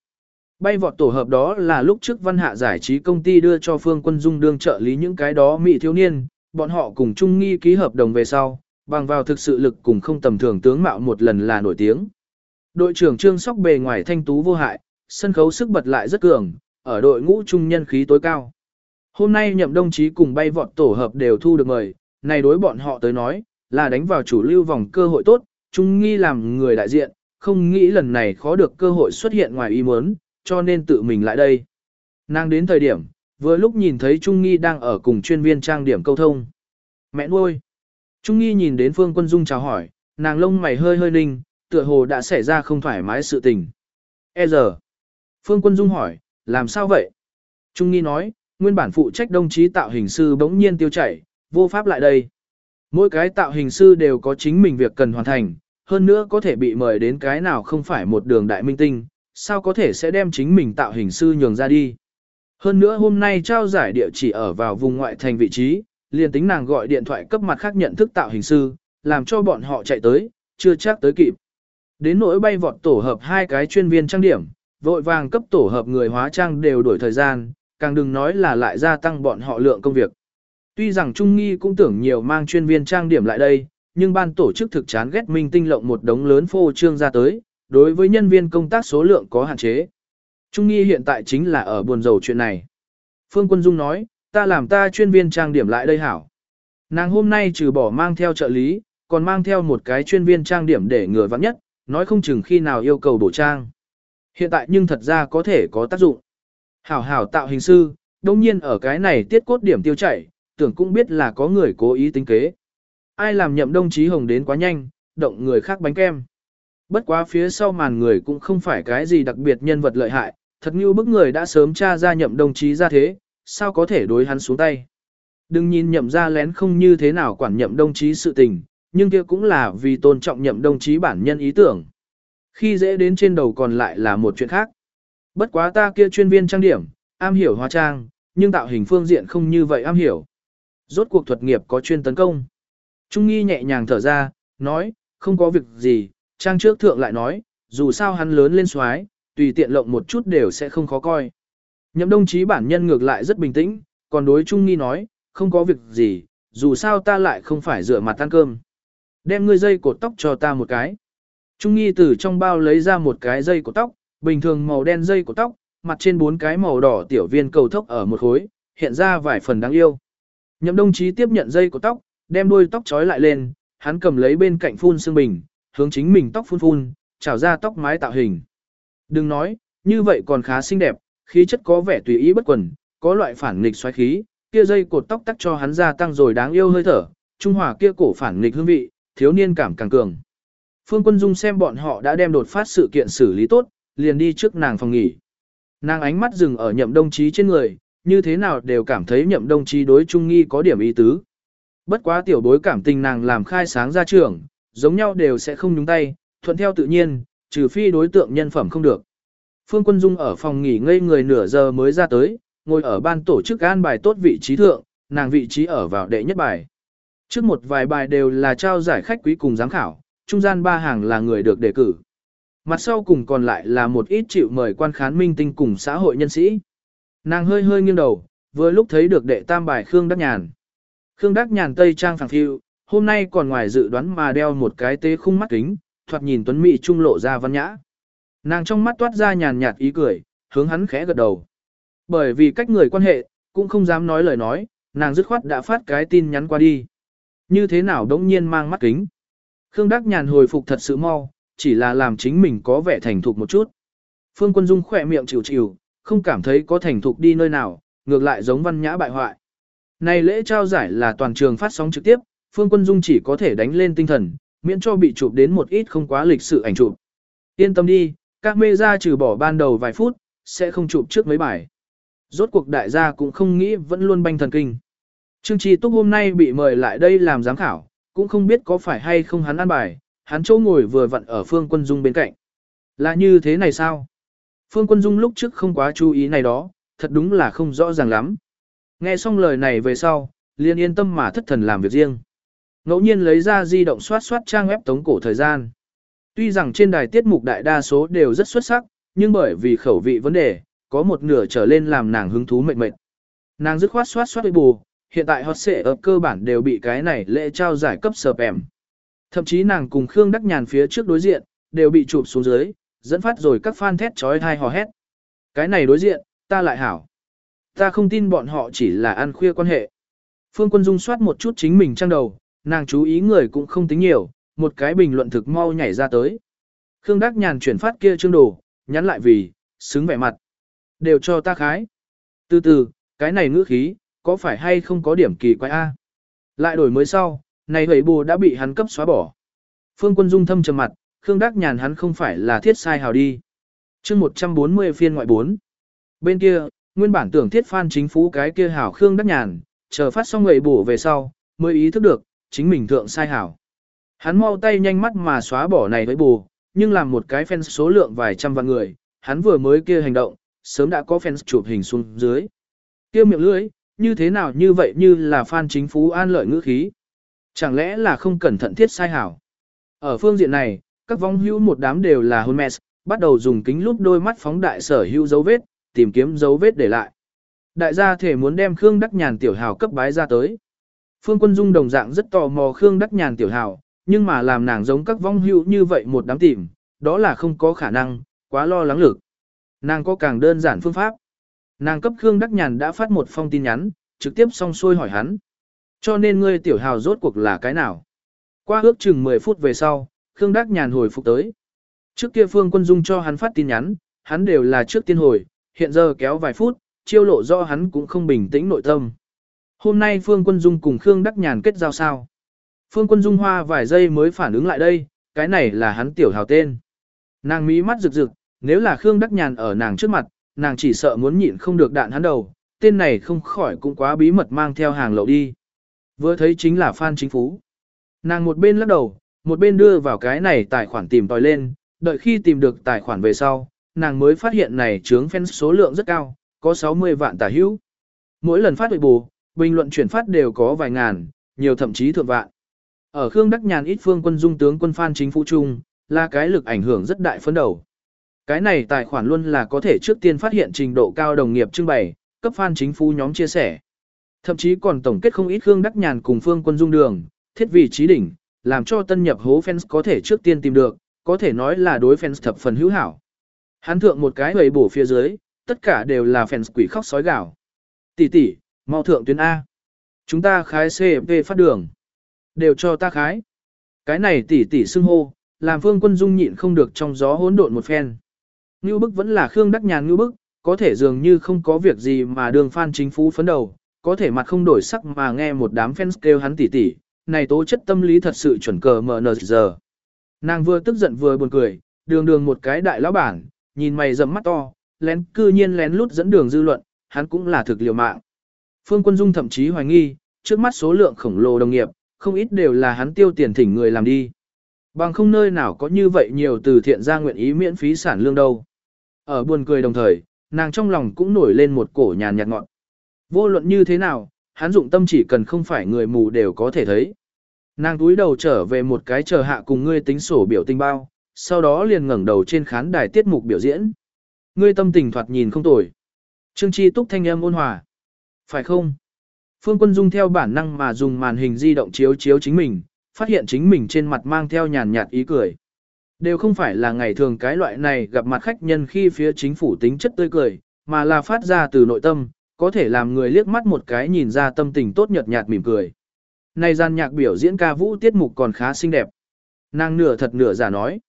Bay vọt tổ hợp đó là lúc trước văn hạ giải trí công ty đưa cho Phương Quân Dung đương trợ lý những cái đó mỹ thiếu niên, bọn họ cùng Trung Nghi ký hợp đồng về sau, bằng vào thực sự lực cùng không tầm thường tướng mạo một lần là nổi tiếng. Đội trưởng Trương Sóc bề ngoài thanh tú vô hại, sân khấu sức bật lại rất cường, ở đội ngũ trung nhân khí tối cao. Hôm nay nhậm đồng chí cùng bay vọt tổ hợp đều thu được mời, này đối bọn họ tới nói, là đánh vào chủ lưu vòng cơ hội tốt, Trung Nghi làm người đại diện, không nghĩ lần này khó được cơ hội xuất hiện ngoài ý muốn, cho nên tự mình lại đây. Nàng đến thời điểm, vừa lúc nhìn thấy Trung Nghi đang ở cùng chuyên viên trang điểm câu thông. Mẹ nuôi. Trung Nghi nhìn đến Phương Quân Dung chào hỏi, nàng lông mày hơi hơi ninh, tựa hồ đã xảy ra không thoải mái sự tình. E giờ. Phương Quân Dung hỏi, làm sao vậy? Trung Nghi nói, nguyên bản phụ trách đồng chí tạo hình sư bỗng nhiên tiêu chảy, vô pháp lại đây. Mỗi cái tạo hình sư đều có chính mình việc cần hoàn thành, hơn nữa có thể bị mời đến cái nào không phải một đường đại minh tinh, sao có thể sẽ đem chính mình tạo hình sư nhường ra đi. Hơn nữa hôm nay trao giải địa chỉ ở vào vùng ngoại thành vị trí, liền tính nàng gọi điện thoại cấp mặt khác nhận thức tạo hình sư, làm cho bọn họ chạy tới, chưa chắc tới kịp. Đến nỗi bay vọt tổ hợp hai cái chuyên viên trang điểm, vội vàng cấp tổ hợp người hóa trang đều đổi thời gian, càng đừng nói là lại gia tăng bọn họ lượng công việc. Tuy rằng Trung Nghi cũng tưởng nhiều mang chuyên viên trang điểm lại đây, nhưng ban tổ chức thực chán ghét minh tinh lộng một đống lớn phô trương ra tới, đối với nhân viên công tác số lượng có hạn chế. Trung nghi hiện tại chính là ở buồn rầu chuyện này. Phương Quân Dung nói, ta làm ta chuyên viên trang điểm lại đây hảo. Nàng hôm nay trừ bỏ mang theo trợ lý, còn mang theo một cái chuyên viên trang điểm để ngừa vắng nhất, nói không chừng khi nào yêu cầu bổ trang. Hiện tại nhưng thật ra có thể có tác dụng. Hảo hảo tạo hình sư, đồng nhiên ở cái này tiết cốt điểm tiêu chảy, tưởng cũng biết là có người cố ý tính kế. Ai làm nhậm đồng chí hồng đến quá nhanh, động người khác bánh kem. Bất quá phía sau màn người cũng không phải cái gì đặc biệt nhân vật lợi hại, thật như bức người đã sớm tra ra nhậm đồng chí ra thế, sao có thể đối hắn xuống tay. Đừng nhìn nhậm ra lén không như thế nào quản nhậm đồng chí sự tình, nhưng kia cũng là vì tôn trọng nhậm đồng chí bản nhân ý tưởng. Khi dễ đến trên đầu còn lại là một chuyện khác. Bất quá ta kia chuyên viên trang điểm, am hiểu hóa trang, nhưng tạo hình phương diện không như vậy am hiểu. Rốt cuộc thuật nghiệp có chuyên tấn công. Trung nghi nhẹ nhàng thở ra, nói, không có việc gì, trang trước thượng lại nói, dù sao hắn lớn lên xoái, tùy tiện lộng một chút đều sẽ không khó coi. Nhậm đồng chí bản nhân ngược lại rất bình tĩnh, còn đối Trung nghi nói, không có việc gì, dù sao ta lại không phải rửa mặt ăn cơm. Đem ngươi dây cột tóc cho ta một cái. Trung nghi từ trong bao lấy ra một cái dây cột tóc, bình thường màu đen dây của tóc, mặt trên bốn cái màu đỏ tiểu viên cầu thốc ở một khối, hiện ra vài phần đáng yêu. Nhậm đồng chí tiếp nhận dây của tóc, đem đuôi tóc trói lại lên, hắn cầm lấy bên cạnh phun xương bình, hướng chính mình tóc phun phun, trào ra tóc mái tạo hình. Đừng nói, như vậy còn khá xinh đẹp, khí chất có vẻ tùy ý bất quần, có loại phản nghịch xoáy khí, kia dây cột tóc tắc cho hắn gia tăng rồi đáng yêu hơi thở, trung hòa kia cổ phản nghịch hương vị, thiếu niên cảm càng cường. Phương Quân Dung xem bọn họ đã đem đột phát sự kiện xử lý tốt, liền đi trước nàng phòng nghỉ. Nàng ánh mắt dừng ở nhậm đồng chí trên người, như thế nào đều cảm thấy nhậm đồng chí đối trung nghi có điểm ý tứ. Bất quá tiểu bối cảm tình nàng làm khai sáng ra trưởng, giống nhau đều sẽ không nhúng tay, thuận theo tự nhiên, trừ phi đối tượng nhân phẩm không được. Phương Quân Dung ở phòng nghỉ ngây người nửa giờ mới ra tới, ngồi ở ban tổ chức an bài tốt vị trí thượng, nàng vị trí ở vào đệ nhất bài. Trước một vài bài đều là trao giải khách quý cùng giám khảo, trung gian ba hàng là người được đề cử. Mặt sau cùng còn lại là một ít chịu mời quan khán minh tinh cùng xã hội nhân sĩ. Nàng hơi hơi nghiêng đầu, vừa lúc thấy được đệ tam bài Khương Đắc Nhàn. Khương Đắc Nhàn tây trang phẳng phiu, hôm nay còn ngoài dự đoán mà đeo một cái tế khung mắt kính, thoạt nhìn tuấn mỹ trung lộ ra văn nhã. Nàng trong mắt toát ra nhàn nhạt ý cười, hướng hắn khẽ gật đầu. Bởi vì cách người quan hệ, cũng không dám nói lời nói, nàng dứt khoát đã phát cái tin nhắn qua đi. Như thế nào đống nhiên mang mắt kính. Khương Đắc Nhàn hồi phục thật sự mau, chỉ là làm chính mình có vẻ thành thục một chút. Phương Quân Dung khỏe miệng chịu chịu, không cảm thấy có thành thục đi nơi nào, ngược lại giống văn nhã bại hoại. Này lễ trao giải là toàn trường phát sóng trực tiếp, Phương Quân Dung chỉ có thể đánh lên tinh thần, miễn cho bị chụp đến một ít không quá lịch sự ảnh chụp. Yên tâm đi, các mê ra trừ bỏ ban đầu vài phút, sẽ không chụp trước mấy bài. Rốt cuộc đại gia cũng không nghĩ vẫn luôn banh thần kinh. Trương Trì Túc hôm nay bị mời lại đây làm giám khảo, cũng không biết có phải hay không hắn ăn bài, hắn chỗ ngồi vừa vặn ở Phương Quân Dung bên cạnh. Là như thế này sao? Phương Quân Dung lúc trước không quá chú ý này đó, thật đúng là không rõ ràng lắm. Nghe xong lời này về sau, liền yên tâm mà thất thần làm việc riêng. Ngẫu nhiên lấy ra di động soát soát trang web tống cổ thời gian. Tuy rằng trên đài tiết mục đại đa số đều rất xuất sắc, nhưng bởi vì khẩu vị vấn đề, có một nửa trở lên làm nàng hứng thú mệt mệt. Nàng dứt khoát soát soát bù, hiện tại hot sẽ ở cơ bản đều bị cái này lễ trao giải cấp sợp em. Thậm chí nàng cùng Khương Đắc Nhàn phía trước đối diện, đều bị chụp xuống dưới, dẫn phát rồi các fan thét trói thai hò hét. Cái này đối diện, ta lại hảo. Ta không tin bọn họ chỉ là ăn khuya quan hệ. Phương Quân Dung soát một chút chính mình trang đầu, nàng chú ý người cũng không tính nhiều, một cái bình luận thực mau nhảy ra tới. Khương Đắc Nhàn chuyển phát kia chương đồ, nhắn lại vì, xứng vẻ mặt. Đều cho ta khái. Từ từ, cái này ngữ khí, có phải hay không có điểm kỳ quái a? Lại đổi mới sau, này hầy bù đã bị hắn cấp xóa bỏ. Phương Quân Dung thâm trầm mặt, Khương Đắc Nhàn hắn không phải là thiết sai hào đi. chương 140 phiên ngoại 4. Bên kia, nguyên bản tưởng thiết phan chính phủ cái kia hảo Khương Đắc Nhàn, chờ phát xong người bù về sau, mới ý thức được, chính mình thượng sai hảo. Hắn mau tay nhanh mắt mà xóa bỏ này với bù, nhưng làm một cái fan số lượng vài trăm vạn người, hắn vừa mới kia hành động, sớm đã có fans chụp hình xuống dưới. Kia miệng lưỡi, như thế nào như vậy như là fan chính phủ an lợi ngữ khí. Chẳng lẽ là không cẩn thận thiết sai hảo? Ở phương diện này, các vong hữu một đám đều là hôn mess, bắt đầu dùng kính lúp đôi mắt phóng đại sở hữu dấu vết, tìm kiếm dấu vết để lại. Đại gia thể muốn đem Khương Đắc Nhàn tiểu hào cấp bái ra tới. Phương Quân Dung đồng dạng rất tò mò Khương Đắc Nhàn tiểu hào, nhưng mà làm nàng giống các vong hữu như vậy một đám tìm, đó là không có khả năng, quá lo lắng lực. Nàng có càng đơn giản phương pháp. Nàng cấp Khương Đắc Nhàn đã phát một phong tin nhắn, trực tiếp xong xuôi hỏi hắn. Cho nên ngươi tiểu hào rốt cuộc là cái nào? Qua ước chừng 10 phút về sau, Khương Đắc Nhàn hồi phục tới. Trước kia Phương Quân Dung cho hắn phát tin nhắn, hắn đều là trước tiên hồi, hiện giờ kéo vài phút, chiêu lộ do hắn cũng không bình tĩnh nội tâm. Hôm nay Phương Quân Dung cùng Khương Đắc Nhàn kết giao sao? Phương Quân Dung hoa vài giây mới phản ứng lại đây, cái này là hắn tiểu hào tên. Nàng mí mắt rực rực, nếu là Khương Đắc Nhàn ở nàng trước mặt, nàng chỉ sợ muốn nhịn không được đạn hắn đầu, tên này không khỏi cũng quá bí mật mang theo hàng lậu đi. Vừa thấy chính là Phan Chính Phú. Nàng một bên lắc đầu, một bên đưa vào cái này tài khoản tìm tòi lên, đợi khi tìm được tài khoản về sau, nàng mới phát hiện này chướng fan số lượng rất cao, có 60 vạn tả hữu. Mỗi lần phát bù, bình luận chuyển phát đều có vài ngàn, nhiều thậm chí thượng vạn. Ở Khương Đắc Nhàn ít phương quân dung tướng quân phan chính Phú Trung, là cái lực ảnh hưởng rất đại phấn đầu. Cái này tài khoản luôn là có thể trước tiên phát hiện trình độ cao đồng nghiệp trưng bày, cấp phan chính phú nhóm chia sẻ. Thậm chí còn tổng kết không ít Khương Đắc Nhàn cùng phương quân dung đường, thiết vị trí đỉnh, làm cho tân nhập hố fans có thể trước tiên tìm được, có thể nói là đối fans thập phần hữu hảo. Hắn thượng một cái hầy bổ phía dưới, tất cả đều là fans quỷ khóc sói gào. Tỷ tỷ, mau thượng tuyến A. Chúng ta khái CP phát đường. Đều cho ta khái. Cái này tỷ tỷ xưng hô, làm phương quân dung nhịn không được trong gió hỗn độn một phen. Ngưu bức vẫn là Khương Đắc Nhàn ngưu bức, có thể dường như không có việc gì mà đường phan chính phú phấn đầu, có thể mặt không đổi sắc mà nghe một đám fans kêu hắn tỷ tỷ, này tố chất tâm lý thật sự chuẩn cờ mờ nờ giờ. Nàng vừa tức giận vừa buồn cười, đường đường một cái đại lão bản, nhìn mày rậm mắt to, lén cư nhiên lén lút dẫn đường dư luận, hắn cũng là thực liều mạng. Phương Quân Dung thậm chí hoài nghi, trước mắt số lượng khổng lồ đồng nghiệp, không ít đều là hắn tiêu tiền thỉnh người làm đi. Bằng không nơi nào có như vậy nhiều từ thiện ra nguyện ý miễn phí sản lương đâu. Ở buồn cười đồng thời, nàng trong lòng cũng nổi lên một cổ nhàn nhạt ngọn. Vô luận như thế nào, hắn dụng tâm chỉ cần không phải người mù đều có thể thấy. Nàng túi đầu trở về một cái chờ hạ cùng ngươi tính sổ biểu tình bao, sau đó liền ngẩng đầu trên khán đài tiết mục biểu diễn. Ngươi tâm tình thoạt nhìn không tồi. Trương Chi túc thanh âm ôn hòa. Phải không? Phương Quân Dung theo bản năng mà dùng màn hình di động chiếu chiếu chính mình, phát hiện chính mình trên mặt mang theo nhàn nhạt ý cười. Đều không phải là ngày thường cái loại này gặp mặt khách nhân khi phía chính phủ tính chất tươi cười, mà là phát ra từ nội tâm, có thể làm người liếc mắt một cái nhìn ra tâm tình tốt nhợt nhạt mỉm cười. Này gian nhạc biểu diễn ca vũ tiết mục còn khá xinh đẹp. Nàng nửa thật nửa giả nói.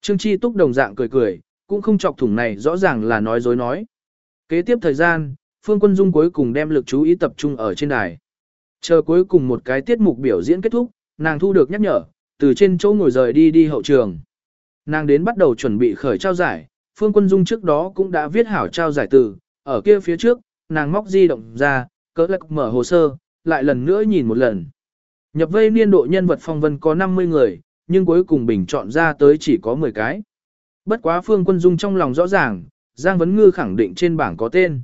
Trương Chi Túc đồng dạng cười cười, cũng không chọc thủng này rõ ràng là nói dối nói. Kế tiếp thời gian, Phương Quân Dung cuối cùng đem lực chú ý tập trung ở trên đài. Chờ cuối cùng một cái tiết mục biểu diễn kết thúc, nàng thu được nhắc nhở, từ trên chỗ ngồi rời đi đi hậu trường. Nàng đến bắt đầu chuẩn bị khởi trao giải, Phương Quân Dung trước đó cũng đã viết hảo trao giải từ, ở kia phía trước, nàng móc di động ra, cỡ lạc mở hồ sơ, lại lần nữa nhìn một lần. Nhập vây niên độ nhân vật phong vân có 50 người, nhưng cuối cùng bình chọn ra tới chỉ có 10 cái. Bất quá Phương Quân Dung trong lòng rõ ràng, Giang Vấn Ngư khẳng định trên bảng có tên.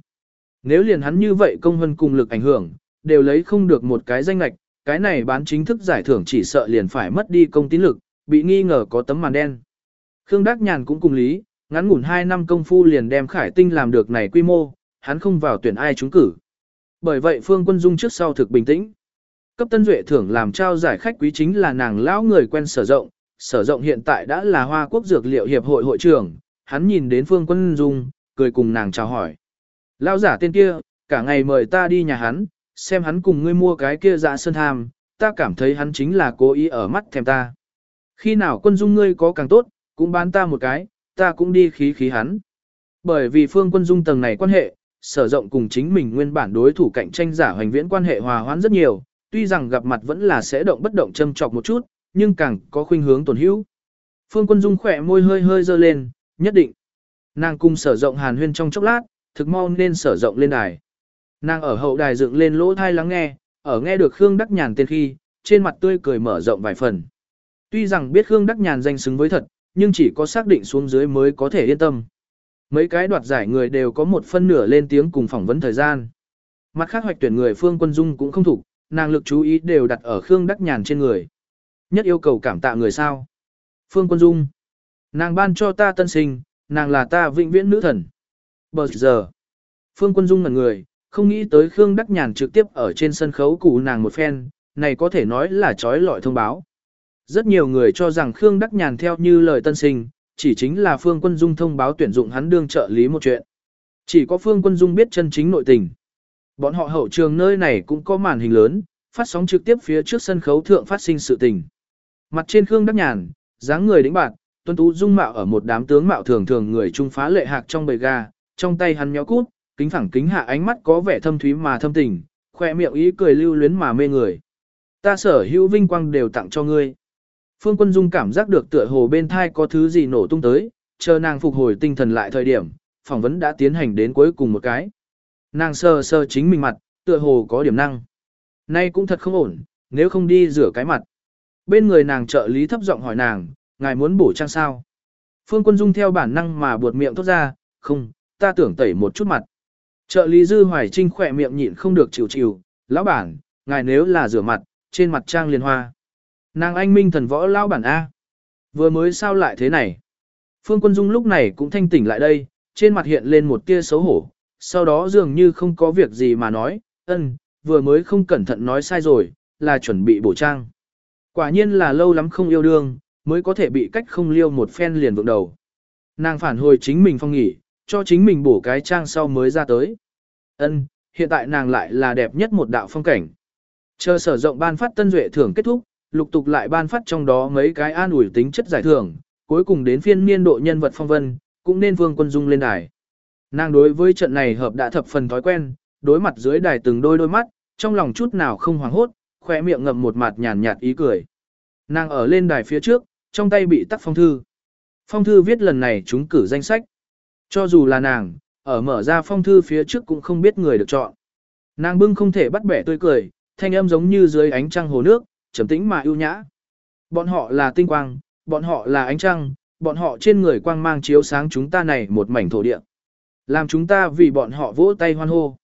Nếu liền hắn như vậy công hân cùng lực ảnh hưởng, đều lấy không được một cái danh lạch, cái này bán chính thức giải thưởng chỉ sợ liền phải mất đi công tín lực, bị nghi ngờ có tấm màn đen. Khương Đắc Nhàn cũng cùng lý, ngắn ngủn 2 năm công phu liền đem Khải Tinh làm được này quy mô, hắn không vào tuyển ai trúng cử. Bởi vậy Phương Quân Dung trước sau thực bình tĩnh. Cấp tân duệ thưởng làm trao giải khách quý chính là nàng lão người quen sở rộng, sở rộng hiện tại đã là Hoa Quốc Dược Liệu Hiệp hội hội trưởng, hắn nhìn đến Phương Quân Dung, cười cùng nàng chào hỏi. Lão giả tên kia, cả ngày mời ta đi nhà hắn, xem hắn cùng ngươi mua cái kia dạ sơn tham, ta cảm thấy hắn chính là cố ý ở mắt thèm ta. Khi nào quân dung ngươi có càng tốt, cũng bán ta một cái, ta cũng đi khí khí hắn. Bởi vì phương quân dung tầng này quan hệ, sở rộng cùng chính mình nguyên bản đối thủ cạnh tranh giả hoành viễn quan hệ hòa hoãn rất nhiều, tuy rằng gặp mặt vẫn là sẽ động bất động châm chọc một chút, nhưng càng có khuynh hướng tổn hữu. Phương quân dung khỏe môi hơi hơi dơ lên, nhất định. Nàng cung sở rộng hàn huyên trong chốc lát, thực mau nên sở rộng lên đài. Nàng ở hậu đài dựng lên lỗ thai lắng nghe, ở nghe được Khương Đắc Nhàn tên khi, trên mặt tươi cười mở rộng vài phần. Tuy rằng biết Khương Đắc Nhàn danh xứng với thật, nhưng chỉ có xác định xuống dưới mới có thể yên tâm. Mấy cái đoạt giải người đều có một phân nửa lên tiếng cùng phỏng vấn thời gian. Mặt khác hoạch tuyển người Phương Quân Dung cũng không thủ, nàng lực chú ý đều đặt ở Khương Đắc Nhàn trên người. Nhất yêu cầu cảm tạ người sao. Phương Quân Dung. Nàng ban cho ta tân sinh, nàng là ta vĩnh viễn nữ thần. Bờ giờ. Phương Quân Dung ngẩn người, không nghĩ tới Khương Đắc Nhàn trực tiếp ở trên sân khấu cụ nàng một phen, này có thể nói là trói lọi thông báo. Rất nhiều người cho rằng Khương Đắc Nhàn theo như lời tân sinh, chỉ chính là Phương Quân Dung thông báo tuyển dụng hắn đương trợ lý một chuyện. Chỉ có Phương Quân Dung biết chân chính nội tình. Bọn họ hậu trường nơi này cũng có màn hình lớn, phát sóng trực tiếp phía trước sân khấu thượng phát sinh sự tình. Mặt trên Khương Đắc Nhàn, dáng người đĩnh bạt tuân tú dung mạo ở một đám tướng mạo thường thường người trung phá lệ hạc trong bầy ga, trong tay hắn nhéo cút, kính phẳng kính hạ ánh mắt có vẻ thâm thúy mà thâm tình, khoe miệng ý cười lưu luyến mà mê người. Ta sở hữu vinh quang đều tặng cho ngươi. Phương Quân Dung cảm giác được tựa hồ bên thai có thứ gì nổ tung tới, chờ nàng phục hồi tinh thần lại thời điểm, phỏng vấn đã tiến hành đến cuối cùng một cái. Nàng sờ sờ chính mình mặt, tựa hồ có điểm năng. Nay cũng thật không ổn, nếu không đi rửa cái mặt. Bên người nàng trợ lý thấp giọng hỏi nàng, ngài muốn bổ trang sao? Phương Quân Dung theo bản năng mà buột miệng thốt ra, không, ta tưởng tẩy một chút mặt. Trợ lý Dư Hoài Trinh khỏe miệng nhịn không được chịu chịu, lão bản, ngài nếu là rửa mặt, trên mặt trang liền hoa. Nàng anh minh thần võ lao bản A. Vừa mới sao lại thế này? Phương Quân Dung lúc này cũng thanh tỉnh lại đây, trên mặt hiện lên một tia xấu hổ, sau đó dường như không có việc gì mà nói, ân, vừa mới không cẩn thận nói sai rồi, là chuẩn bị bổ trang. Quả nhiên là lâu lắm không yêu đương, mới có thể bị cách không liêu một phen liền vượng đầu. Nàng phản hồi chính mình phong nghỉ, cho chính mình bổ cái trang sau mới ra tới. Ân, hiện tại nàng lại là đẹp nhất một đạo phong cảnh. Chờ sở rộng ban phát tân duệ thưởng kết thúc, lục tục lại ban phát trong đó mấy cái an ủi tính chất giải thưởng, cuối cùng đến phiên niên độ nhân vật phong vân, cũng nên vương quân dung lên đài. Nàng đối với trận này hợp đã thập phần thói quen, đối mặt dưới đài từng đôi đôi mắt, trong lòng chút nào không hoảng hốt, khỏe miệng ngậm một mặt nhàn nhạt ý cười. Nàng ở lên đài phía trước, trong tay bị tắt phong thư. Phong thư viết lần này chúng cử danh sách. Cho dù là nàng, ở mở ra phong thư phía trước cũng không biết người được chọn. Nàng bưng không thể bắt bẻ tươi cười, thanh âm giống như dưới ánh trăng hồ nước, trầm tĩnh mà ưu nhã. Bọn họ là tinh quang, bọn họ là ánh trăng, bọn họ trên người quang mang chiếu sáng chúng ta này một mảnh thổ địa. Làm chúng ta vì bọn họ vỗ tay hoan hô.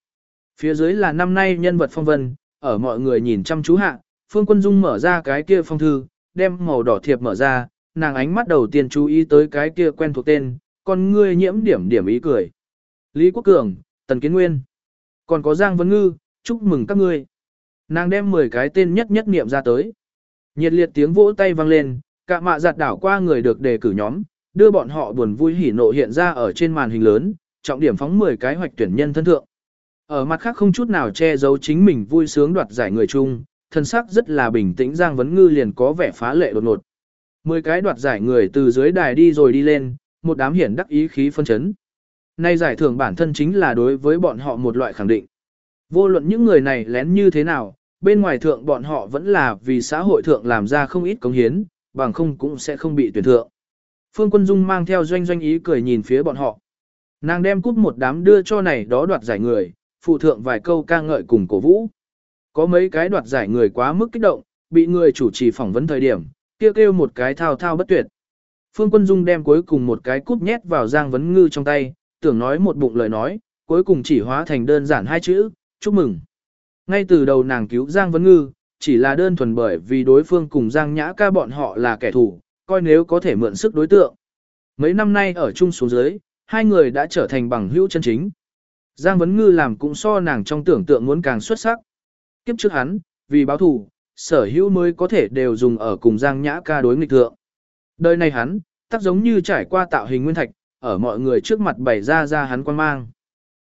Phía dưới là năm nay nhân vật phong vân, ở mọi người nhìn chăm chú hạ, Phương Quân Dung mở ra cái kia phong thư, đem màu đỏ thiệp mở ra, nàng ánh mắt đầu tiên chú ý tới cái kia quen thuộc tên, con ngươi nhiễm điểm điểm ý cười. Lý Quốc Cường, Tần Kiến Nguyên, còn có Giang Vân Ngư, chúc mừng các ngươi. Nàng đem 10 cái tên nhất nhất niệm ra tới. Nhiệt liệt tiếng vỗ tay vang lên, cả mạ giặt đảo qua người được đề cử nhóm, đưa bọn họ buồn vui hỉ nộ hiện ra ở trên màn hình lớn, trọng điểm phóng 10 cái hoạch tuyển nhân thân thượng. Ở mặt khác không chút nào che giấu chính mình vui sướng đoạt giải người chung, thân sắc rất là bình tĩnh Giang Vấn Ngư liền có vẻ phá lệ đột ngột. Mười cái đoạt giải người từ dưới đài đi rồi đi lên, một đám hiển đắc ý khí phân chấn. Nay giải thưởng bản thân chính là đối với bọn họ một loại khẳng định. Vô luận những người này lén như thế nào, bên ngoài thượng bọn họ vẫn là vì xã hội thượng làm ra không ít công hiến, bằng không cũng sẽ không bị tuyển thượng. Phương Quân Dung mang theo doanh doanh ý cười nhìn phía bọn họ. Nàng đem cúp một đám đưa cho này đó đoạt giải người, phụ thượng vài câu ca ngợi cùng cổ vũ. Có mấy cái đoạt giải người quá mức kích động, bị người chủ trì phỏng vấn thời điểm, kêu kêu một cái thao thao bất tuyệt. Phương Quân Dung đem cuối cùng một cái cúp nhét vào Giang Vấn Ngư trong tay, tưởng nói một bụng lời nói, cuối cùng chỉ hóa thành đơn giản hai chữ, chúc mừng. Ngay từ đầu nàng cứu Giang Vấn Ngư, chỉ là đơn thuần bởi vì đối phương cùng Giang Nhã ca bọn họ là kẻ thù, coi nếu có thể mượn sức đối tượng. Mấy năm nay ở chung xuống dưới, hai người đã trở thành bằng hữu chân chính. Giang Vấn Ngư làm cũng so nàng trong tưởng tượng muốn càng xuất sắc. Kiếp trước hắn, vì báo thù, sở hữu mới có thể đều dùng ở cùng Giang Nhã ca đối nghịch thượng. Đời này hắn, tác giống như trải qua tạo hình nguyên thạch, ở mọi người trước mặt bày ra ra hắn quan mang.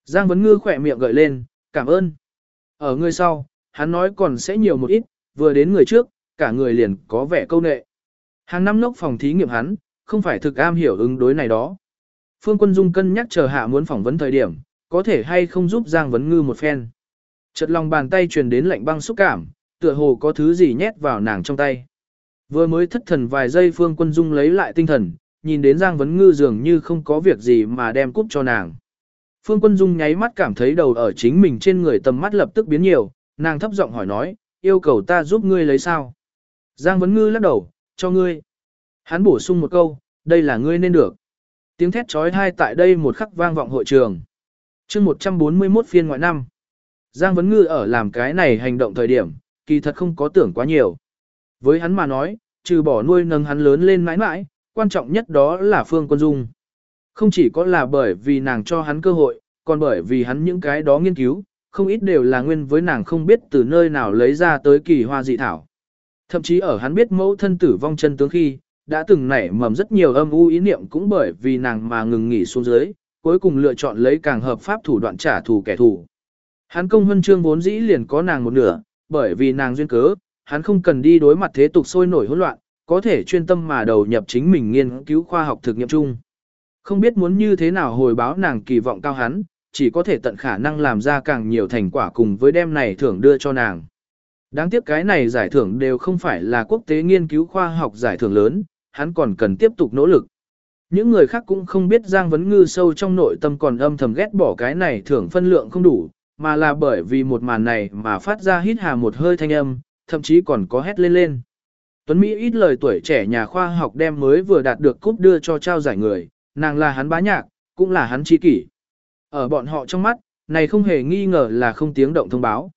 Giang Vấn Ngư khỏe miệng gợi lên, cảm ơn. Ở người sau, hắn nói còn sẽ nhiều một ít, vừa đến người trước, cả người liền có vẻ câu nệ. Hàng năm nốc phòng thí nghiệm hắn, không phải thực am hiểu ứng đối này đó. Phương Quân Dung cân nhắc chờ hạ muốn phỏng vấn thời điểm, có thể hay không giúp Giang Vấn Ngư một phen. Chật lòng bàn tay truyền đến lạnh băng xúc cảm, tựa hồ có thứ gì nhét vào nàng trong tay. Vừa mới thất thần vài giây Phương Quân Dung lấy lại tinh thần, nhìn đến Giang Vấn Ngư dường như không có việc gì mà đem cúp cho nàng. Phương Quân Dung nháy mắt cảm thấy đầu ở chính mình trên người tầm mắt lập tức biến nhiều, nàng thấp giọng hỏi nói, yêu cầu ta giúp ngươi lấy sao. Giang Vấn Ngư lắc đầu, cho ngươi. Hắn bổ sung một câu, đây là ngươi nên được. Tiếng thét trói thai tại đây một khắc vang vọng hội trường. chương 141 phiên ngoại năm. Giang Vấn Ngư ở làm cái này hành động thời điểm, kỳ thật không có tưởng quá nhiều. Với hắn mà nói, trừ bỏ nuôi nâng hắn lớn lên mãi mãi, quan trọng nhất đó là Phương Quân Dung. Không chỉ có là bởi vì nàng cho hắn cơ hội, còn bởi vì hắn những cái đó nghiên cứu, không ít đều là nguyên với nàng không biết từ nơi nào lấy ra tới kỳ hoa dị thảo. Thậm chí ở hắn biết mẫu thân tử vong chân tướng khi, đã từng nảy mầm rất nhiều âm u ý niệm cũng bởi vì nàng mà ngừng nghỉ xuống dưới, cuối cùng lựa chọn lấy càng hợp pháp thủ đoạn trả thù kẻ thù. Hắn công huân chương vốn dĩ liền có nàng một nửa, bởi vì nàng duyên cớ, hắn không cần đi đối mặt thế tục sôi nổi hỗn loạn, có thể chuyên tâm mà đầu nhập chính mình nghiên cứu khoa học thực nghiệm chung. Không biết muốn như thế nào hồi báo nàng kỳ vọng cao hắn, chỉ có thể tận khả năng làm ra càng nhiều thành quả cùng với đem này thưởng đưa cho nàng. Đáng tiếc cái này giải thưởng đều không phải là quốc tế nghiên cứu khoa học giải thưởng lớn, hắn còn cần tiếp tục nỗ lực. Những người khác cũng không biết Giang Vấn Ngư sâu trong nội tâm còn âm thầm ghét bỏ cái này thưởng phân lượng không đủ, mà là bởi vì một màn này mà phát ra hít hà một hơi thanh âm, thậm chí còn có hét lên lên. Tuấn Mỹ ít lời tuổi trẻ nhà khoa học đem mới vừa đạt được cúp đưa cho trao giải người, nàng là hắn bá nhạc, cũng là hắn chi kỷ. Ở bọn họ trong mắt, này không hề nghi ngờ là không tiếng động thông báo.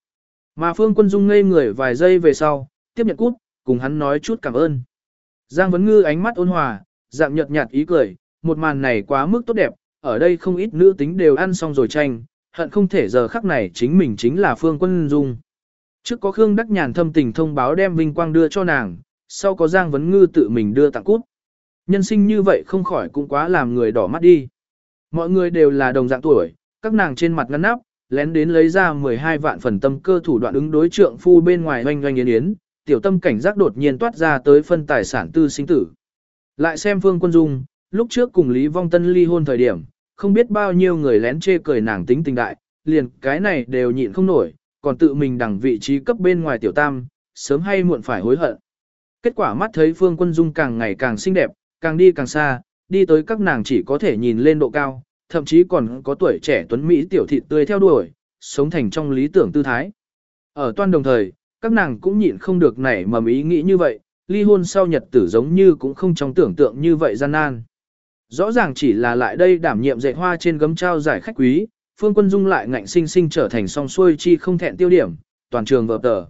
Mà Phương Quân Dung ngây người vài giây về sau, tiếp nhận cút, cùng hắn nói chút cảm ơn. Giang Vấn Ngư ánh mắt ôn hòa, dạng nhợt nhạt ý cười, một màn này quá mức tốt đẹp, ở đây không ít nữ tính đều ăn xong rồi tranh, hận không thể giờ khắc này chính mình chính là Phương Quân Dung. Trước có Khương Đắc Nhàn thâm tình thông báo đem vinh quang đưa cho nàng, sau có Giang Vấn Ngư tự mình đưa tặng cút. Nhân sinh như vậy không khỏi cũng quá làm người đỏ mắt đi. Mọi người đều là đồng dạng tuổi, các nàng trên mặt ngăn nắp, lén đến lấy ra 12 vạn phần tâm cơ thủ đoạn ứng đối trượng phu bên ngoài oanh oanh yến yến, tiểu tâm cảnh giác đột nhiên toát ra tới phân tài sản tư sinh tử. Lại xem Phương Quân Dung, lúc trước cùng Lý Vong Tân ly hôn thời điểm, không biết bao nhiêu người lén chê cười nàng tính tình đại, liền cái này đều nhịn không nổi, còn tự mình đẳng vị trí cấp bên ngoài tiểu tam, sớm hay muộn phải hối hận. Kết quả mắt thấy Phương Quân Dung càng ngày càng xinh đẹp, càng đi càng xa, đi tới các nàng chỉ có thể nhìn lên độ cao, thậm chí còn có tuổi trẻ tuấn Mỹ tiểu thịt tươi theo đuổi, sống thành trong lý tưởng tư thái. Ở toan đồng thời, các nàng cũng nhịn không được nảy mầm ý nghĩ như vậy, ly hôn sau nhật tử giống như cũng không trong tưởng tượng như vậy gian nan. Rõ ràng chỉ là lại đây đảm nhiệm dạy hoa trên gấm trao giải khách quý, Phương Quân Dung lại ngạnh sinh sinh trở thành song xuôi chi không thẹn tiêu điểm, toàn trường vợp tờ.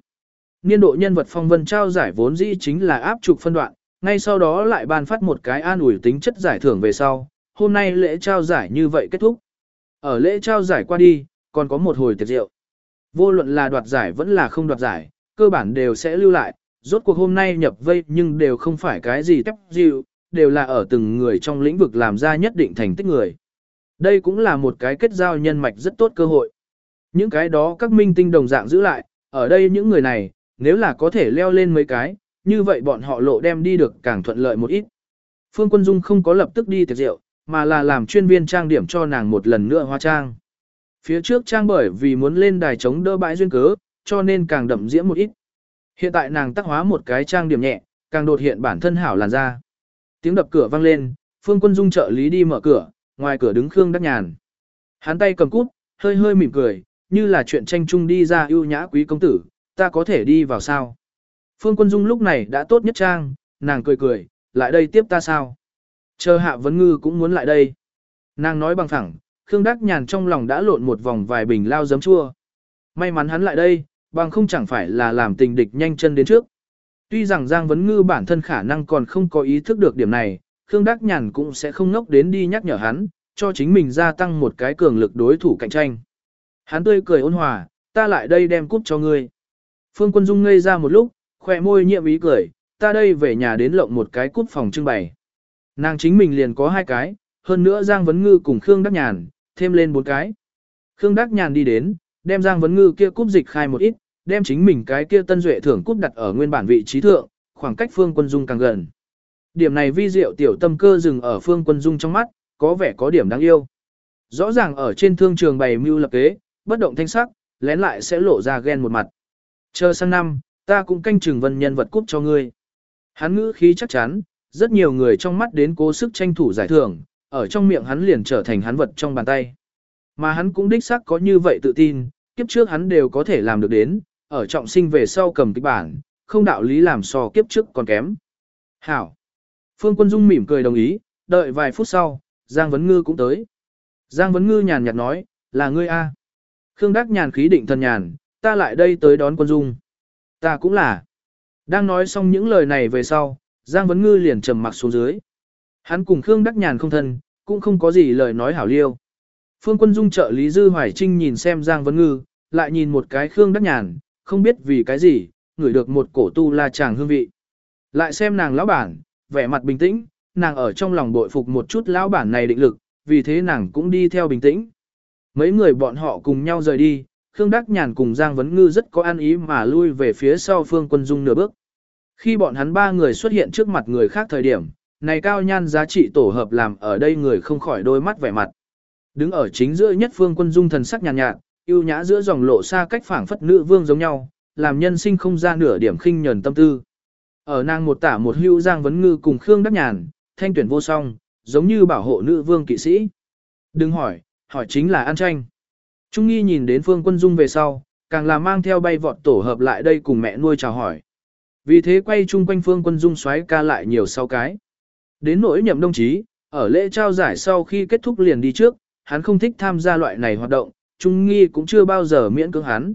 Niên độ nhân vật phong vân trao giải vốn dĩ chính là áp trục phân đoạn, ngay sau đó lại ban phát một cái an ủi tính chất giải thưởng về sau, hôm nay lễ trao giải như vậy kết thúc. Ở lễ trao giải qua đi, còn có một hồi tiệc rượu. Vô luận là đoạt giải vẫn là không đoạt giải, cơ bản đều sẽ lưu lại, rốt cuộc hôm nay nhập vây nhưng đều không phải cái gì tép dịu, đều là ở từng người trong lĩnh vực làm ra nhất định thành tích người. Đây cũng là một cái kết giao nhân mạch rất tốt cơ hội. Những cái đó các minh tinh đồng dạng giữ lại, ở đây những người này, nếu là có thể leo lên mấy cái, như vậy bọn họ lộ đem đi được càng thuận lợi một ít. Phương Quân Dung không có lập tức đi tiệc rượu, mà là làm chuyên viên trang điểm cho nàng một lần nữa hóa trang. Phía trước trang bởi vì muốn lên đài chống đỡ bãi duyên cớ, cho nên càng đậm diễm một ít. Hiện tại nàng tác hóa một cái trang điểm nhẹ, càng đột hiện bản thân hảo làn da. Tiếng đập cửa vang lên, Phương Quân Dung trợ lý đi mở cửa, ngoài cửa đứng Khương Đắc Nhàn. Hắn tay cầm cút, hơi hơi mỉm cười, như là chuyện tranh chung đi ra ưu nhã quý công tử, ta có thể đi vào sao? Phương Quân Dung lúc này đã tốt nhất trang, nàng cười cười, lại đây tiếp ta sao? Chờ hạ vấn ngư cũng muốn lại đây. Nàng nói bằng thẳng, Khương Đắc Nhàn trong lòng đã lộn một vòng vài bình lao giấm chua. May mắn hắn lại đây, bằng không chẳng phải là làm tình địch nhanh chân đến trước. Tuy rằng Giang Vấn Ngư bản thân khả năng còn không có ý thức được điểm này, Khương Đắc Nhàn cũng sẽ không ngốc đến đi nhắc nhở hắn, cho chính mình gia tăng một cái cường lực đối thủ cạnh tranh. Hắn tươi cười ôn hòa, ta lại đây đem cúp cho ngươi. Phương Quân Dung ngây ra một lúc, khỏe môi nhiệm ý cười, ta đây về nhà đến lộng một cái cúp phòng trưng bày. Nàng chính mình liền có hai cái, hơn nữa Giang Vấn Ngư cùng Khương Đắc Nhàn, thêm lên bốn cái. Khương Đắc Nhàn đi đến, đem Giang Vấn Ngư kia cúp dịch khai một ít, đem chính mình cái kia tân duệ thưởng cúp đặt ở nguyên bản vị trí thượng, khoảng cách Phương Quân Dung càng gần. Điểm này vi diệu tiểu tâm cơ dừng ở Phương Quân Dung trong mắt, có vẻ có điểm đáng yêu. Rõ ràng ở trên thương trường bày mưu lập kế, bất động thanh sắc, lén lại sẽ lộ ra ghen một mặt. Chờ sang năm, ta cũng canh chừng vân nhân vật cúp cho ngươi. Hắn ngữ khí chắc chắn, rất nhiều người trong mắt đến cố sức tranh thủ giải thưởng, ở trong miệng hắn liền trở thành hắn vật trong bàn tay. Mà hắn cũng đích xác có như vậy tự tin, kiếp trước hắn đều có thể làm được đến, ở trọng sinh về sau cầm kịch bản, không đạo lý làm so kiếp trước còn kém. Hảo. Phương Quân Dung mỉm cười đồng ý, đợi vài phút sau, Giang Vấn Ngư cũng tới. Giang Vấn Ngư nhàn nhạt nói, là ngươi A. Khương Đắc nhàn khí định thần nhàn, ta lại đây tới đón Quân Dung. Ta cũng là. Đang nói xong những lời này về sau, Giang Vấn Ngư liền trầm mặc xuống dưới. Hắn cùng Khương Đắc Nhàn không thân, cũng không có gì lời nói hảo liêu. Phương Quân Dung trợ Lý Dư Hoài Trinh nhìn xem Giang Vấn Ngư, lại nhìn một cái Khương Đắc Nhàn, không biết vì cái gì, ngửi được một cổ tu la chàng hương vị. Lại xem nàng lão bản, vẻ mặt bình tĩnh, nàng ở trong lòng bội phục một chút lão bản này định lực, vì thế nàng cũng đi theo bình tĩnh. Mấy người bọn họ cùng nhau rời đi, Khương Đắc Nhàn cùng Giang Vấn Ngư rất có an ý mà lui về phía sau Phương Quân Dung nửa bước. Khi bọn hắn ba người xuất hiện trước mặt người khác thời điểm, này cao nhan giá trị tổ hợp làm ở đây người không khỏi đôi mắt vẻ mặt. Đứng ở chính giữa nhất Phương Quân Dung thần sắc nhàn nhạt, nhạt, yêu nhã giữa dòng lộ xa cách phảng phất nữ vương giống nhau, làm nhân sinh không ra nửa điểm khinh nhờn tâm tư. Ở nàng một tả một hưu Giang Vấn Ngư cùng Khương Đắc Nhàn, thanh tuyển vô song, giống như bảo hộ nữ vương kỵ sĩ. Đừng hỏi, hỏi chính là An Tranh. Trung nghi nhìn đến Phương Quân Dung về sau, càng là mang theo bay vọt tổ hợp lại đây cùng mẹ nuôi chào hỏi. Vì thế quay chung quanh Phương Quân Dung xoáy ca lại nhiều sau cái. Đến nỗi nhậm đồng chí, ở lễ trao giải sau khi kết thúc liền đi trước, hắn không thích tham gia loại này hoạt động, Trung Nghi cũng chưa bao giờ miễn cưỡng hắn.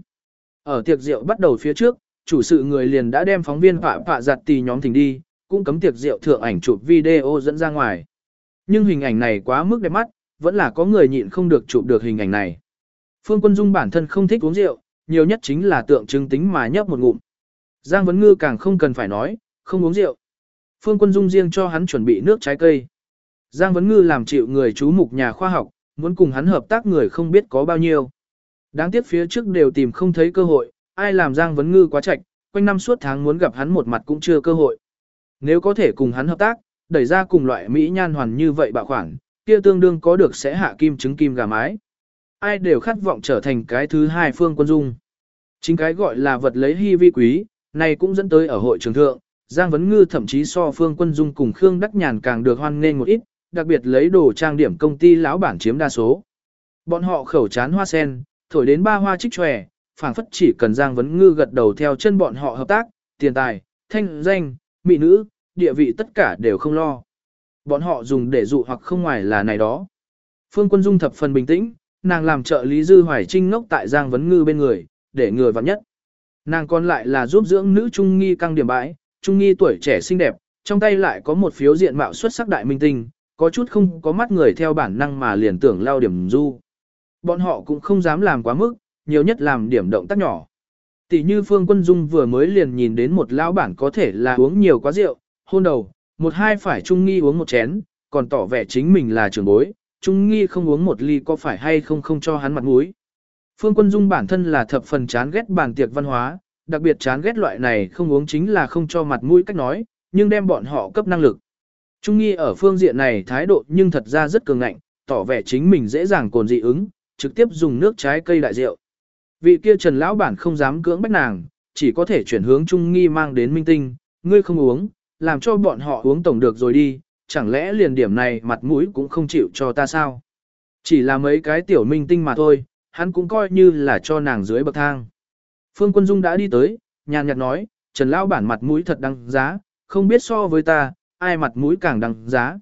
Ở tiệc rượu bắt đầu phía trước, chủ sự người liền đã đem phóng viên phạ phạ giặt tì nhóm thỉnh đi, cũng cấm tiệc rượu thượng ảnh chụp video dẫn ra ngoài. Nhưng hình ảnh này quá mức đẹp mắt, vẫn là có người nhịn không được chụp được hình ảnh này. Phương Quân Dung bản thân không thích uống rượu, nhiều nhất chính là tượng trưng tính mà nhấp một ngụm. Giang Vấn Ngư càng không cần phải nói, không uống rượu. Phương Quân Dung riêng cho hắn chuẩn bị nước trái cây. Giang Vấn Ngư làm chịu người chú mục nhà khoa học, muốn cùng hắn hợp tác người không biết có bao nhiêu. Đáng tiếc phía trước đều tìm không thấy cơ hội, ai làm Giang Vấn Ngư quá chạch, quanh năm suốt tháng muốn gặp hắn một mặt cũng chưa cơ hội. Nếu có thể cùng hắn hợp tác, đẩy ra cùng loại Mỹ nhan hoàn như vậy bạo khoản, kia tương đương có được sẽ hạ kim trứng kim gà mái. Ai đều khát vọng trở thành cái thứ hai phương quân dung. Chính cái gọi là vật lấy hy vi quý, này cũng dẫn tới ở hội trường thượng, Giang Vấn Ngư thậm chí so phương quân dung cùng Khương Đắc Nhàn càng được hoan nghênh một ít, đặc biệt lấy đồ trang điểm công ty lão bản chiếm đa số. Bọn họ khẩu chán hoa sen, thổi đến ba hoa trích tròe, phảng phất chỉ cần Giang Vấn Ngư gật đầu theo chân bọn họ hợp tác, tiền tài, thanh danh, mỹ nữ, địa vị tất cả đều không lo. Bọn họ dùng để dụ hoặc không ngoài là này đó. Phương Quân Dung thập phần bình tĩnh, nàng làm trợ lý Dư Hoài Trinh ngốc tại Giang Vấn Ngư bên người, để người vặn nhất. Nàng còn lại là giúp dưỡng nữ trung nghi căng điểm bãi, trung nghi tuổi trẻ xinh đẹp, trong tay lại có một phiếu diện mạo xuất sắc đại minh tinh, có chút không có mắt người theo bản năng mà liền tưởng lao điểm du. Bọn họ cũng không dám làm quá mức, nhiều nhất làm điểm động tác nhỏ. Tỷ như Phương Quân Dung vừa mới liền nhìn đến một lão bản có thể là uống nhiều quá rượu, hôn đầu, một hai phải Trung Nghi uống một chén, còn tỏ vẻ chính mình là trưởng bối, Trung Nghi không uống một ly có phải hay không không cho hắn mặt mũi. Phương Quân Dung bản thân là thập phần chán ghét bàn tiệc văn hóa, đặc biệt chán ghét loại này không uống chính là không cho mặt mũi cách nói, nhưng đem bọn họ cấp năng lực. Trung Nghi ở phương diện này thái độ nhưng thật ra rất cường ngạnh, tỏ vẻ chính mình dễ dàng cồn dị ứng, trực tiếp dùng nước trái cây đại rượu. Vị kia Trần lão bản không dám cưỡng bách nàng, chỉ có thể chuyển hướng Trung Nghi mang đến minh tinh, ngươi không uống, làm cho bọn họ uống tổng được rồi đi, chẳng lẽ liền điểm này mặt mũi cũng không chịu cho ta sao? Chỉ là mấy cái tiểu minh tinh mà thôi, hắn cũng coi như là cho nàng dưới bậc thang. Phương Quân Dung đã đi tới, nhàn nhạt nói, Trần Lão bản mặt mũi thật đăng giá, không biết so với ta, ai mặt mũi càng đăng giá.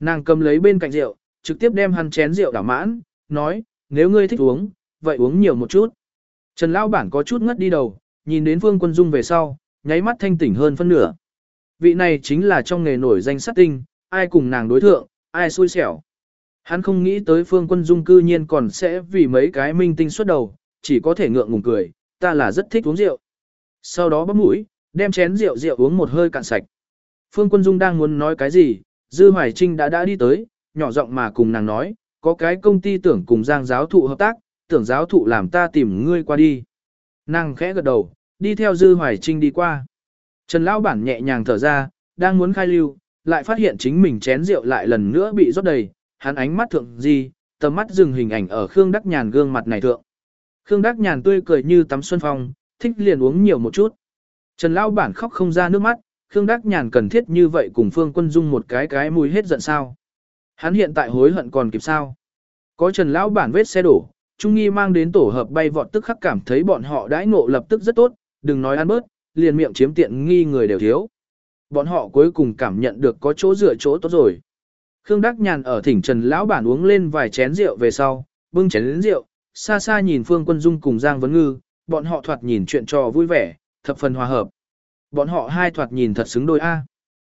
Nàng cầm lấy bên cạnh rượu, trực tiếp đem hắn chén rượu đảo mãn, nói, nếu ngươi thích uống, vậy uống nhiều một chút. Trần Lão bản có chút ngất đi đầu, nhìn đến Phương Quân Dung về sau, nháy mắt thanh tỉnh hơn phân nửa. Vị này chính là trong nghề nổi danh sát tinh, ai cùng nàng đối thượng, ai xui xẻo. Hắn không nghĩ tới Phương Quân Dung cư nhiên còn sẽ vì mấy cái minh tinh xuất đầu, chỉ có thể ngượng ngùng cười, ta là rất thích uống rượu. Sau đó bấm mũi, đem chén rượu rượu uống một hơi cạn sạch. Phương Quân Dung đang muốn nói cái gì, Dư Hoài Trinh đã đã đi tới, nhỏ giọng mà cùng nàng nói, có cái công ty tưởng cùng Giang giáo thụ hợp tác, tưởng giáo thụ làm ta tìm ngươi qua đi. Nàng khẽ gật đầu, đi theo Dư Hoài Trinh đi qua. Trần Lão Bản nhẹ nhàng thở ra, đang muốn khai lưu, lại phát hiện chính mình chén rượu lại lần nữa bị rót đầy, hắn ánh mắt thượng gì, tầm mắt dừng hình ảnh ở Khương Đắc Nhàn gương mặt này thượng. Khương Đắc Nhàn tươi cười như tắm xuân phong, thích liền uống nhiều một chút. Trần Lão Bản khóc không ra nước mắt, Khương Đắc Nhàn cần thiết như vậy cùng Phương Quân Dung một cái cái mùi hết giận sao. Hắn hiện tại hối hận còn kịp sao. Có Trần Lão Bản vết xe đổ, Trung Nghi mang đến tổ hợp bay vọt tức khắc cảm thấy bọn họ đãi ngộ lập tức rất tốt, đừng nói ăn bớt, liền miệng chiếm tiện nghi người đều thiếu. Bọn họ cuối cùng cảm nhận được có chỗ dựa chỗ tốt rồi. Khương Đắc Nhàn ở thỉnh Trần Lão Bản uống lên vài chén rượu về sau, bưng chén đến rượu, xa xa nhìn Phương Quân Dung cùng Giang Vấn Ngư, bọn họ thoạt nhìn chuyện trò vui vẻ, thập phần hòa hợp. Bọn họ hai thoạt nhìn thật xứng đôi A.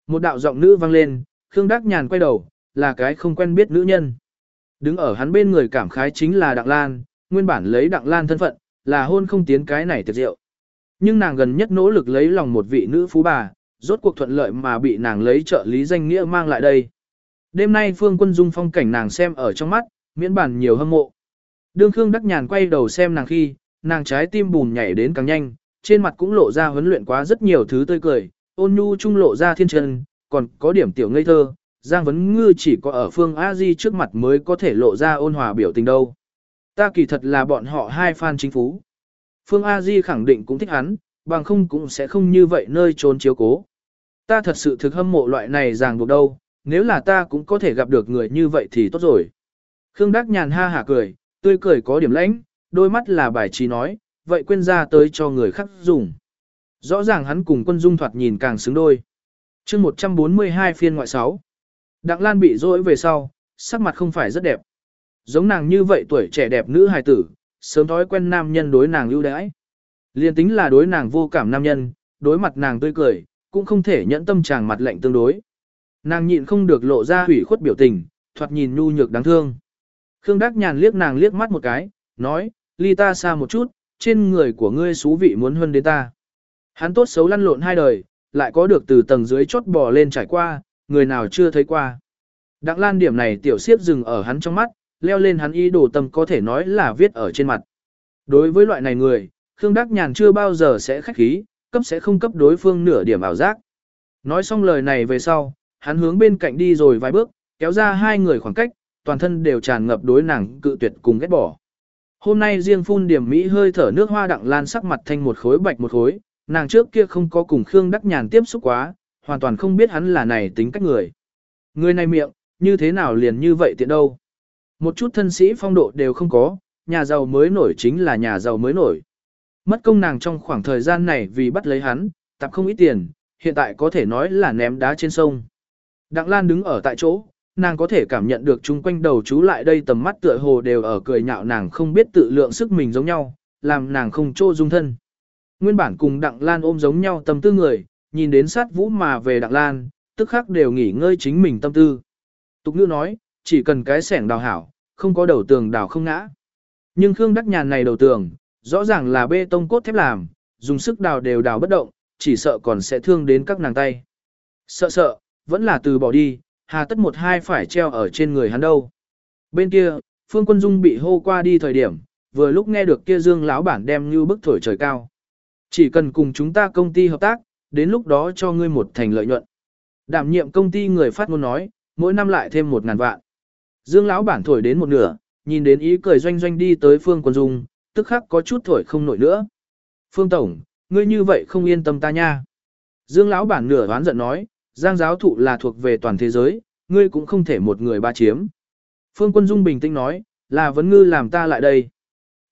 Một đạo giọng nữ vang lên, Khương Đắc Nhàn quay đầu, là cái không quen biết nữ nhân. Đứng ở hắn bên người cảm khái chính là Đặng Lan, nguyên bản lấy Đặng Lan thân phận, là hôn không tiến cái này tiệc rượu. Nhưng nàng gần nhất nỗ lực lấy lòng một vị nữ phú bà, rốt cuộc thuận lợi mà bị nàng lấy trợ lý danh nghĩa mang lại đây. Đêm nay Phương Quân Dung phong cảnh nàng xem ở trong mắt, miễn bản nhiều hâm mộ. Đương Khương Đắc Nhàn quay đầu xem nàng khi, nàng trái tim bùn nhảy đến càng nhanh, trên mặt cũng lộ ra huấn luyện quá rất nhiều thứ tươi cười, ôn nhu trung lộ ra thiên chân, còn có điểm tiểu ngây thơ, Giang Vấn Ngư chỉ có ở Phương A Di trước mặt mới có thể lộ ra ôn hòa biểu tình đâu. Ta kỳ thật là bọn họ hai fan chính phú. Phương A Di khẳng định cũng thích hắn, bằng không cũng sẽ không như vậy nơi trốn chiếu cố. Ta thật sự thực hâm mộ loại này ràng buộc đâu, nếu là ta cũng có thể gặp được người như vậy thì tốt rồi. Khương Đắc nhàn ha hả cười, tươi cười có điểm lãnh, đôi mắt là bài trí nói, vậy quên ra tới cho người khác dùng. Rõ ràng hắn cùng quân dung thoạt nhìn càng xứng đôi. chương 142 phiên ngoại 6. Đặng Lan bị dỗi về sau, sắc mặt không phải rất đẹp. Giống nàng như vậy tuổi trẻ đẹp nữ hài tử, sớm thói quen nam nhân đối nàng lưu đãi. Liên tính là đối nàng vô cảm nam nhân, đối mặt nàng tươi cười, cũng không thể nhẫn tâm chàng mặt lạnh tương đối. Nàng nhịn không được lộ ra hủy khuất biểu tình, thoạt nhìn nhu nhược đáng thương. Khương Đắc Nhàn liếc nàng liếc mắt một cái, nói, ly ta xa một chút, trên người của ngươi xú vị muốn hơn đến ta. Hắn tốt xấu lăn lộn hai đời, lại có được từ tầng dưới chốt bò lên trải qua, người nào chưa thấy qua. Đặng lan điểm này tiểu siếp dừng ở hắn trong mắt, leo lên hắn ý đồ tâm có thể nói là viết ở trên mặt. Đối với loại này người, Khương Đắc Nhàn chưa bao giờ sẽ khách khí, cấp sẽ không cấp đối phương nửa điểm ảo giác. Nói xong lời này về sau, hắn hướng bên cạnh đi rồi vài bước, kéo ra hai người khoảng cách, toàn thân đều tràn ngập đối nàng cự tuyệt cùng ghét bỏ. Hôm nay riêng phun điểm mỹ hơi thở nước hoa đặng lan sắc mặt thanh một khối bạch một khối, nàng trước kia không có cùng Khương Đắc Nhàn tiếp xúc quá, hoàn toàn không biết hắn là này tính cách người. Người này miệng, như thế nào liền như vậy tiện đâu. Một chút thân sĩ phong độ đều không có, nhà giàu mới nổi chính là nhà giàu mới nổi. Mất công nàng trong khoảng thời gian này vì bắt lấy hắn, tập không ít tiền, hiện tại có thể nói là ném đá trên sông. Đặng Lan đứng ở tại chỗ, nàng có thể cảm nhận được chung quanh đầu chú lại đây tầm mắt tựa hồ đều ở cười nhạo nàng không biết tự lượng sức mình giống nhau, làm nàng không trô dung thân. Nguyên bản cùng Đặng Lan ôm giống nhau tâm tư người, nhìn đến sát vũ mà về Đặng Lan, tức khắc đều nghỉ ngơi chính mình tâm tư. Tục ngữ nói, chỉ cần cái sẻng đào hảo, không có đầu tường đào không ngã. Nhưng Khương Đắc Nhàn này đầu tường, rõ ràng là bê tông cốt thép làm, dùng sức đào đều đào bất động, chỉ sợ còn sẽ thương đến các nàng tay. Sợ sợ, vẫn là từ bỏ đi, hà tất một hai phải treo ở trên người hắn đâu. Bên kia, Phương Quân Dung bị hô qua đi thời điểm, vừa lúc nghe được kia Dương lão bản đem như bức thổi trời cao. Chỉ cần cùng chúng ta công ty hợp tác, đến lúc đó cho ngươi một thành lợi nhuận. Đảm nhiệm công ty người phát ngôn nói, mỗi năm lại thêm một ngàn vạn. Dương lão bản thổi đến một nửa, nhìn đến ý cười doanh doanh đi tới Phương Quân Dung, tức khắc có chút thổi không nổi nữa. Phương Tổng, ngươi như vậy không yên tâm ta nha. Dương lão bản nửa đoán giận nói, Giang giáo thụ là thuộc về toàn thế giới, ngươi cũng không thể một người ba chiếm. Phương Quân Dung bình tĩnh nói, là vấn ngư làm ta lại đây.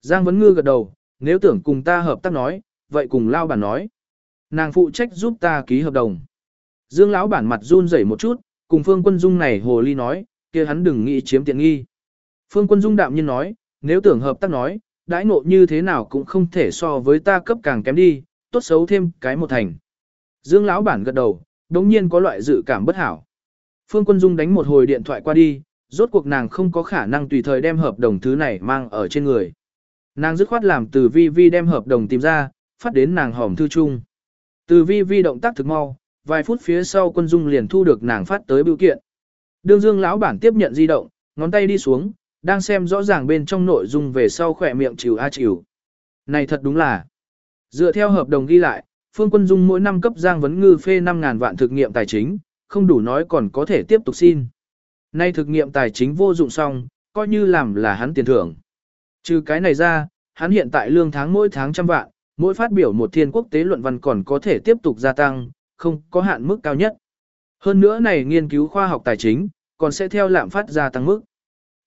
Giang vấn ngư gật đầu, nếu tưởng cùng ta hợp tác nói, vậy cùng lao bản nói. Nàng phụ trách giúp ta ký hợp đồng. Dương lão bản mặt run rẩy một chút, cùng Phương Quân Dung này hồ ly nói, kia hắn đừng nghĩ chiếm tiện nghi. Phương Quân Dung đạm nhiên nói, nếu tưởng hợp tác nói, đãi ngộ như thế nào cũng không thể so với ta cấp càng kém đi, tốt xấu thêm cái một thành. Dương lão bản gật đầu, đống nhiên có loại dự cảm bất hảo. Phương Quân Dung đánh một hồi điện thoại qua đi, rốt cuộc nàng không có khả năng tùy thời đem hợp đồng thứ này mang ở trên người. Nàng dứt khoát làm từ vi vi đem hợp đồng tìm ra, phát đến nàng hòm thư chung. Từ vi vi động tác thực mau, vài phút phía sau quân dung liền thu được nàng phát tới biểu kiện. Đương dương lão bản tiếp nhận di động, ngón tay đi xuống, đang xem rõ ràng bên trong nội dung về sau khỏe miệng chịu a chịu. Này thật đúng là. Dựa theo hợp đồng ghi lại, Phương Quân Dung mỗi năm cấp Giang Vấn Ngư phê 5.000 vạn thực nghiệm tài chính, không đủ nói còn có thể tiếp tục xin. Nay thực nghiệm tài chính vô dụng xong, coi như làm là hắn tiền thưởng. Trừ cái này ra, hắn hiện tại lương tháng mỗi tháng trăm vạn, mỗi phát biểu một thiên quốc tế luận văn còn có thể tiếp tục gia tăng, không có hạn mức cao nhất. Hơn nữa này nghiên cứu khoa học tài chính, còn sẽ theo lạm phát gia tăng mức.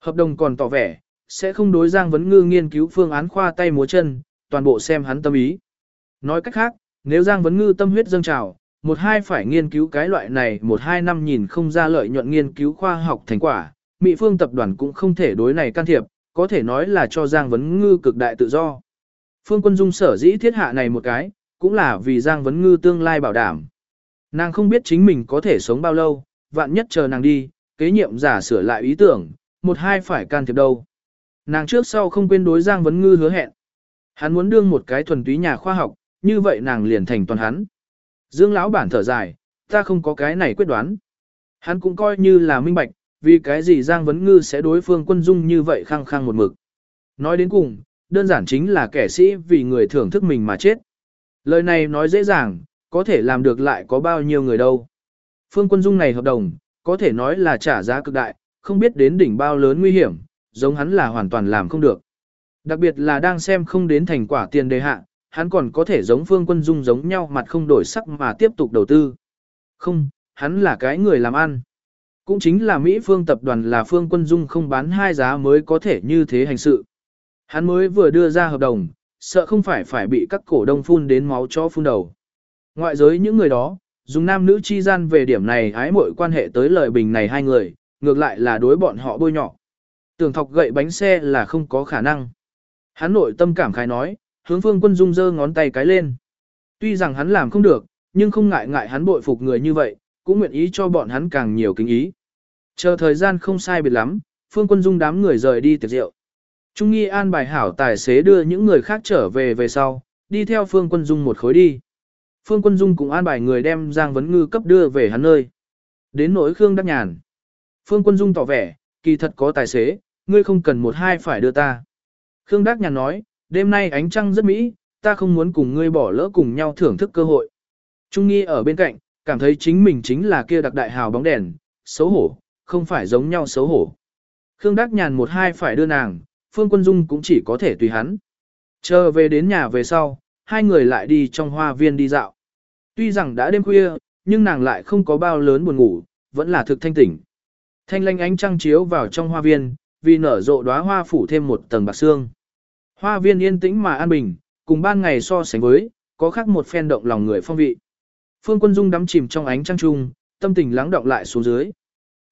Hợp đồng còn tỏ vẻ, sẽ không đối Giang Vấn Ngư nghiên cứu phương án khoa tay múa chân, toàn bộ xem hắn tâm ý. Nói cách khác, nếu Giang Vấn Ngư tâm huyết dâng trào, một hai phải nghiên cứu cái loại này một hai năm nhìn không ra lợi nhuận nghiên cứu khoa học thành quả, Mỹ phương tập đoàn cũng không thể đối này can thiệp, có thể nói là cho Giang Vấn Ngư cực đại tự do. Phương Quân Dung sở dĩ thiết hạ này một cái, cũng là vì Giang Vấn Ngư tương lai bảo đảm. Nàng không biết chính mình có thể sống bao lâu, vạn nhất chờ nàng đi, kế nhiệm giả sửa lại ý tưởng, một hai phải can thiệp đâu. Nàng trước sau không quên đối Giang Vấn Ngư hứa hẹn. Hắn muốn đương một cái thuần túy nhà khoa học, như vậy nàng liền thành toàn hắn. Dương lão bản thở dài, ta không có cái này quyết đoán. Hắn cũng coi như là minh bạch, vì cái gì Giang Vấn Ngư sẽ đối phương quân dung như vậy khăng khăng một mực. Nói đến cùng, đơn giản chính là kẻ sĩ vì người thưởng thức mình mà chết. Lời này nói dễ dàng, có thể làm được lại có bao nhiêu người đâu. Phương quân dung này hợp đồng, có thể nói là trả giá cực đại, không biết đến đỉnh bao lớn nguy hiểm, giống hắn là hoàn toàn làm không được. Đặc biệt là đang xem không đến thành quả tiền đề hạ, hắn còn có thể giống phương quân dung giống nhau mặt không đổi sắc mà tiếp tục đầu tư. Không, hắn là cái người làm ăn. Cũng chính là Mỹ phương tập đoàn là phương quân dung không bán hai giá mới có thể như thế hành sự. Hắn mới vừa đưa ra hợp đồng, sợ không phải phải bị các cổ đông phun đến máu cho phun đầu. Ngoại giới những người đó, dùng nam nữ chi gian về điểm này ái mội quan hệ tới lời bình này hai người, ngược lại là đối bọn họ bôi nhọ. Tưởng thọc gậy bánh xe là không có khả năng. Hắn nội tâm cảm khái nói, hướng phương quân dung giơ ngón tay cái lên. Tuy rằng hắn làm không được, nhưng không ngại ngại hắn bội phục người như vậy, cũng nguyện ý cho bọn hắn càng nhiều kính ý. Chờ thời gian không sai biệt lắm, phương quân dung đám người rời đi tiệc rượu. Trung nghi an bài hảo tài xế đưa những người khác trở về về sau, đi theo phương quân dung một khối đi. Phương quân dung cũng an bài người đem Giang Vấn Ngư cấp đưa về hắn nơi. Đến nỗi Khương Đắc Nhàn. Phương quân dung tỏ vẻ, kỳ thật có tài xế, ngươi không cần một hai phải đưa ta. Khương Đắc Nhàn nói, đêm nay ánh trăng rất mỹ, ta không muốn cùng ngươi bỏ lỡ cùng nhau thưởng thức cơ hội. Trung nghi ở bên cạnh, cảm thấy chính mình chính là kia đặc đại hào bóng đèn, xấu hổ, không phải giống nhau xấu hổ. Khương Đắc Nhàn một hai phải đưa nàng, Phương Quân Dung cũng chỉ có thể tùy hắn. Chờ về đến nhà về sau, hai người lại đi trong hoa viên đi dạo. Tuy rằng đã đêm khuya, nhưng nàng lại không có bao lớn buồn ngủ, vẫn là thực thanh tỉnh. Thanh lanh ánh trăng chiếu vào trong hoa viên, vì nở rộ đóa hoa phủ thêm một tầng bạc xương. Hoa viên yên tĩnh mà an bình, cùng ban ngày so sánh với, có khác một phen động lòng người phong vị. Phương Quân Dung đắm chìm trong ánh trăng trung, tâm tình lắng động lại xuống dưới.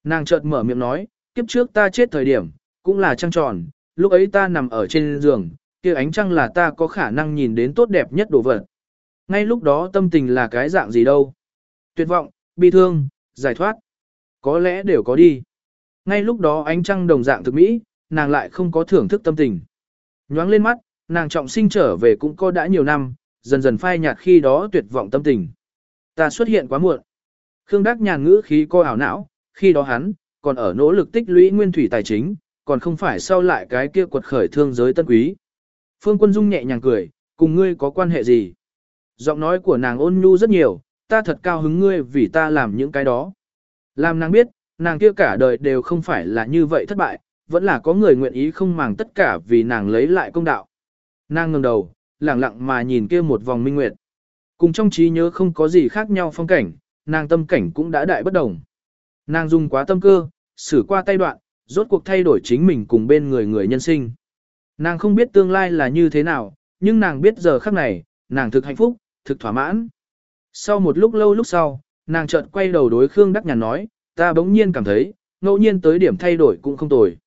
Nàng chợt mở miệng nói, kiếp trước ta chết thời điểm, cũng là trăng tròn, lúc ấy ta nằm ở trên giường, kia ánh trăng là ta có khả năng nhìn đến tốt đẹp nhất đồ vật. Ngay lúc đó tâm tình là cái dạng gì đâu? Tuyệt vọng, bi thương, giải thoát. Có lẽ đều có đi. Ngay lúc đó ánh trăng đồng dạng thực mỹ, nàng lại không có thưởng thức tâm tình. Nhoáng lên mắt, nàng trọng sinh trở về cũng có đã nhiều năm, dần dần phai nhạt khi đó tuyệt vọng tâm tình. Ta xuất hiện quá muộn. Khương Đắc nhàn ngữ khí co ảo não, khi đó hắn, còn ở nỗ lực tích lũy nguyên thủy tài chính, còn không phải sau lại cái kia quật khởi thương giới tân quý. Phương Quân Dung nhẹ nhàng cười, cùng ngươi có quan hệ gì? Giọng nói của nàng ôn nhu rất nhiều, ta thật cao hứng ngươi vì ta làm những cái đó. Làm nàng biết, nàng kia cả đời đều không phải là như vậy thất bại, vẫn là có người nguyện ý không màng tất cả vì nàng lấy lại công đạo. Nàng ngẩng đầu, lặng lặng mà nhìn kia một vòng minh nguyệt. Cùng trong trí nhớ không có gì khác nhau phong cảnh, nàng tâm cảnh cũng đã đại bất đồng. Nàng dùng quá tâm cơ, xử qua tay đoạn, rốt cuộc thay đổi chính mình cùng bên người người nhân sinh. Nàng không biết tương lai là như thế nào, nhưng nàng biết giờ khắc này, nàng thực hạnh phúc, thực thỏa mãn. Sau một lúc lâu lúc sau, nàng chợt quay đầu đối Khương Đắc Nhàn nói, ta bỗng nhiên cảm thấy, ngẫu nhiên tới điểm thay đổi cũng không tồi.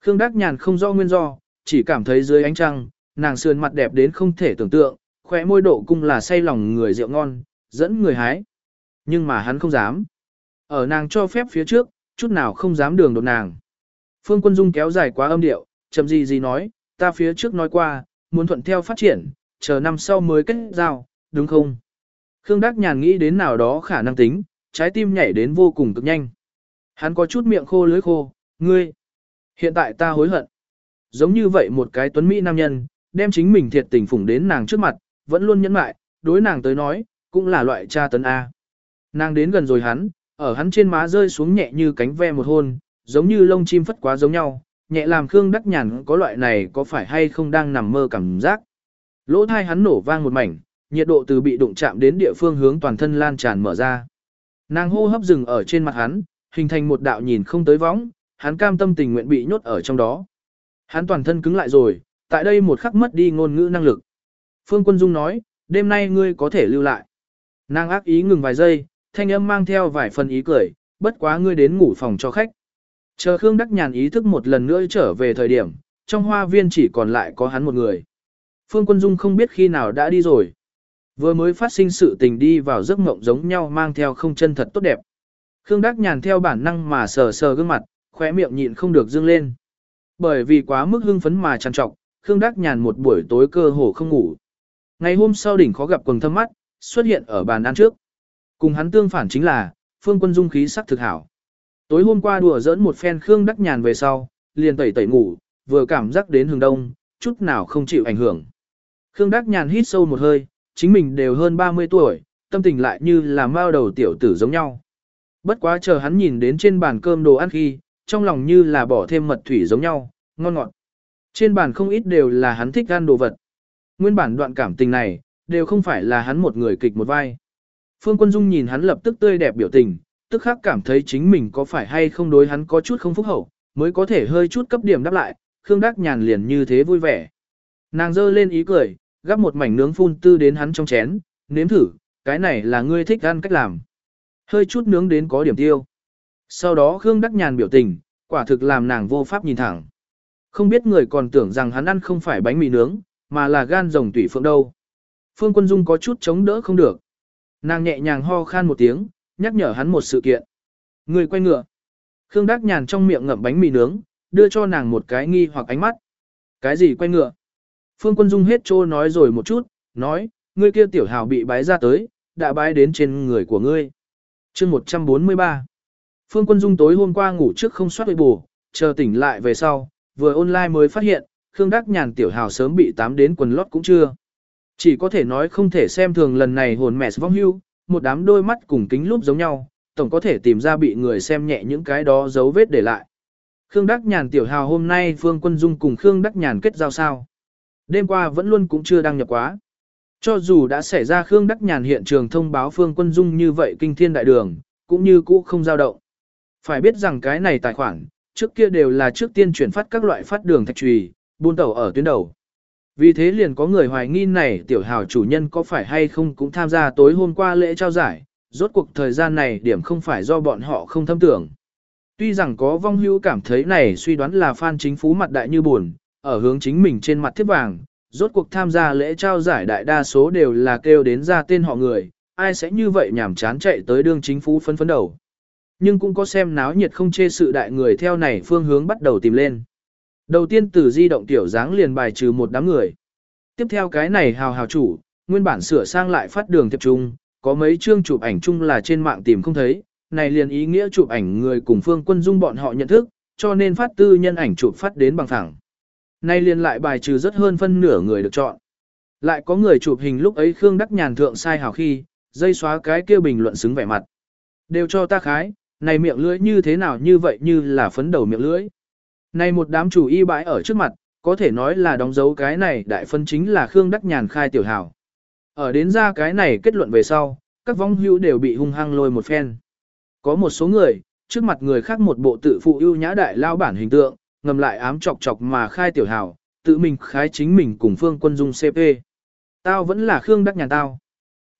Khương Đắc Nhàn không rõ nguyên do, chỉ cảm thấy dưới ánh trăng, nàng sườn mặt đẹp đến không thể tưởng tượng, khỏe môi độ cung là say lòng người rượu ngon, dẫn người hái. Nhưng mà hắn không dám. Ở nàng cho phép phía trước, chút nào không dám đường đột nàng. Phương Quân Dung kéo dài quá âm điệu, chậm gì gì nói, ta phía trước nói qua, muốn thuận theo phát triển, chờ năm sau mới kết giao, đúng không? Khương Đắc Nhàn nghĩ đến nào đó khả năng tính, trái tim nhảy đến vô cùng cực nhanh. Hắn có chút miệng khô lưới khô, ngươi. Hiện tại ta hối hận. Giống như vậy một cái tuấn Mỹ nam nhân, đem chính mình thiệt tình phủng đến nàng trước mặt, vẫn luôn nhẫn mại, đối nàng tới nói, cũng là loại cha tấn A. Nàng đến gần rồi hắn, ở hắn trên má rơi xuống nhẹ như cánh ve một hôn, giống như lông chim phất quá giống nhau, nhẹ làm Khương Đắc Nhàn có loại này có phải hay không đang nằm mơ cảm giác. Lỗ thai hắn nổ vang một mảnh, nhiệt độ từ bị đụng chạm đến địa phương hướng toàn thân lan tràn mở ra. Nàng hô hấp dừng ở trên mặt hắn, hình thành một đạo nhìn không tới võng, hắn cam tâm tình nguyện bị nhốt ở trong đó. Hắn toàn thân cứng lại rồi, tại đây một khắc mất đi ngôn ngữ năng lực. Phương Quân Dung nói, đêm nay ngươi có thể lưu lại. Nàng ác ý ngừng vài giây, thanh âm mang theo vài phần ý cười, bất quá ngươi đến ngủ phòng cho khách. Chờ Khương Đắc Nhàn ý thức một lần nữa trở về thời điểm, trong hoa viên chỉ còn lại có hắn một người. Phương Quân Dung không biết khi nào đã đi rồi. Vừa mới phát sinh sự tình đi vào giấc mộng giống nhau mang theo không chân thật tốt đẹp. Khương Đắc Nhàn theo bản năng mà sờ sờ gương mặt, khóe miệng nhịn không được dương lên. Bởi vì quá mức hưng phấn mà trằn trọc, Khương Đắc Nhàn một buổi tối cơ hồ không ngủ. Ngày hôm sau đỉnh khó gặp quần thâm mắt, xuất hiện ở bàn ăn trước. Cùng hắn tương phản chính là, Phương Quân Dung khí sắc thực hảo. Tối hôm qua đùa giỡn một phen Khương Đắc Nhàn về sau, liền tẩy tẩy ngủ, vừa cảm giác đến hừng đông, chút nào không chịu ảnh hưởng. Khương Đắc Nhàn hít sâu một hơi, chính mình đều hơn 30 tuổi, tâm tình lại như là mao đầu tiểu tử giống nhau. Bất quá chờ hắn nhìn đến trên bàn cơm đồ ăn khi, trong lòng như là bỏ thêm mật thủy giống nhau, ngon ngọt. Trên bàn không ít đều là hắn thích ăn đồ vật. Nguyên bản đoạn cảm tình này, đều không phải là hắn một người kịch một vai. Phương Quân Dung nhìn hắn lập tức tươi đẹp biểu tình, tức khắc cảm thấy chính mình có phải hay không đối hắn có chút không phúc hậu, mới có thể hơi chút cấp điểm đáp lại, Khương Đắc Nhàn liền như thế vui vẻ. Nàng dơ lên ý cười, gắp một mảnh nướng phun tư đến hắn trong chén, nếm thử, cái này là ngươi thích ăn cách làm. Hơi chút nướng đến có điểm tiêu. Sau đó Khương Đắc Nhàn biểu tình, quả thực làm nàng vô pháp nhìn thẳng. Không biết người còn tưởng rằng hắn ăn không phải bánh mì nướng, mà là gan rồng tủy phượng đâu. Phương Quân Dung có chút chống đỡ không được. Nàng nhẹ nhàng ho khan một tiếng, nhắc nhở hắn một sự kiện. Người quay ngựa. Khương Đắc Nhàn trong miệng ngậm bánh mì nướng, đưa cho nàng một cái nghi hoặc ánh mắt. Cái gì quay ngựa? Phương Quân Dung hết trô nói rồi một chút, nói, ngươi kia tiểu hào bị bái ra tới, đã bái đến trên người của ngươi. chương 143 Phương Quân Dung tối hôm qua ngủ trước không soát bù, chờ tỉnh lại về sau, vừa online mới phát hiện, Khương Đắc Nhàn tiểu hào sớm bị tám đến quần lót cũng chưa. Chỉ có thể nói không thể xem thường lần này hồn mẹ vong hưu, một đám đôi mắt cùng kính lúp giống nhau, tổng có thể tìm ra bị người xem nhẹ những cái đó dấu vết để lại. Khương Đắc Nhàn tiểu hào hôm nay Phương Quân Dung cùng Khương Đắc Nhàn kết giao sao. Đêm qua vẫn luôn cũng chưa đăng nhập quá. Cho dù đã xảy ra Khương Đắc Nhàn hiện trường thông báo Phương Quân Dung như vậy kinh thiên đại đường, cũng như cũ không dao động. Phải biết rằng cái này tài khoản, trước kia đều là trước tiên chuyển phát các loại phát đường thạch trùy, buôn tàu ở tuyến đầu. Vì thế liền có người hoài nghi này tiểu hào chủ nhân có phải hay không cũng tham gia tối hôm qua lễ trao giải, rốt cuộc thời gian này điểm không phải do bọn họ không thâm tưởng. Tuy rằng có vong hữu cảm thấy này suy đoán là phan chính phú mặt đại như buồn, ở hướng chính mình trên mặt thiếp vàng, rốt cuộc tham gia lễ trao giải đại đa số đều là kêu đến ra tên họ người, ai sẽ như vậy nhảm chán chạy tới đương chính phủ phấn phấn đầu. Nhưng cũng có xem náo nhiệt không chê sự đại người theo này phương hướng bắt đầu tìm lên. Đầu tiên từ di động tiểu dáng liền bài trừ một đám người. Tiếp theo cái này hào hào chủ, nguyên bản sửa sang lại phát đường tập trung, có mấy chương chụp ảnh chung là trên mạng tìm không thấy, này liền ý nghĩa chụp ảnh người cùng phương quân dung bọn họ nhận thức, cho nên phát tư nhân ảnh chụp phát đến bằng thẳng. Nay liền lại bài trừ rất hơn phân nửa người được chọn. Lại có người chụp hình lúc ấy Khương Đắc Nhàn thượng sai hào khi, dây xóa cái kia bình luận xứng vẻ mặt. Đều cho ta khái, này miệng lưỡi như thế nào như vậy như là phấn đầu miệng lưỡi. Này một đám chủ y bãi ở trước mặt, có thể nói là đóng dấu cái này đại phân chính là Khương Đắc Nhàn khai tiểu hào. Ở đến ra cái này kết luận về sau, các vong hữu đều bị hung hăng lôi một phen. Có một số người, trước mặt người khác một bộ tự phụ ưu nhã đại lao bản hình tượng, ngầm lại ám chọc chọc mà khai tiểu hào, tự mình khái chính mình cùng phương quân dung CP. Tao vẫn là Khương Đắc Nhàn tao.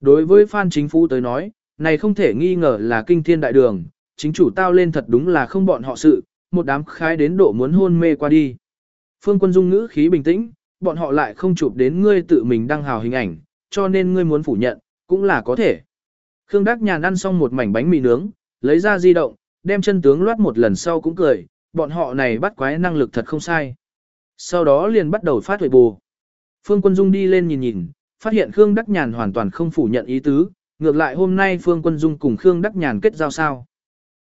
Đối với Phan chính Phú tới nói, này không thể nghi ngờ là kinh thiên đại đường, chính chủ tao lên thật đúng là không bọn họ sự, một đám khái đến độ muốn hôn mê qua đi. Phương quân dung ngữ khí bình tĩnh, bọn họ lại không chụp đến ngươi tự mình đăng hào hình ảnh, cho nên ngươi muốn phủ nhận, cũng là có thể. Khương Đắc Nhàn ăn xong một mảnh bánh mì nướng, lấy ra di động, đem chân tướng loát một lần sau cũng cười, bọn họ này bắt quái năng lực thật không sai. Sau đó liền bắt đầu phát huệ bù. Phương Quân Dung đi lên nhìn nhìn, phát hiện Khương Đắc Nhàn hoàn toàn không phủ nhận ý tứ, ngược lại hôm nay Phương Quân Dung cùng Khương Đắc Nhàn kết giao sao.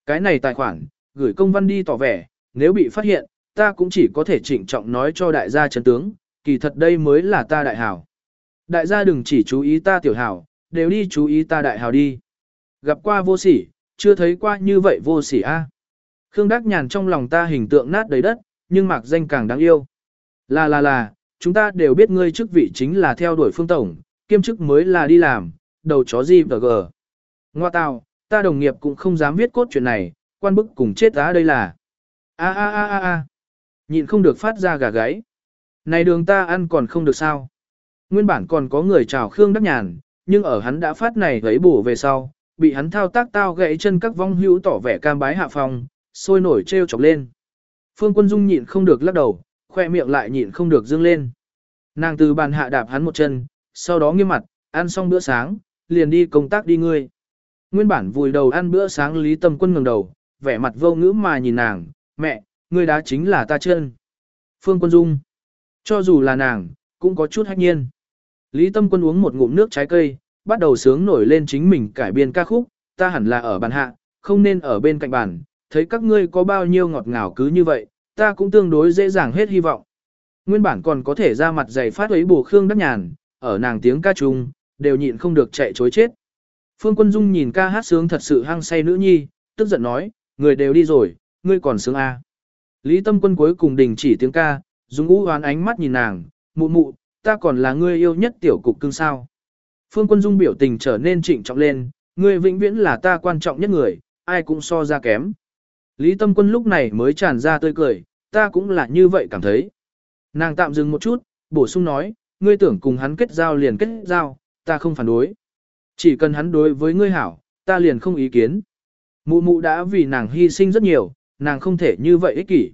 Cái này tài khoản, gửi công văn đi tỏ vẻ, nếu bị phát hiện, ta cũng chỉ có thể trịnh trọng nói cho đại gia chấn tướng, kỳ thật đây mới là ta đại hảo. Đại gia đừng chỉ chú ý ta tiểu hảo, đều đi chú ý ta đại hảo đi. Gặp qua vô sỉ, chưa thấy qua như vậy vô sỉ a. Khương Đắc Nhàn trong lòng ta hình tượng nát đầy đất, nhưng mạc danh càng đáng yêu. Là là là, chúng ta đều biết ngươi chức vị chính là theo đuổi phương tổng, kiêm chức mới là đi làm, đầu chó gì và gờ. Ngoa tào, ta đồng nghiệp cũng không dám viết cốt chuyện này, quan bức cùng chết á đây là. A a a a a. Nhịn không được phát ra gà gáy. Này đường ta ăn còn không được sao. Nguyên bản còn có người chào Khương Đắc Nhàn, nhưng ở hắn đã phát này gãy bổ về sau, bị hắn thao tác tao gãy chân các vong hữu tỏ vẻ cam bái hạ phòng, sôi nổi treo chọc lên. Phương Quân Dung nhịn không được lắc đầu, khoe miệng lại nhịn không được dương lên. Nàng từ bàn hạ đạp hắn một chân, sau đó nghiêm mặt, ăn xong bữa sáng, liền đi công tác đi ngươi. Nguyên bản vùi đầu ăn bữa sáng Lý Tâm Quân ngẩng đầu, vẻ mặt vô ngữ mà nhìn nàng, mẹ, ngươi đá chính là ta chân. Phương Quân Dung, cho dù là nàng, cũng có chút hách nhiên. Lý Tâm Quân uống một ngụm nước trái cây, bắt đầu sướng nổi lên chính mình cải biên ca khúc, ta hẳn là ở bàn hạ, không nên ở bên cạnh bàn, thấy các ngươi có bao nhiêu ngọt ngào cứ như vậy, ta cũng tương đối dễ dàng hết hy vọng. Nguyên bản còn có thể ra mặt dày phát ấy bù Khương Đắc Nhàn, ở nàng tiếng ca trung đều nhịn không được chạy chối chết. Phương Quân Dung nhìn ca hát sướng thật sự hăng say nữ nhi, tức giận nói, người đều đi rồi, ngươi còn sướng a? Lý Tâm Quân cuối cùng đình chỉ tiếng ca, dùng u hoán ánh mắt nhìn nàng, mụ mụ, ta còn là ngươi yêu nhất tiểu cục cưng sao. Phương Quân Dung biểu tình trở nên trịnh trọng lên, ngươi vĩnh viễn là ta quan trọng nhất người, ai cũng so ra kém. Lý Tâm Quân lúc này mới tràn ra tươi cười, ta cũng là như vậy cảm thấy. Nàng tạm dừng một chút, bổ sung nói, ngươi tưởng cùng hắn kết giao liền kết giao, ta không phản đối. Chỉ cần hắn đối với ngươi hảo, ta liền không ý kiến. Mụ mụ đã vì nàng hy sinh rất nhiều, nàng không thể như vậy ích kỷ.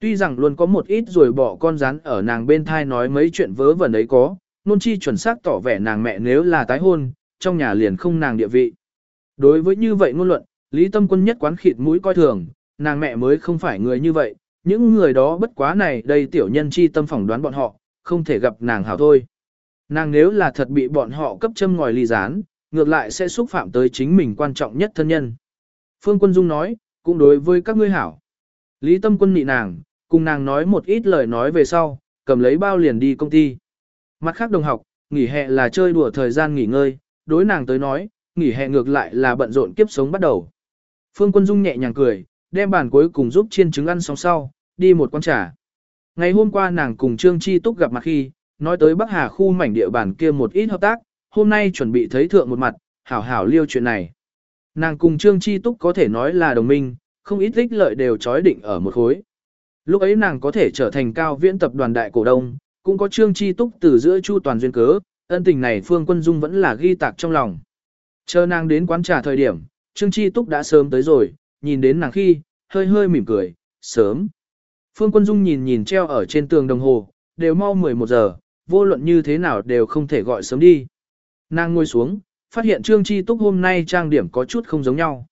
Tuy rằng luôn có một ít rồi bỏ con rắn ở nàng bên thai nói mấy chuyện vớ vẩn ấy có, nôn chi chuẩn xác tỏ vẻ nàng mẹ nếu là tái hôn, trong nhà liền không nàng địa vị. Đối với như vậy ngôn luận, Lý Tâm Quân nhất quán khịt mũi coi thường, nàng mẹ mới không phải người như vậy, những người đó bất quá này đây tiểu nhân chi tâm phỏng đoán bọn họ, không thể gặp nàng hảo thôi. Nàng nếu là thật bị bọn họ cấp châm ngòi ly gián, ngược lại sẽ xúc phạm tới chính mình quan trọng nhất thân nhân. Phương Quân Dung nói, cũng đối với các ngươi hảo. Lý Tâm Quân nị nàng, cùng nàng nói một ít lời nói về sau, cầm lấy bao liền đi công ty. Mặt khác đồng học, nghỉ hè là chơi đùa thời gian nghỉ ngơi, đối nàng tới nói, nghỉ hè ngược lại là bận rộn kiếp sống bắt đầu. Phương Quân Dung nhẹ nhàng cười, đem bàn cuối cùng giúp chiên trứng ăn xong sau, đi một quán trà. Ngày hôm qua nàng cùng Trương Chi Túc gặp mặt khi, nói tới Bắc Hà khu mảnh địa bàn kia một ít hợp tác, hôm nay chuẩn bị thấy thượng một mặt, hảo hảo liêu chuyện này. Nàng cùng Trương Chi Túc có thể nói là đồng minh, không ít ích lợi đều chói định ở một khối. Lúc ấy nàng có thể trở thành cao viễn tập đoàn đại cổ đông, cũng có Trương Chi Túc từ giữa chu toàn duyên cớ, ân tình này Phương Quân Dung vẫn là ghi tạc trong lòng. Chờ nàng đến quán trà thời điểm, Trương Chi Túc đã sớm tới rồi, nhìn đến nàng khi, hơi hơi mỉm cười, sớm. Phương Quân Dung nhìn nhìn treo ở trên tường đồng hồ, đều mau 11 giờ, vô luận như thế nào đều không thể gọi sớm đi. Nàng ngồi xuống, phát hiện Trương Chi Túc hôm nay trang điểm có chút không giống nhau.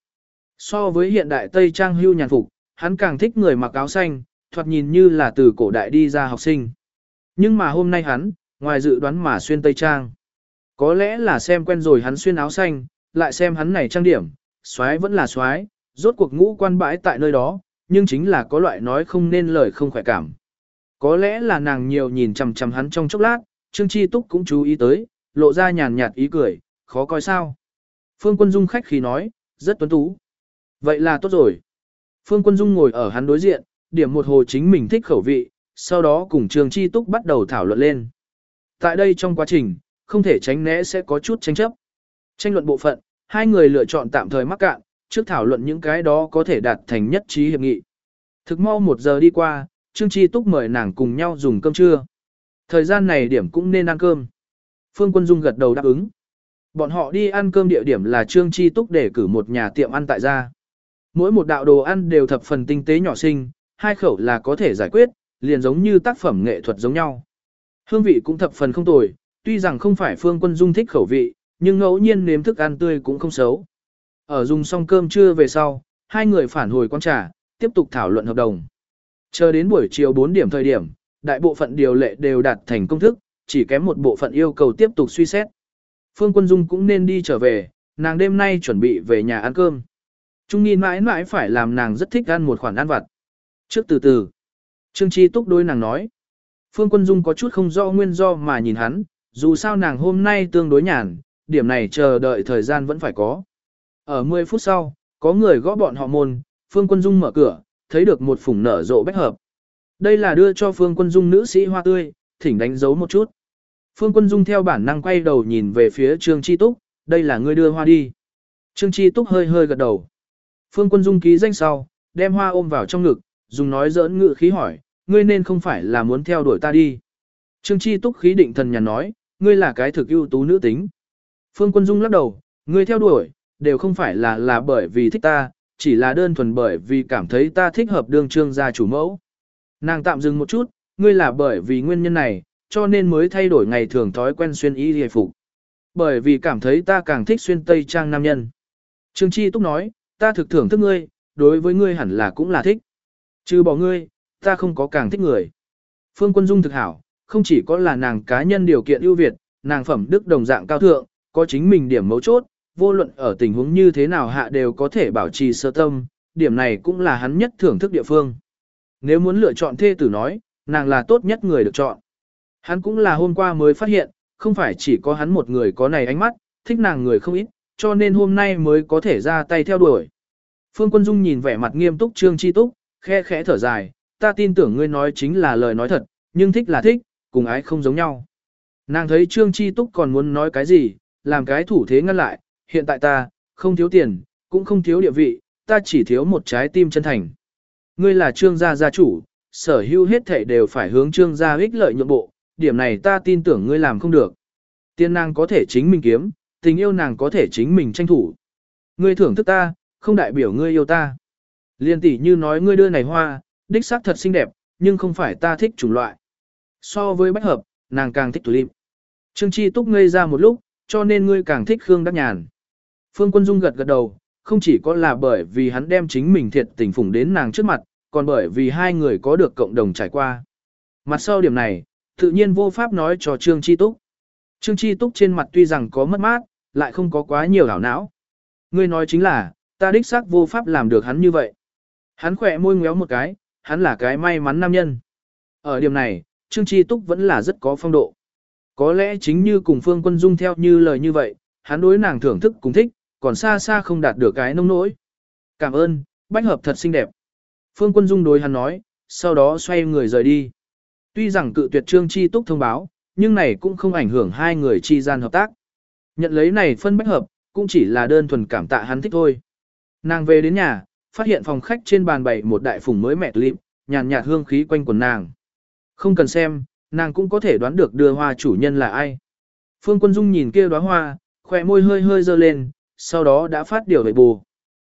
So với hiện đại Tây trang hưu nhàn phục, hắn càng thích người mặc áo xanh, thoạt nhìn như là từ cổ đại đi ra học sinh. Nhưng mà hôm nay hắn, ngoài dự đoán mà xuyên Tây trang. Có lẽ là xem quen rồi hắn xuyên áo xanh, lại xem hắn này trang điểm, xoái vẫn là xoái, rốt cuộc ngũ quan bãi tại nơi đó, nhưng chính là có loại nói không nên lời không khỏe cảm. Có lẽ là nàng nhiều nhìn chằm chằm hắn trong chốc lát, Trương Chi Túc cũng chú ý tới, lộ ra nhàn nhạt ý cười, khó coi sao. Phương Quân Dung khách khí nói, rất tuấn tú. Vậy là tốt rồi. Phương Quân Dung ngồi ở hắn đối diện, điểm một hồ chính mình thích khẩu vị, sau đó cùng Trương Chi Túc bắt đầu thảo luận lên. Tại đây trong quá trình, không thể tránh né sẽ có chút tranh chấp. Tranh luận bộ phận, hai người lựa chọn tạm thời mắc cạn, trước thảo luận những cái đó có thể đạt thành nhất trí hiệp nghị. Thực mau một giờ đi qua, Trương Chi Túc mời nàng cùng nhau dùng cơm trưa. Thời gian này điểm cũng nên ăn cơm. Phương Quân Dung gật đầu đáp ứng. Bọn họ đi ăn cơm địa điểm là Trương Chi Túc để cử một nhà tiệm ăn tại gia. Mỗi một đạo đồ ăn đều thập phần tinh tế nhỏ xinh, hai khẩu là có thể giải quyết, liền giống như tác phẩm nghệ thuật giống nhau. Hương vị cũng thập phần không tồi, tuy rằng không phải Phương Quân Dung thích khẩu vị, nhưng ngẫu nhiên nếm thức ăn tươi cũng không xấu. Ở dùng xong cơm trưa về sau, hai người phản hồi quán trà, tiếp tục thảo luận hợp đồng. Chờ đến buổi chiều 4 điểm thời điểm, đại bộ phận điều lệ đều đạt thành công thức, chỉ kém một bộ phận yêu cầu tiếp tục suy xét. Phương Quân Dung cũng nên đi trở về, nàng đêm nay chuẩn bị về nhà ăn cơm. Trung nghi mãi mãi phải làm nàng rất thích ăn một khoản ăn vặt. Trước từ từ, Trương Chi Túc đối nàng nói. Phương Quân Dung có chút không do nguyên do mà nhìn hắn, dù sao nàng hôm nay tương đối nhàn, điểm này chờ đợi thời gian vẫn phải có. Ở 10 phút sau, có người gõ bọn họ môn, Phương Quân Dung mở cửa, thấy được một phủng nở rộ bách hợp. Đây là đưa cho Phương Quân Dung nữ sĩ hoa tươi, thỉnh đánh dấu một chút. Phương Quân Dung theo bản năng quay đầu nhìn về phía Trương Chi Túc, đây là ngươi đưa hoa đi. Trương Chi Túc hơi hơi gật đầu. Phương Quân Dung ký danh sau, đem hoa ôm vào trong ngực, dùng nói giỡn ngự khí hỏi, ngươi nên không phải là muốn theo đuổi ta đi. Trương Chi Túc khí định thần nhà nói, ngươi là cái thực ưu tú nữ tính. Phương Quân Dung lắc đầu, ngươi theo đuổi, đều không phải là là bởi vì thích ta, chỉ là đơn thuần bởi vì cảm thấy ta thích hợp đương trương gia chủ mẫu. Nàng tạm dừng một chút, ngươi là bởi vì nguyên nhân này, cho nên mới thay đổi ngày thường thói quen xuyên y hề phục. Bởi vì cảm thấy ta càng thích xuyên tây trang nam nhân. Trương Chi Túc nói, ta thực thưởng thức ngươi, đối với ngươi hẳn là cũng là thích. Trừ bỏ ngươi, ta không có càng thích người. Phương Quân Dung thực hảo, không chỉ có là nàng cá nhân điều kiện ưu việt, nàng phẩm đức đồng dạng cao thượng, có chính mình điểm mấu chốt, vô luận ở tình huống như thế nào hạ đều có thể bảo trì sơ tâm, điểm này cũng là hắn nhất thưởng thức địa phương. Nếu muốn lựa chọn thê tử nói, nàng là tốt nhất người được chọn. Hắn cũng là hôm qua mới phát hiện, không phải chỉ có hắn một người có này ánh mắt, thích nàng người không ít, cho nên hôm nay mới có thể ra tay theo đuổi. Phương Quân Dung nhìn vẻ mặt nghiêm túc Trương Chi Túc, khe khẽ thở dài, ta tin tưởng ngươi nói chính là lời nói thật, nhưng thích là thích, cùng ái không giống nhau. Nàng thấy Trương Chi Túc còn muốn nói cái gì, làm cái thủ thế ngăn lại, hiện tại ta, không thiếu tiền, cũng không thiếu địa vị, ta chỉ thiếu một trái tim chân thành. Ngươi là trương gia gia chủ, sở hữu hết thảy đều phải hướng trương gia ích lợi nhượng bộ, điểm này ta tin tưởng ngươi làm không được. Tiên nàng có thể chính mình kiếm, tình yêu nàng có thể chính mình tranh thủ. Ngươi thưởng thức ta, không đại biểu ngươi yêu ta. Liên tỷ như nói ngươi đưa này hoa, đích xác thật xinh đẹp, nhưng không phải ta thích chủng loại. So với bách hợp, nàng càng thích tulip. Trương Chi Túc ngây ra một lúc, cho nên ngươi càng thích Khương Đắc Nhàn. Phương Quân Dung gật gật đầu, không chỉ có là bởi vì hắn đem chính mình thiệt tình phủng đến nàng trước mặt, còn bởi vì hai người có được cộng đồng trải qua. Mặt sau điểm này, tự nhiên vô pháp nói cho Trương Chi Túc. Trương Chi Túc trên mặt tuy rằng có mất mát, lại không có quá nhiều hảo não. Ngươi nói chính là, ta đích xác vô pháp làm được hắn như vậy. Hắn khỏe môi ngéo một cái, hắn là cái may mắn nam nhân. Ở điểm này, Trương Chi Túc vẫn là rất có phong độ. Có lẽ chính như cùng Phương Quân Dung theo như lời như vậy, hắn đối nàng thưởng thức cùng thích, còn xa xa không đạt được cái nông nỗi. Cảm ơn, bách hợp thật xinh đẹp. Phương Quân Dung đối hắn nói, sau đó xoay người rời đi. Tuy rằng cự tuyệt Trương Chi Túc thông báo, nhưng này cũng không ảnh hưởng hai người chi gian hợp tác. Nhận lấy này phân bách hợp, cũng chỉ là đơn thuần cảm tạ hắn thích thôi. Nàng về đến nhà, phát hiện phòng khách trên bàn bày một đại phùng mới mẹ lịp, nhàn nhạt hương khí quanh quần nàng. Không cần xem, nàng cũng có thể đoán được đưa hoa chủ nhân là ai. Phương Quân Dung nhìn kia đóa hoa, khỏe môi hơi hơi dơ lên, sau đó đã phát điều về bù.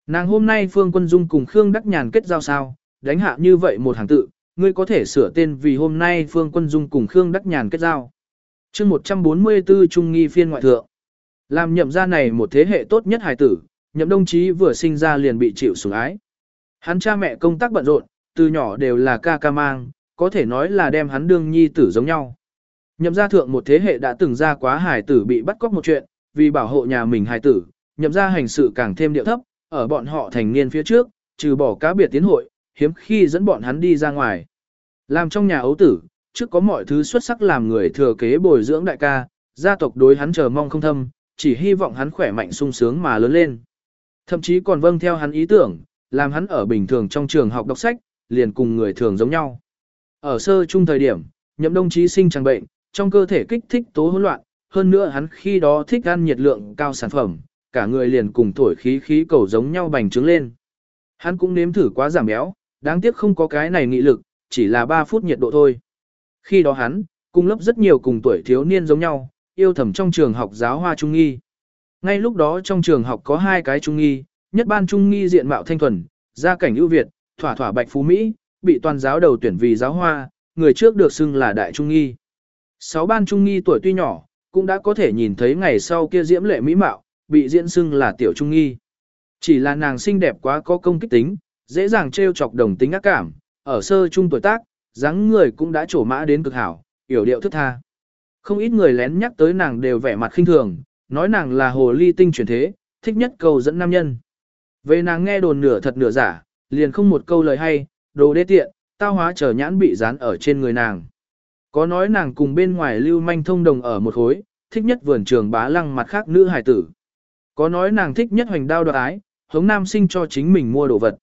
Nàng hôm nay Phương Quân Dung cùng Khương Đắc Nhàn kết giao sao, đánh hạ như vậy một hàng tự, ngươi có thể sửa tên vì hôm nay Phương Quân Dung cùng Khương Đắc Nhàn kết giao. chương 144 Trung nghi phiên ngoại thượng. Làm nhậm gia này một thế hệ tốt nhất hài tử, nhậm đồng chí vừa sinh ra liền bị chịu sủng ái. Hắn cha mẹ công tác bận rộn, từ nhỏ đều là ca ca mang, có thể nói là đem hắn đương nhi tử giống nhau. Nhậm gia thượng một thế hệ đã từng ra quá hài tử bị bắt cóc một chuyện, vì bảo hộ nhà mình hài tử, nhậm gia hành sự càng thêm điệu thấp, ở bọn họ thành niên phía trước, trừ bỏ cá biệt tiến hội, hiếm khi dẫn bọn hắn đi ra ngoài. Làm trong nhà ấu tử, trước có mọi thứ xuất sắc làm người thừa kế bồi dưỡng đại ca, gia tộc đối hắn chờ mong không thâm, chỉ hy vọng hắn khỏe mạnh sung sướng mà lớn lên. Thậm chí còn vâng theo hắn ý tưởng, làm hắn ở bình thường trong trường học đọc sách, liền cùng người thường giống nhau. Ở sơ trung thời điểm, nhậm đồng chí sinh chẳng bệnh, trong cơ thể kích thích tố hỗn loạn, hơn nữa hắn khi đó thích ăn nhiệt lượng cao sản phẩm, cả người liền cùng thổi khí khí cầu giống nhau bành trướng lên. Hắn cũng nếm thử quá giảm béo, đáng tiếc không có cái này nghị lực, chỉ là 3 phút nhiệt độ thôi. Khi đó hắn, cùng lớp rất nhiều cùng tuổi thiếu niên giống nhau, yêu thầm trong trường học giáo hoa trung nghi. Ngay lúc đó trong trường học có hai cái trung nghi, nhất ban trung nghi diện mạo thanh thuần, gia cảnh ưu việt, thỏa thỏa bạch phú Mỹ, bị toàn giáo đầu tuyển vì giáo hoa, người trước được xưng là đại trung nghi. Sáu ban trung nghi tuổi tuy nhỏ, cũng đã có thể nhìn thấy ngày sau kia diễm lệ mỹ mạo, bị diễn xưng là tiểu trung nghi. Chỉ là nàng xinh đẹp quá có công kích tính, dễ dàng trêu chọc đồng tính ác cảm, ở sơ trung tuổi tác, dáng người cũng đã trổ mã đến cực hảo, yểu điệu thức tha. Không ít người lén nhắc tới nàng đều vẻ mặt khinh thường, nói nàng là hồ ly tinh chuyển thế, thích nhất cầu dẫn nam nhân. Về nàng nghe đồn nửa thật nửa giả, liền không một câu lời hay, đồ đê tiện, tao hóa trở nhãn bị dán ở trên người nàng. Có nói nàng cùng bên ngoài lưu manh thông đồng ở một khối, thích nhất vườn trường bá lăng mặt khác nữ hài tử. Có nói nàng thích nhất hoành đao đoạt ái, hống nam sinh cho chính mình mua đồ vật.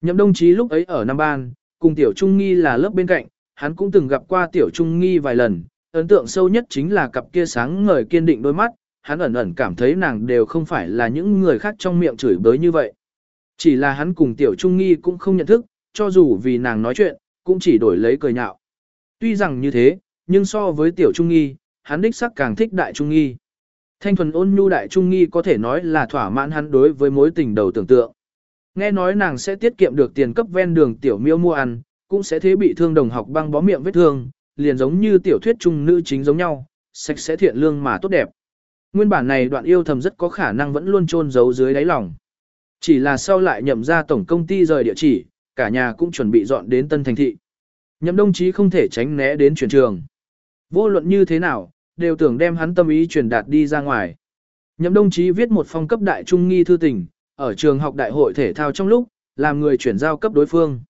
Nhậm đồng chí lúc ấy ở Nam Ban, cùng Tiểu Trung Nghi là lớp bên cạnh, hắn cũng từng gặp qua Tiểu Trung Nghi vài lần, ấn tượng sâu nhất chính là cặp kia sáng ngời kiên định đôi mắt, hắn ẩn ẩn cảm thấy nàng đều không phải là những người khác trong miệng chửi bới như vậy. Chỉ là hắn cùng Tiểu Trung Nghi cũng không nhận thức, cho dù vì nàng nói chuyện, cũng chỉ đổi lấy cười nhạo. Tuy rằng như thế, nhưng so với Tiểu Trung Nghi, hắn đích sắc càng thích Đại Trung Nghi. Thanh thuần ôn nhu Đại Trung Nghi có thể nói là thỏa mãn hắn đối với mối tình đầu tưởng tượng. Nghe nói nàng sẽ tiết kiệm được tiền cấp ven đường Tiểu Miêu mua ăn, cũng sẽ thế bị thương đồng học băng bó miệng vết thương, liền giống như tiểu thuyết trung nữ chính giống nhau, sạch sẽ thiện lương mà tốt đẹp. Nguyên bản này đoạn yêu thầm rất có khả năng vẫn luôn chôn giấu dưới đáy lòng. Chỉ là sau lại nhậm ra tổng công ty rời địa chỉ, cả nhà cũng chuẩn bị dọn đến Tân Thành Thị. Nhậm đồng chí không thể tránh né đến chuyển trường. Vô luận như thế nào, đều tưởng đem hắn tâm ý truyền đạt đi ra ngoài. Nhậm đồng chí viết một phong cấp đại trung nghi thư tình, ở trường học đại hội thể thao trong lúc, làm người chuyển giao cấp đối phương.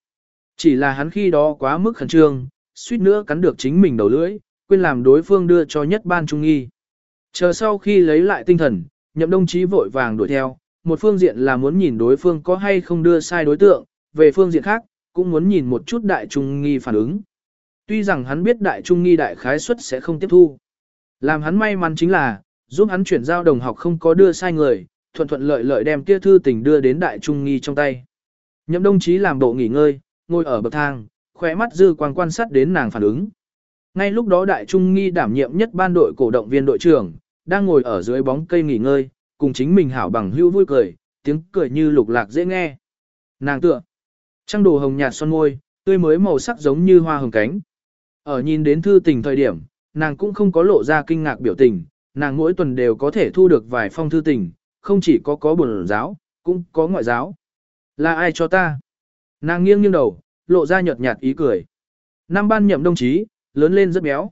Chỉ là hắn khi đó quá mức khẩn trương, suýt nữa cắn được chính mình đầu lưỡi, quên làm đối phương đưa cho nhất ban trung nghi. Chờ sau khi lấy lại tinh thần, nhậm đồng chí vội vàng đuổi theo, một phương diện là muốn nhìn đối phương có hay không đưa sai đối tượng, về phương diện khác, cũng muốn nhìn một chút đại trung nghi phản ứng. Tuy rằng hắn biết đại trung nghi đại khái suất sẽ không tiếp thu. Làm hắn may mắn chính là, giúp hắn chuyển giao đồng học không có đưa sai người, thuận thuận lợi lợi đem kia thư tình đưa đến đại trung nghi trong tay. Nhậm đồng chí làm bộ nghỉ ngơi, ngồi ở bậc thang, khỏe mắt dư quang quan sát đến nàng phản ứng. Ngay lúc đó đại trung nghi đảm nhiệm nhất ban đội cổ động viên đội trưởng, đang ngồi ở dưới bóng cây nghỉ ngơi, cùng chính mình hảo bằng hữu vui cười, tiếng cười như lục lạc dễ nghe. Nàng tựa, trăng đồ hồng nhạt son môi, tươi mới màu sắc giống như hoa hồng cánh. Ở nhìn đến thư tình thời điểm, nàng cũng không có lộ ra kinh ngạc biểu tình, nàng mỗi tuần đều có thể thu được vài phong thư tình, không chỉ có có buồn giáo, cũng có ngoại giáo. Là ai cho ta? Nàng nghiêng nghiêng đầu, lộ ra nhợt nhạt ý cười. Năm ban nhậm đồng chí, lớn lên rất béo.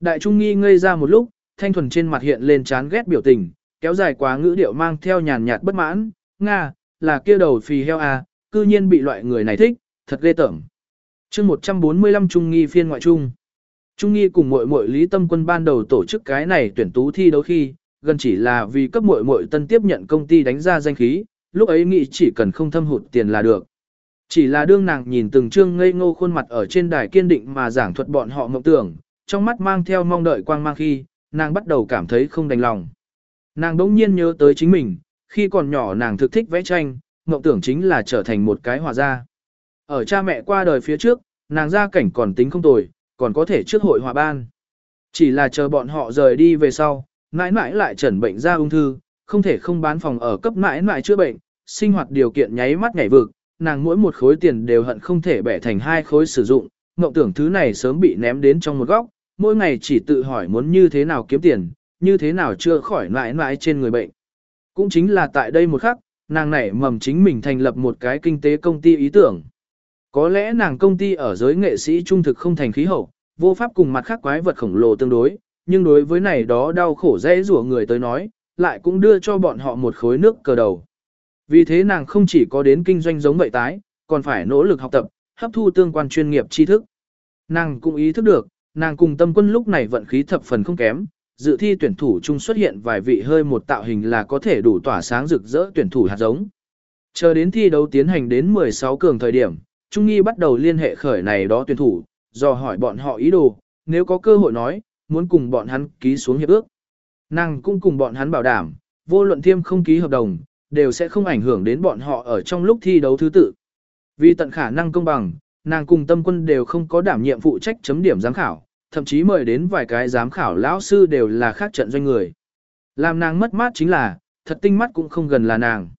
Đại Trung Nghi ngây ra một lúc, thanh thuần trên mặt hiện lên chán ghét biểu tình, kéo dài quá ngữ điệu mang theo nhàn nhạt bất mãn, Nga, là kia đầu phì heo à, cư nhiên bị loại người này thích, thật ghê tởm. chương 145 Trung Nghi phiên ngoại trung. Trung Nghi cùng muội muội Lý Tâm Quân ban đầu tổ chức cái này tuyển tú thi đấu khi, gần chỉ là vì cấp muội muội tân tiếp nhận công ty đánh ra danh khí, lúc ấy nghĩ chỉ cần không thâm hụt tiền là được. Chỉ là đương nàng nhìn từng trương ngây ngô khuôn mặt ở trên đài kiên định mà giảng thuật bọn họ mộng tưởng, trong mắt mang theo mong đợi quang mang khi, nàng bắt đầu cảm thấy không đành lòng. Nàng đỗng nhiên nhớ tới chính mình, khi còn nhỏ nàng thực thích vẽ tranh, mộng tưởng chính là trở thành một cái hòa gia. Ở cha mẹ qua đời phía trước, nàng gia cảnh còn tính không tồi, còn có thể trước hội hòa ban. Chỉ là chờ bọn họ rời đi về sau, mãi mãi lại chẩn bệnh ra ung thư, không thể không bán phòng ở cấp mãi mãi chữa bệnh, sinh hoạt điều kiện nháy mắt nhảy vực, nàng mỗi một khối tiền đều hận không thể bẻ thành hai khối sử dụng, mộng tưởng thứ này sớm bị ném đến trong một góc, mỗi ngày chỉ tự hỏi muốn như thế nào kiếm tiền, như thế nào chưa khỏi mãi mãi trên người bệnh. Cũng chính là tại đây một khắc, nàng nảy mầm chính mình thành lập một cái kinh tế công ty ý tưởng. Có lẽ nàng công ty ở giới nghệ sĩ trung thực không thành khí hậu, vô pháp cùng mặt khác quái vật khổng lồ tương đối, nhưng đối với này đó đau khổ dễ rủa người tới nói, lại cũng đưa cho bọn họ một khối nước cờ đầu. Vì thế nàng không chỉ có đến kinh doanh giống vậy tái, còn phải nỗ lực học tập, hấp thu tương quan chuyên nghiệp tri thức. Nàng cũng ý thức được, nàng cùng tâm quân lúc này vận khí thập phần không kém, dự thi tuyển thủ chung xuất hiện vài vị hơi một tạo hình là có thể đủ tỏa sáng rực rỡ tuyển thủ hạt giống. Chờ đến thi đấu tiến hành đến 16 cường thời điểm, Trung Nghi bắt đầu liên hệ khởi này đó tuyển thủ, do hỏi bọn họ ý đồ, nếu có cơ hội nói, muốn cùng bọn hắn ký xuống hiệp ước. Nàng cũng cùng bọn hắn bảo đảm, vô luận thiêm không ký hợp đồng, đều sẽ không ảnh hưởng đến bọn họ ở trong lúc thi đấu thứ tự. Vì tận khả năng công bằng, nàng cùng tâm quân đều không có đảm nhiệm phụ trách chấm điểm giám khảo, thậm chí mời đến vài cái giám khảo lão sư đều là khác trận doanh người. Làm nàng mất mát chính là, thật tinh mắt cũng không gần là nàng.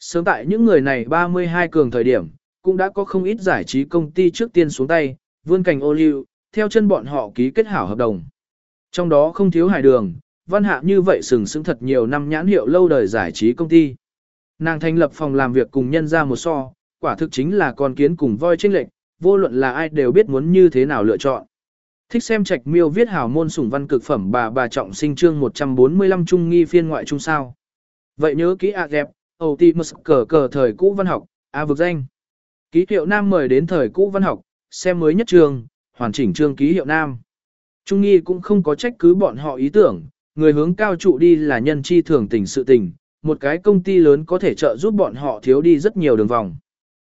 Sớm tại những người này 32 cường thời điểm, cũng đã có không ít giải trí công ty trước tiên xuống tay, vươn cành ô liu, theo chân bọn họ ký kết hảo hợp đồng. Trong đó không thiếu hải đường, văn hạ như vậy sừng sững thật nhiều năm nhãn hiệu lâu đời giải trí công ty. Nàng thành lập phòng làm việc cùng nhân ra một so, quả thực chính là con kiến cùng voi chênh lệnh, vô luận là ai đều biết muốn như thế nào lựa chọn. Thích xem trạch miêu viết hào môn sủng văn cực phẩm bà bà trọng sinh chương 145 trung nghi phiên ngoại trung sao. Vậy nhớ kỹ ạ đẹp, ầu ti mật cờ cờ thời cũ văn học, A vực danh. Ký hiệu nam mời đến thời cũ văn học, xem mới nhất trường, hoàn chỉnh chương ký hiệu nam. Trung nghi cũng không có trách cứ bọn họ ý tưởng, người hướng cao trụ đi là nhân chi thường tình sự tình, một cái công ty lớn có thể trợ giúp bọn họ thiếu đi rất nhiều đường vòng.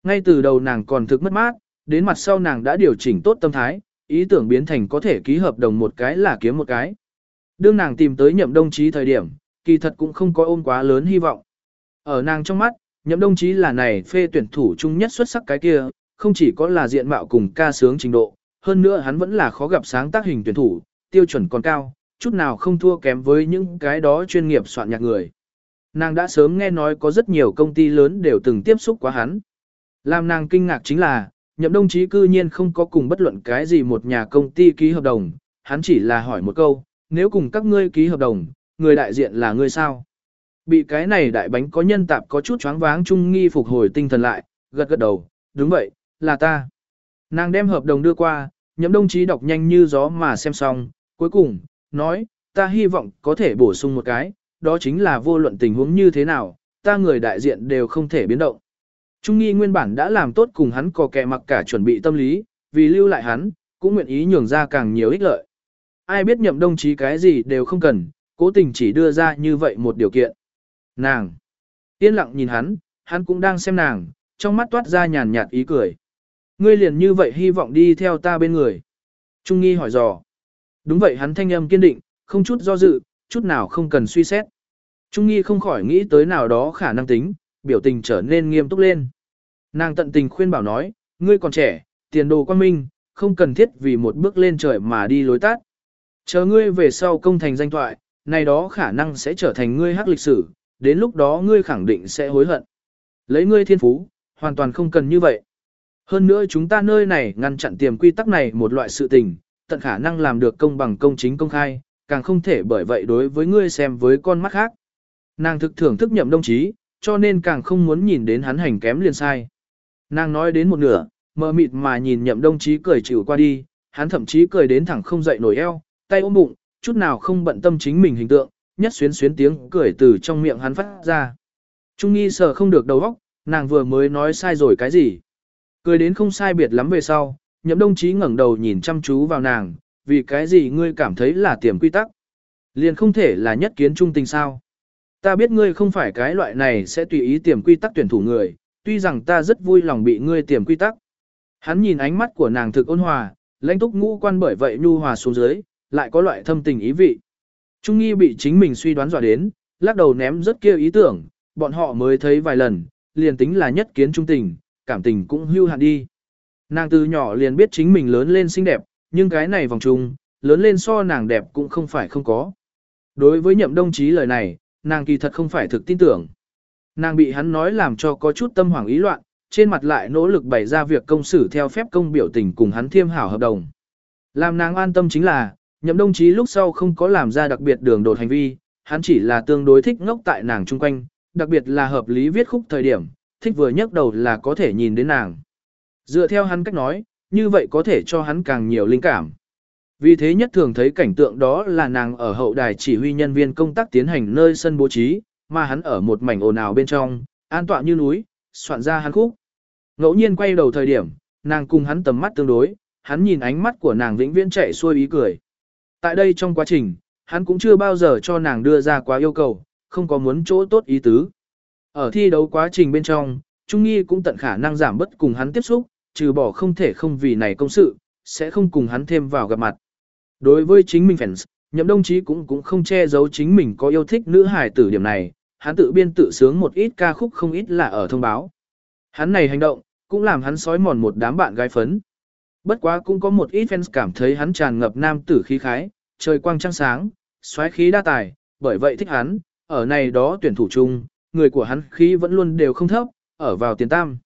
Ngay từ đầu nàng còn thực mất mát, đến mặt sau nàng đã điều chỉnh tốt tâm thái, ý tưởng biến thành có thể ký hợp đồng một cái là kiếm một cái. Đương nàng tìm tới nhậm đồng chí thời điểm, kỳ thật cũng không có ôm quá lớn hy vọng. Ở nàng trong mắt, nhậm đồng chí là này phê tuyển thủ chung nhất xuất sắc cái kia, không chỉ có là diện mạo cùng ca sướng trình độ, hơn nữa hắn vẫn là khó gặp sáng tác hình tuyển thủ, tiêu chuẩn còn cao, chút nào không thua kém với những cái đó chuyên nghiệp soạn nhạc người. Nàng đã sớm nghe nói có rất nhiều công ty lớn đều từng tiếp xúc quá hắn. Làm nàng kinh ngạc chính là, nhậm đồng chí cư nhiên không có cùng bất luận cái gì một nhà công ty ký hợp đồng, hắn chỉ là hỏi một câu, nếu cùng các ngươi ký hợp đồng, người đại diện là ngươi sao? Bị cái này đại bánh có nhân tạp có chút choáng váng trung nghi phục hồi tinh thần lại, gật gật đầu, đúng vậy, là ta. Nàng đem hợp đồng đưa qua, nhậm đồng chí đọc nhanh như gió mà xem xong, cuối cùng, nói, ta hy vọng có thể bổ sung một cái, đó chính là vô luận tình huống như thế nào, ta người đại diện đều không thể biến động. Trung nghi nguyên bản đã làm tốt cùng hắn có kẻ mặc cả chuẩn bị tâm lý, vì lưu lại hắn, cũng nguyện ý nhường ra càng nhiều ích lợi. Ai biết nhậm đồng chí cái gì đều không cần, cố tình chỉ đưa ra như vậy một điều kiện. Nàng! Yên lặng nhìn hắn, hắn cũng đang xem nàng, trong mắt toát ra nhàn nhạt ý cười. Ngươi liền như vậy hy vọng đi theo ta bên người. Trung nghi hỏi dò. Đúng vậy hắn thanh âm kiên định, không chút do dự, chút nào không cần suy xét. Trung nghi không khỏi nghĩ tới nào đó khả năng tính, biểu tình trở nên nghiêm túc lên. Nàng tận tình khuyên bảo nói, ngươi còn trẻ, tiền đồ quan minh, không cần thiết vì một bước lên trời mà đi lối tắt. Chờ ngươi về sau công thành danh thoại, này đó khả năng sẽ trở thành ngươi hắc lịch sử, đến lúc đó ngươi khẳng định sẽ hối hận. Lấy ngươi thiên phú, hoàn toàn không cần như vậy. Hơn nữa chúng ta nơi này ngăn chặn tiềm quy tắc này một loại sự tình, tận khả năng làm được công bằng công chính công khai, càng không thể bởi vậy đối với ngươi xem với con mắt khác. Nàng thực thưởng thức nhậm đồng chí, cho nên càng không muốn nhìn đến hắn hành kém liền sai. Nàng nói đến một nửa, mờ mịt mà nhìn nhậm Đông chí cười chịu qua đi, hắn thậm chí cười đến thẳng không dậy nổi eo, tay ôm bụng, chút nào không bận tâm chính mình hình tượng, nhất xuyến xuyến tiếng cười từ trong miệng hắn phát ra. Trung nghi sợ không được đầu óc, nàng vừa mới nói sai rồi cái gì. Cười đến không sai biệt lắm về sau, nhậm Đông chí ngẩng đầu nhìn chăm chú vào nàng, vì cái gì ngươi cảm thấy là tiềm quy tắc. Liền không thể là nhất kiến trung tình sao. Ta biết ngươi không phải cái loại này sẽ tùy ý tiềm quy tắc tuyển thủ người, tuy rằng ta rất vui lòng bị ngươi tiềm quy tắc. Hắn nhìn ánh mắt của nàng thực ôn hòa, lãnh túc ngũ quan bởi vậy nhu hòa xuống dưới, lại có loại thâm tình ý vị. Trung nghi bị chính mình suy đoán dọa đến, lắc đầu ném rất kia ý tưởng, bọn họ mới thấy vài lần, liền tính là nhất kiến trung tình, cảm tình cũng hưu hạn đi. Nàng từ nhỏ liền biết chính mình lớn lên xinh đẹp, nhưng cái này vòng trung, lớn lên so nàng đẹp cũng không phải không có. Đối với nhậm đồng chí lời này, nàng kỳ thật không phải thực tin tưởng. Nàng bị hắn nói làm cho có chút tâm hoảng ý loạn, trên mặt lại nỗ lực bày ra việc công xử theo phép công biểu tình cùng hắn thiêm hảo hợp đồng. Làm nàng an tâm chính là, nhậm đồng chí lúc sau không có làm ra đặc biệt đường đột hành vi, hắn chỉ là tương đối thích ngốc tại nàng chung quanh, đặc biệt là hợp lý viết khúc thời điểm, thích vừa nhấc đầu là có thể nhìn đến nàng. Dựa theo hắn cách nói, như vậy có thể cho hắn càng nhiều linh cảm. Vì thế nhất thường thấy cảnh tượng đó là nàng ở hậu đài chỉ huy nhân viên công tác tiến hành nơi sân bố trí, mà hắn ở một mảnh ồn ào bên trong, an tọa như núi, soạn ra hắn khúc. Ngẫu nhiên quay đầu thời điểm, nàng cùng hắn tầm mắt tương đối, hắn nhìn ánh mắt của nàng vĩnh viễn chạy xuôi ý cười. Tại đây trong quá trình, hắn cũng chưa bao giờ cho nàng đưa ra quá yêu cầu, không có muốn chỗ tốt ý tứ. Ở thi đấu quá trình bên trong, Trung Nghi cũng tận khả năng giảm bất cùng hắn tiếp xúc, trừ bỏ không thể không vì này công sự, sẽ không cùng hắn thêm vào gặp mặt. Đối với chính mình fans, nhậm đồng chí cũng cũng không che giấu chính mình có yêu thích nữ hài tử điểm này, hắn tự biên tự sướng một ít ca khúc không ít là ở thông báo. Hắn này hành động, cũng làm hắn sói mòn một đám bạn gái phấn. Bất quá cũng có một ít fans cảm thấy hắn tràn ngập nam tử khí khái, trời quang trăng sáng, xoáy khí đa tài, bởi vậy thích hắn, ở này đó tuyển thủ chung, người của hắn khí vẫn luôn đều không thấp, ở vào tiền tam.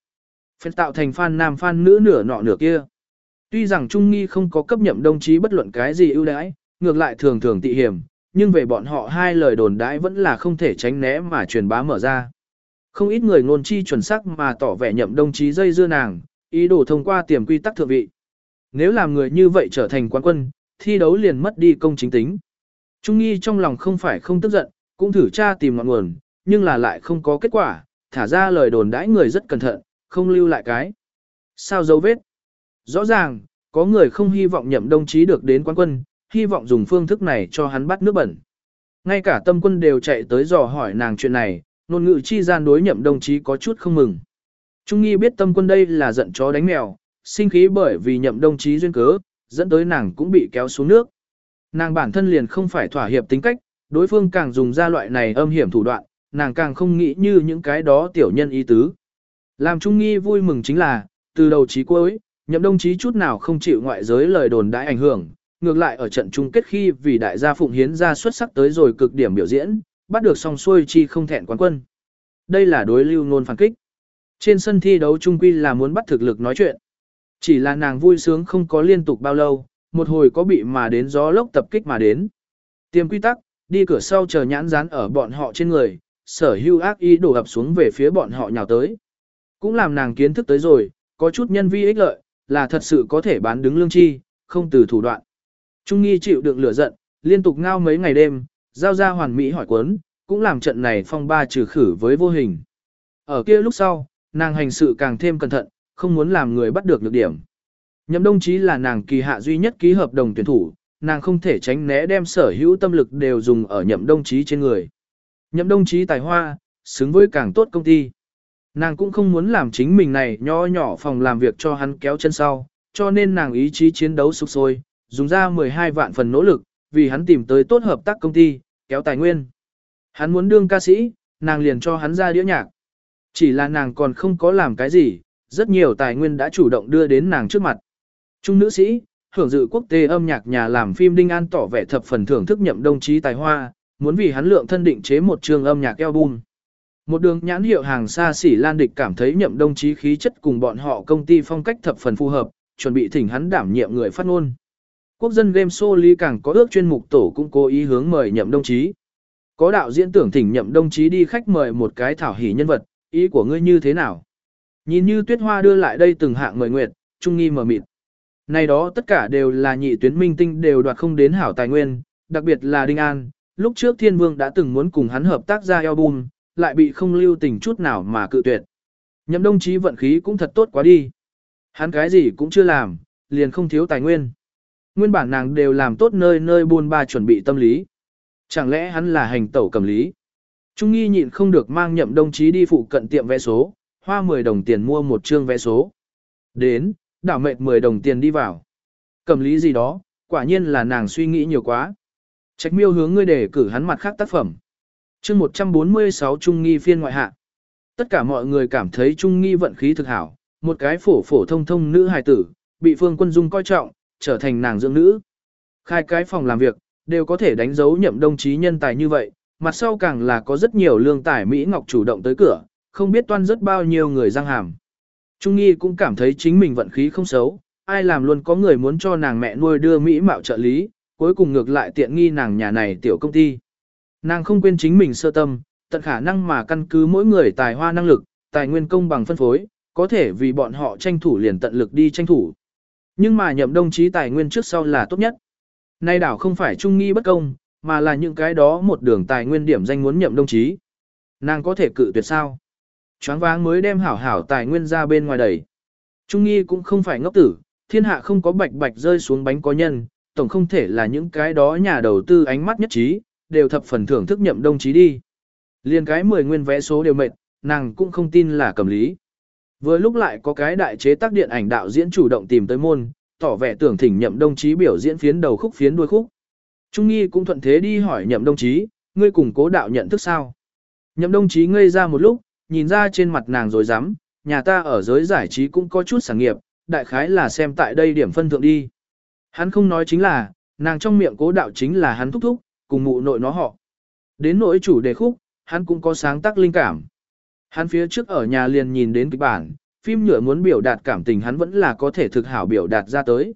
Fans tạo thành fan nam fan nữ nửa nọ nửa kia. Tuy rằng Trung Nghi không có cấp nhậm đồng chí bất luận cái gì ưu đãi, ngược lại thường thường tị hiểm, nhưng về bọn họ hai lời đồn đãi vẫn là không thể tránh né mà truyền bá mở ra. Không ít người ngôn chi chuẩn xác mà tỏ vẻ nhậm đồng chí dây dưa nàng, ý đồ thông qua tiềm quy tắc thượng vị. Nếu làm người như vậy trở thành quán quân, thi đấu liền mất đi công chính tính. Trung Nghi trong lòng không phải không tức giận, cũng thử tra tìm ngọn nguồn, nhưng là lại không có kết quả, thả ra lời đồn đãi người rất cẩn thận, không lưu lại cái. Sao dấu vết? Rõ ràng, có người không hy vọng nhậm đồng chí được đến quán quân, hy vọng dùng phương thức này cho hắn bắt nước bẩn. Ngay cả tâm quân đều chạy tới dò hỏi nàng chuyện này, ngôn ngữ chi gian đối nhậm đồng chí có chút không mừng. Trung nghi biết tâm quân đây là giận chó đánh mèo, sinh khí bởi vì nhậm đồng chí duyên cớ, dẫn tới nàng cũng bị kéo xuống nước. Nàng bản thân liền không phải thỏa hiệp tính cách, đối phương càng dùng ra loại này âm hiểm thủ đoạn, nàng càng không nghĩ như những cái đó tiểu nhân ý tứ. Làm Trung Nghi vui mừng chính là, từ đầu chí cuối, nhậm đồng chí chút nào không chịu ngoại giới lời đồn đãi ảnh hưởng, ngược lại ở trận chung kết khi vì đại gia phụng hiến ra xuất sắc tới rồi cực điểm biểu diễn, bắt được song xuôi chi không thẹn quán quân. Đây là đối lưu nôn phản kích. Trên sân thi đấu trung quy là muốn bắt thực lực nói chuyện. Chỉ là nàng vui sướng không có liên tục bao lâu, một hồi có bị mà đến gió lốc tập kích mà đến. Tiêm quy tắc, đi cửa sau chờ nhãn dán ở bọn họ trên người, sở hưu ác ý đổ ập xuống về phía bọn họ nhào tới. Cũng làm nàng kiến thức tới rồi, có chút nhân vi ích lợi, là thật sự có thể bán đứng lương chi, không từ thủ đoạn. Trung nghi chịu đựng lửa giận, liên tục ngao mấy ngày đêm, giao ra hoàn mỹ hỏi quấn, cũng làm trận này phong ba trừ khử với vô hình. Ở kia lúc sau, nàng hành sự càng thêm cẩn thận, không muốn làm người bắt được lược điểm. Nhậm đồng chí là nàng kỳ hạ duy nhất ký hợp đồng tuyển thủ, nàng không thể tránh né đem sở hữu tâm lực đều dùng ở nhậm đồng chí trên người. Nhậm đồng chí tài hoa, xứng với càng tốt công ty. Nàng cũng không muốn làm chính mình này nho nhỏ phòng làm việc cho hắn kéo chân sau, cho nên nàng ý chí chiến đấu sục sôi, dùng ra 12 vạn phần nỗ lực, vì hắn tìm tới tốt hợp tác công ty, kéo tài nguyên. Hắn muốn đương ca sĩ, nàng liền cho hắn ra đĩa nhạc. Chỉ là nàng còn không có làm cái gì, rất nhiều tài nguyên đã chủ động đưa đến nàng trước mặt. Trung nữ sĩ, hưởng dự quốc tế âm nhạc nhà làm phim Đinh An tỏ vẻ thập phần thưởng thức nhậm đồng chí tài hoa, muốn vì hắn lượng thân định chế một trường âm nhạc album. Một đường nhãn hiệu hàng xa xỉ Lan Địch cảm thấy nhậm đồng chí khí chất cùng bọn họ công ty phong cách thập phần phù hợp, chuẩn bị thỉnh hắn đảm nhiệm người phát ngôn. Quốc dân game show lý càng có ước chuyên mục tổ cũng cố ý hướng mời nhậm đồng chí. Có đạo diễn tưởng thỉnh nhậm đồng chí đi khách mời một cái thảo hỉ nhân vật, ý của ngươi như thế nào? Nhìn như tuyết hoa đưa lại đây từng hạng mời nguyệt, trung nghi mở mịt. Này đó tất cả đều là nhị tuyến minh tinh đều đoạt không đến hảo tài nguyên, đặc biệt là Đinh An, lúc trước Thiên Vương đã từng muốn cùng hắn hợp tác ra album, lại bị không lưu tình chút nào mà cự tuyệt. Nhậm đồng chí vận khí cũng thật tốt quá đi. Hắn cái gì cũng chưa làm, liền không thiếu tài nguyên. Nguyên bản nàng đều làm tốt nơi nơi buôn ba chuẩn bị tâm lý. Chẳng lẽ hắn là hành tẩu cầm lý? Trung nghi nhịn không được mang nhậm đồng chí đi phụ cận tiệm vé số, hoa 10 đồng tiền mua một chương vé số. Đến, đảo mệt 10 đồng tiền đi vào. Cầm lý gì đó, quả nhiên là nàng suy nghĩ nhiều quá. Trạch miêu hướng ngươi để cử hắn mặt khác tác phẩm. chương 146 Trung nghi phiên ngoại hạ. Tất cả mọi người cảm thấy Trung nghi vận khí thực hảo, một cái phổ phổ thông thông nữ hài tử, bị phương quân dung coi trọng, trở thành nàng dưỡng nữ. Khai cái phòng làm việc, đều có thể đánh dấu nhậm đồng chí nhân tài như vậy, mặt sau càng là có rất nhiều lương tài Mỹ Ngọc chủ động tới cửa, không biết toan rất bao nhiêu người răng hàm. Trung Nghi cũng cảm thấy chính mình vận khí không xấu, ai làm luôn có người muốn cho nàng mẹ nuôi đưa Mỹ mạo trợ lý, cuối cùng ngược lại tiện nghi nàng nhà này tiểu công ty. Nàng không quên chính mình sơ tâm, tận khả năng mà căn cứ mỗi người tài hoa năng lực, tài nguyên công bằng phân phối, có thể vì bọn họ tranh thủ liền tận lực đi tranh thủ. Nhưng mà nhậm đồng chí tài nguyên trước sau là tốt nhất. Nay đảo không phải trung nghi bất công, mà là những cái đó một đường tài nguyên điểm danh muốn nhậm đồng chí. Nàng có thể cự tuyệt sao? Choáng váng mới đem hảo hảo tài nguyên ra bên ngoài đẩy. Trung nghi cũng không phải ngốc tử, thiên hạ không có bạch bạch rơi xuống bánh có nhân, tổng không thể là những cái đó nhà đầu tư ánh mắt nhất trí, đều thập phần thưởng thức nhậm đồng chí đi. Liên cái 10 nguyên vé số đều mệt, nàng cũng không tin là cầm lý. Vừa lúc lại có cái đại chế tác điện ảnh đạo diễn chủ động tìm tới môn, tỏ vẻ tưởng thỉnh nhậm đồng chí biểu diễn phiến đầu khúc phiến đuôi khúc. Trung nghi cũng thuận thế đi hỏi nhậm đồng chí, ngươi cùng cố đạo nhận thức sao? Nhậm đồng chí ngây ra một lúc, nhìn ra trên mặt nàng rồi dám, nhà ta ở giới giải trí cũng có chút sản nghiệp, đại khái là xem tại đây điểm phân thượng đi. Hắn không nói chính là, nàng trong miệng cố đạo chính là hắn thúc thúc, cùng mụ nội nó họ. Đến nỗi chủ đề khúc, hắn cũng có sáng tác linh cảm. Hắn phía trước ở nhà liền nhìn đến kịch bản, phim nhựa muốn biểu đạt cảm tình hắn vẫn là có thể thực hảo biểu đạt ra tới.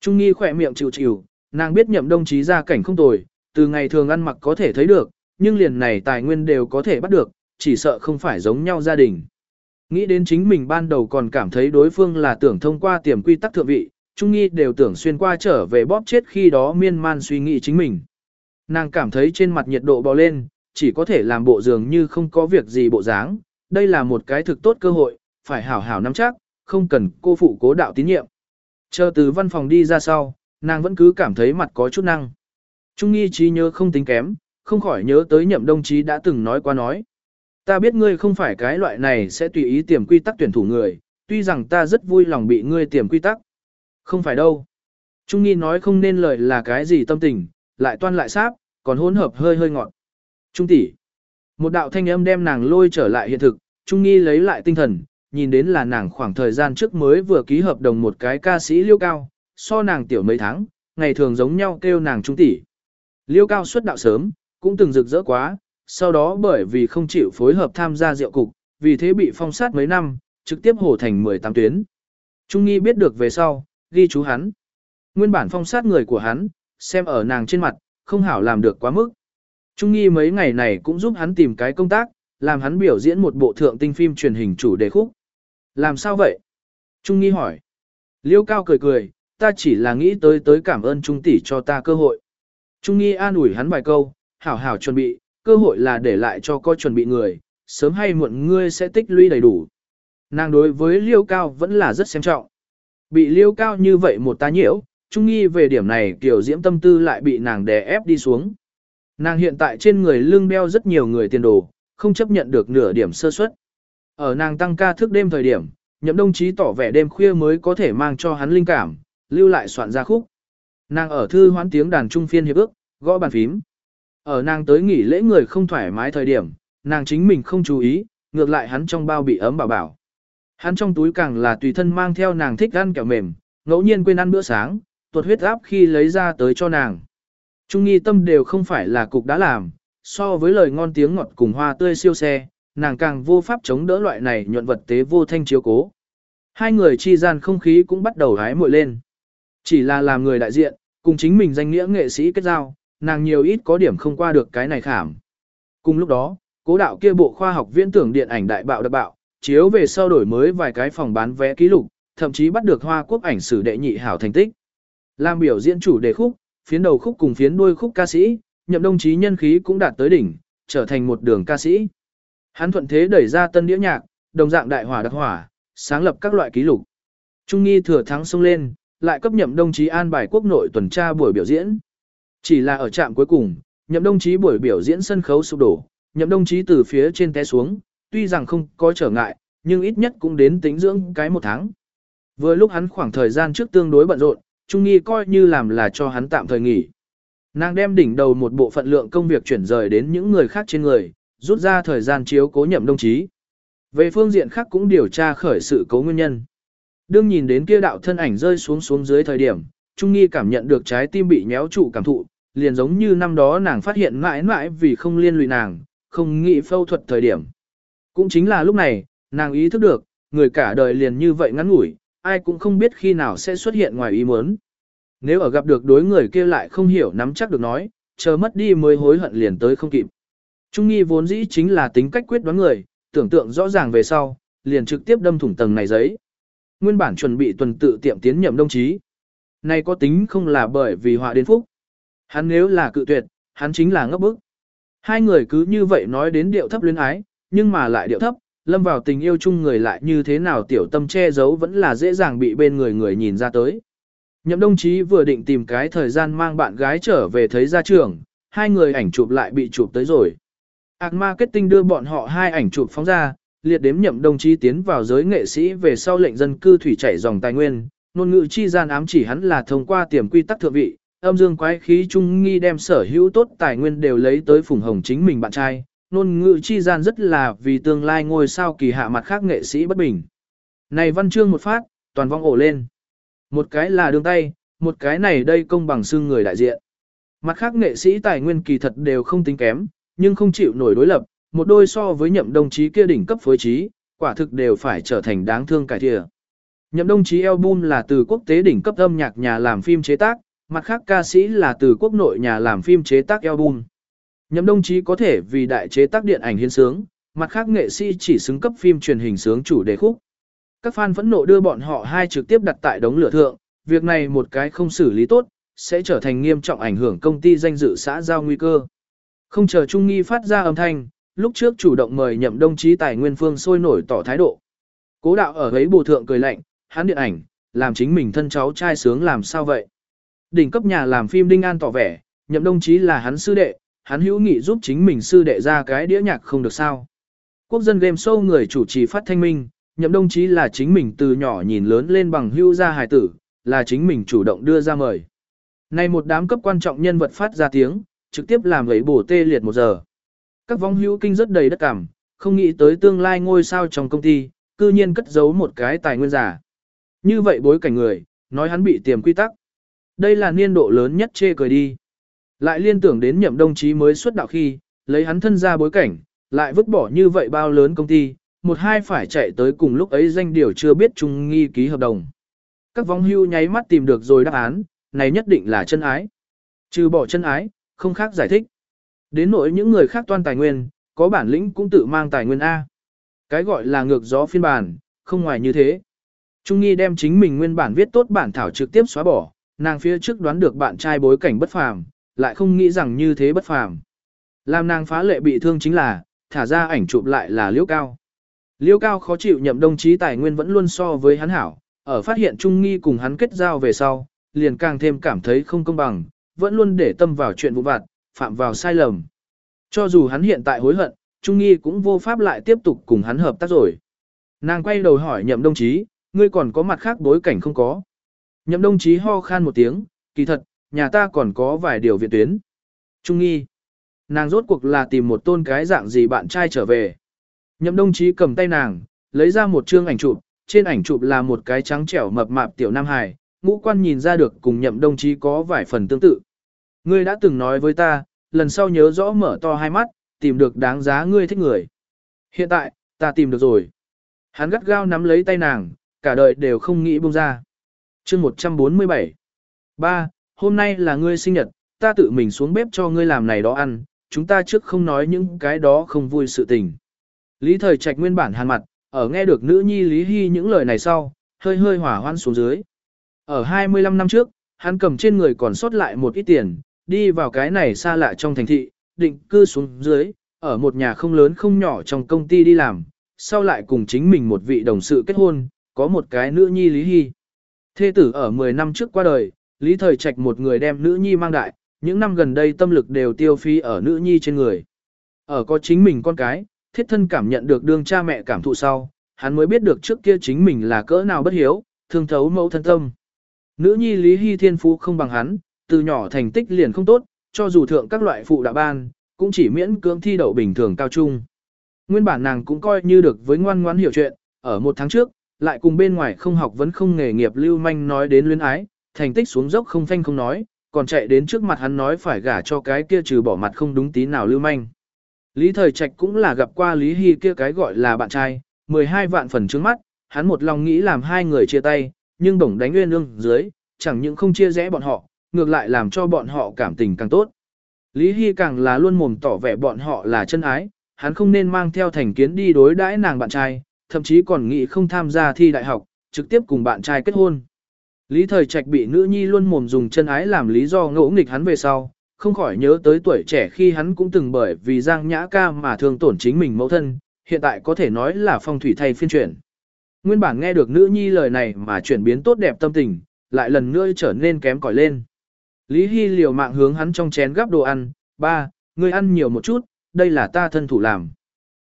Trung nghi khỏe miệng chịu chịu, nàng biết nhậm đồng chí ra cảnh không tồi, từ ngày thường ăn mặc có thể thấy được, nhưng liền này tài nguyên đều có thể bắt được, chỉ sợ không phải giống nhau gia đình. Nghĩ đến chính mình ban đầu còn cảm thấy đối phương là tưởng thông qua tiềm quy tắc thượng vị, Trung Nghi đều tưởng xuyên qua trở về bóp chết khi đó miên man suy nghĩ chính mình. Nàng cảm thấy trên mặt nhiệt độ bò lên, chỉ có thể làm bộ dường như không có việc gì bộ dáng, đây là một cái thực tốt cơ hội, phải hảo hảo nắm chắc, không cần cô phụ cố đạo tín nhiệm. Chờ từ văn phòng đi ra sau, nàng vẫn cứ cảm thấy mặt có chút năng. Trung nghi trí nhớ không tính kém, không khỏi nhớ tới nhậm đồng chí đã từng nói qua nói. Ta biết ngươi không phải cái loại này sẽ tùy ý tiềm quy tắc tuyển thủ người, tuy rằng ta rất vui lòng bị ngươi tiềm quy tắc. Không phải đâu. Trung nghi nói không nên lời là cái gì tâm tình, lại toan lại sáp, còn hỗn hợp hơi hơi ngọt. Trung tỷ. Một đạo thanh âm đem nàng lôi trở lại hiện thực, Trung nghi lấy lại tinh thần, nhìn đến là nàng khoảng thời gian trước mới vừa ký hợp đồng một cái ca sĩ liêu cao, so nàng tiểu mấy tháng, ngày thường giống nhau kêu nàng trung tỷ. Liêu cao xuất đạo sớm, cũng từng rực rỡ quá, sau đó bởi vì không chịu phối hợp tham gia rượu cục, vì thế bị phong sát mấy năm, trực tiếp hổ thành 18 tuyến. Trung nghi biết được về sau, ghi chú hắn. Nguyên bản phong sát người của hắn, xem ở nàng trên mặt, không hảo làm được quá mức. Trung nghi mấy ngày này cũng giúp hắn tìm cái công tác, làm hắn biểu diễn một bộ thượng tinh phim truyền hình chủ đề khúc. Làm sao vậy? Trung nghi hỏi. Liêu cao cười cười, ta chỉ là nghĩ tới tới cảm ơn Trung tỷ cho ta cơ hội. Trung nghi an ủi hắn vài câu, hảo hảo chuẩn bị, cơ hội là để lại cho coi chuẩn bị người, sớm hay muộn ngươi sẽ tích lũy đầy đủ. Nàng đối với liêu cao vẫn là rất xem trọng. Bị liêu cao như vậy một tá nhiễu, trung nghi về điểm này kiểu diễm tâm tư lại bị nàng đè ép đi xuống. Nàng hiện tại trên người lưng đeo rất nhiều người tiền đồ, không chấp nhận được nửa điểm sơ suất. Ở nàng tăng ca thức đêm thời điểm, nhậm đồng chí tỏ vẻ đêm khuya mới có thể mang cho hắn linh cảm, lưu lại soạn ra khúc. Nàng ở thư hoán tiếng đàn trung phiên hiệp ước, gõ bàn phím. Ở nàng tới nghỉ lễ người không thoải mái thời điểm, nàng chính mình không chú ý, ngược lại hắn trong bao bị ấm bảo bảo. Hắn trong túi càng là tùy thân mang theo nàng thích ăn kẹo mềm, ngẫu nhiên quên ăn bữa sáng, tuột huyết áp khi lấy ra tới cho nàng. Trung nghi tâm đều không phải là cục đã làm, so với lời ngon tiếng ngọt cùng hoa tươi siêu xe, nàng càng vô pháp chống đỡ loại này nhuận vật tế vô thanh chiếu cố. Hai người chi gian không khí cũng bắt đầu hái muội lên. Chỉ là làm người đại diện, cùng chính mình danh nghĩa nghệ sĩ kết giao, nàng nhiều ít có điểm không qua được cái này khảm. Cùng lúc đó, cố đạo kia bộ khoa học viễn tưởng điện ảnh đại bạo đặc bạo, chiếu về sau đổi mới vài cái phòng bán vé ký lục, thậm chí bắt được Hoa Quốc ảnh sử đệ nhị hảo thành tích. Làm biểu diễn chủ đề khúc, phiến đầu khúc cùng phiến đuôi khúc ca sĩ, nhậm đồng chí nhân khí cũng đạt tới đỉnh, trở thành một đường ca sĩ. Hắn thuận thế đẩy ra tân đĩa nhạc, đồng dạng đại hỏa đặc hỏa, sáng lập các loại ký lục. Trung nghi thừa thắng xông lên, lại cấp nhậm đồng chí an bài quốc nội tuần tra buổi biểu diễn. Chỉ là ở trạm cuối cùng, nhậm đồng chí buổi biểu diễn sân khấu sụp đổ, nhậm đồng chí từ phía trên té xuống, tuy rằng không có trở ngại, nhưng ít nhất cũng đến tính dưỡng cái một tháng. Vừa lúc hắn khoảng thời gian trước tương đối bận rộn, Trung Nghi coi như làm là cho hắn tạm thời nghỉ. Nàng đem đỉnh đầu một bộ phận lượng công việc chuyển rời đến những người khác trên người, rút ra thời gian chiếu cố nhậm đồng chí. Về phương diện khác cũng điều tra khởi sự cố nguyên nhân. Đương nhìn đến kia đạo thân ảnh rơi xuống xuống dưới thời điểm, Trung Nghi cảm nhận được trái tim bị nhéo trụ cảm thụ, liền giống như năm đó nàng phát hiện mãi mãi vì không liên lụy nàng, không nghĩ phẫu thuật thời điểm. Cũng chính là lúc này, nàng ý thức được, người cả đời liền như vậy ngắn ngủi, ai cũng không biết khi nào sẽ xuất hiện ngoài ý muốn. Nếu ở gặp được đối người kia lại không hiểu nắm chắc được nói, chờ mất đi mới hối hận liền tới không kịp. Trung nghi vốn dĩ chính là tính cách quyết đoán người, tưởng tượng rõ ràng về sau, liền trực tiếp đâm thủng tầng này giấy. Nguyên bản chuẩn bị tuần tự tiệm tiến nhậm đồng chí. Này có tính không là bởi vì họa đến phúc. Hắn nếu là cự tuyệt, hắn chính là ngốc bức. Hai người cứ như vậy nói đến điệu thấp luyến ái, nhưng mà lại điệu thấp, lâm vào tình yêu chung người lại như thế nào tiểu tâm che giấu vẫn là dễ dàng bị bên người người nhìn ra tới. Nhậm đồng chí vừa định tìm cái thời gian mang bạn gái trở về thấy ra trường, hai người ảnh chụp lại bị chụp tới rồi. Ác marketing đưa bọn họ hai ảnh chụp phóng ra, liệt đếm nhậm đồng chí tiến vào giới nghệ sĩ về sau lệnh dân cư thủy chảy dòng tài nguyên, ngôn ngữ chi gian ám chỉ hắn là thông qua tiềm quy tắc thượng vị, âm dương quái khí trung nghi đem sở hữu tốt tài nguyên đều lấy tới phùng hồng chính mình bạn trai, ngôn ngữ chi gian rất là vì tương lai ngôi sao kỳ hạ mặt khác nghệ sĩ bất bình. Này văn chương một phát, toàn vong ổ lên. Một cái là đường tay, một cái này đây công bằng xương người đại diện. Mặt khác nghệ sĩ tài nguyên kỳ thật đều không tính kém, nhưng không chịu nổi đối lập, một đôi so với nhậm đồng chí kia đỉnh cấp phối trí, quả thực đều phải trở thành đáng thương cải thịa. Nhậm đồng chí album là từ quốc tế đỉnh cấp âm nhạc nhà làm phim chế tác, mặt khác ca sĩ là từ quốc nội nhà làm phim chế tác album. Nhậm đồng chí có thể vì đại chế tác điện ảnh hiến sướng, mặt khác nghệ sĩ chỉ xứng cấp phim truyền hình sướng chủ đề khúc. Các fan phẫn nộ đưa bọn họ hai trực tiếp đặt tại đống lửa thượng, việc này một cái không xử lý tốt, sẽ trở thành nghiêm trọng ảnh hưởng công ty danh dự xã giao nguy cơ. Không chờ Trung Nghi phát ra âm thanh, lúc trước chủ động mời nhậm đồng chí tài nguyên phương sôi nổi tỏ thái độ. Cố đạo ở ấy bù thượng cười lạnh, hắn điện ảnh, làm chính mình thân cháu trai sướng làm sao vậy. Đỉnh cấp nhà làm phim Đinh An tỏ vẻ, nhậm đồng chí là hắn sư đệ, hắn hữu nghị giúp chính mình sư đệ ra cái đĩa nhạc không được sao. Quốc dân game show người chủ trì phát thanh minh, nhậm đồng chí là chính mình từ nhỏ nhìn lớn lên bằng hữu gia hài tử, là chính mình chủ động đưa ra mời. Này một đám cấp quan trọng nhân vật phát ra tiếng, trực tiếp làm ấy bổ tê liệt một giờ. Các vong hữu kinh rất đầy đất cảm, không nghĩ tới tương lai ngôi sao trong công ty, cư nhiên cất giấu một cái tài nguyên giả. Như vậy bối cảnh người, nói hắn bị tiềm quy tắc. Đây là niên độ lớn nhất chê cười đi. Lại liên tưởng đến nhậm đồng chí mới xuất đạo khi, lấy hắn thân ra bối cảnh, lại vứt bỏ như vậy bao lớn công ty, một hai phải chạy tới cùng lúc ấy danh điều chưa biết chung nghi ký hợp đồng. Các vong hưu nháy mắt tìm được rồi đáp án, này nhất định là chân ái. Trừ bỏ chân ái, không khác giải thích. Đến nỗi những người khác toan tài nguyên, có bản lĩnh cũng tự mang tài nguyên A. Cái gọi là ngược gió phiên bản, không ngoài như thế. Trung nghi đem chính mình nguyên bản viết tốt bản thảo trực tiếp xóa bỏ, nàng phía trước đoán được bạn trai bối cảnh bất phàm, lại không nghĩ rằng như thế bất phàm. Làm nàng phá lệ bị thương chính là, thả ra ảnh chụp lại là liễu cao. Liễu cao khó chịu nhậm đồng chí tài nguyên vẫn luôn so với hắn hảo, ở phát hiện Trung Nghi cùng hắn kết giao về sau, liền càng thêm cảm thấy không công bằng, vẫn luôn để tâm vào chuyện vụ vặt, phạm vào sai lầm. Cho dù hắn hiện tại hối hận, Trung Nghi cũng vô pháp lại tiếp tục cùng hắn hợp tác rồi. Nàng quay đầu hỏi nhậm đồng chí, ngươi còn có mặt khác bối cảnh không có. Nhậm đồng chí ho khan một tiếng, kỳ thật, nhà ta còn có vài điều viện tuyến. Trung nghi. Nàng rốt cuộc là tìm một tôn cái dạng gì bạn trai trở về. Nhậm đồng chí cầm tay nàng, lấy ra một chương ảnh chụp, trên ảnh chụp là một cái trắng trẻo mập mạp tiểu nam hài, ngũ quan nhìn ra được cùng nhậm đồng chí có vài phần tương tự. Ngươi đã từng nói với ta, lần sau nhớ rõ mở to hai mắt, tìm được đáng giá ngươi thích người. Hiện tại, ta tìm được rồi. Hắn gắt gao nắm lấy tay nàng, cả đời đều không nghĩ buông ra. chương 147 Ba, hôm nay là ngươi sinh nhật, ta tự mình xuống bếp cho ngươi làm này đó ăn, chúng ta trước không nói những cái đó không vui sự tình. Lý thời trạch nguyên bản hàn mặt, ở nghe được nữ nhi Lý Hy những lời này sau, hơi hơi hỏa hoan xuống dưới. Ở 25 năm trước, hắn cầm trên người còn sót lại một ít tiền, đi vào cái này xa lạ trong thành thị, định cư xuống dưới, ở một nhà không lớn không nhỏ trong công ty đi làm, sau lại cùng chính mình một vị đồng sự kết hôn, có một cái nữ nhi Lý Hy. Thê tử ở 10 năm trước qua đời, Lý Thời Trạch một người đem nữ nhi mang đại, những năm gần đây tâm lực đều tiêu phí ở nữ nhi trên người. Ở có chính mình con cái, thiết thân cảm nhận được đương cha mẹ cảm thụ sau, hắn mới biết được trước kia chính mình là cỡ nào bất hiếu, thương thấu mẫu thân tâm. Nữ nhi Lý Hy Thiên Phú không bằng hắn, từ nhỏ thành tích liền không tốt, cho dù thượng các loại phụ đã ban, cũng chỉ miễn cưỡng thi đậu bình thường cao trung. Nguyên bản nàng cũng coi như được với ngoan ngoãn hiểu chuyện, ở một tháng trước, lại cùng bên ngoài không học vẫn không nghề nghiệp lưu manh nói đến luyến ái, thành tích xuống dốc không phanh không nói, còn chạy đến trước mặt hắn nói phải gả cho cái kia trừ bỏ mặt không đúng tí nào lưu manh. Lý Thời Trạch cũng là gặp qua Lý Hy kia cái gọi là bạn trai, 12 vạn phần trước mắt, hắn một lòng nghĩ làm hai người chia tay, nhưng bổng đánh nguyên ương dưới, chẳng những không chia rẽ bọn họ, ngược lại làm cho bọn họ cảm tình càng tốt. Lý Hy càng là luôn mồm tỏ vẻ bọn họ là chân ái, hắn không nên mang theo thành kiến đi đối đãi nàng bạn trai, thậm chí còn nghĩ không tham gia thi đại học, trực tiếp cùng bạn trai kết hôn. Lý Thời Trạch bị nữ nhi luôn mồm dùng chân ái làm lý do ngỗ nghịch hắn về sau, không khỏi nhớ tới tuổi trẻ khi hắn cũng từng bởi vì giang nhã ca mà thường tổn chính mình mẫu thân, hiện tại có thể nói là phong thủy thay phiên chuyển. Nguyên bản nghe được nữ nhi lời này mà chuyển biến tốt đẹp tâm tình, lại lần nữa trở nên kém cỏi lên. Lý Hy liều mạng hướng hắn trong chén gắp đồ ăn, ba, ngươi ăn nhiều một chút, đây là ta thân thủ làm.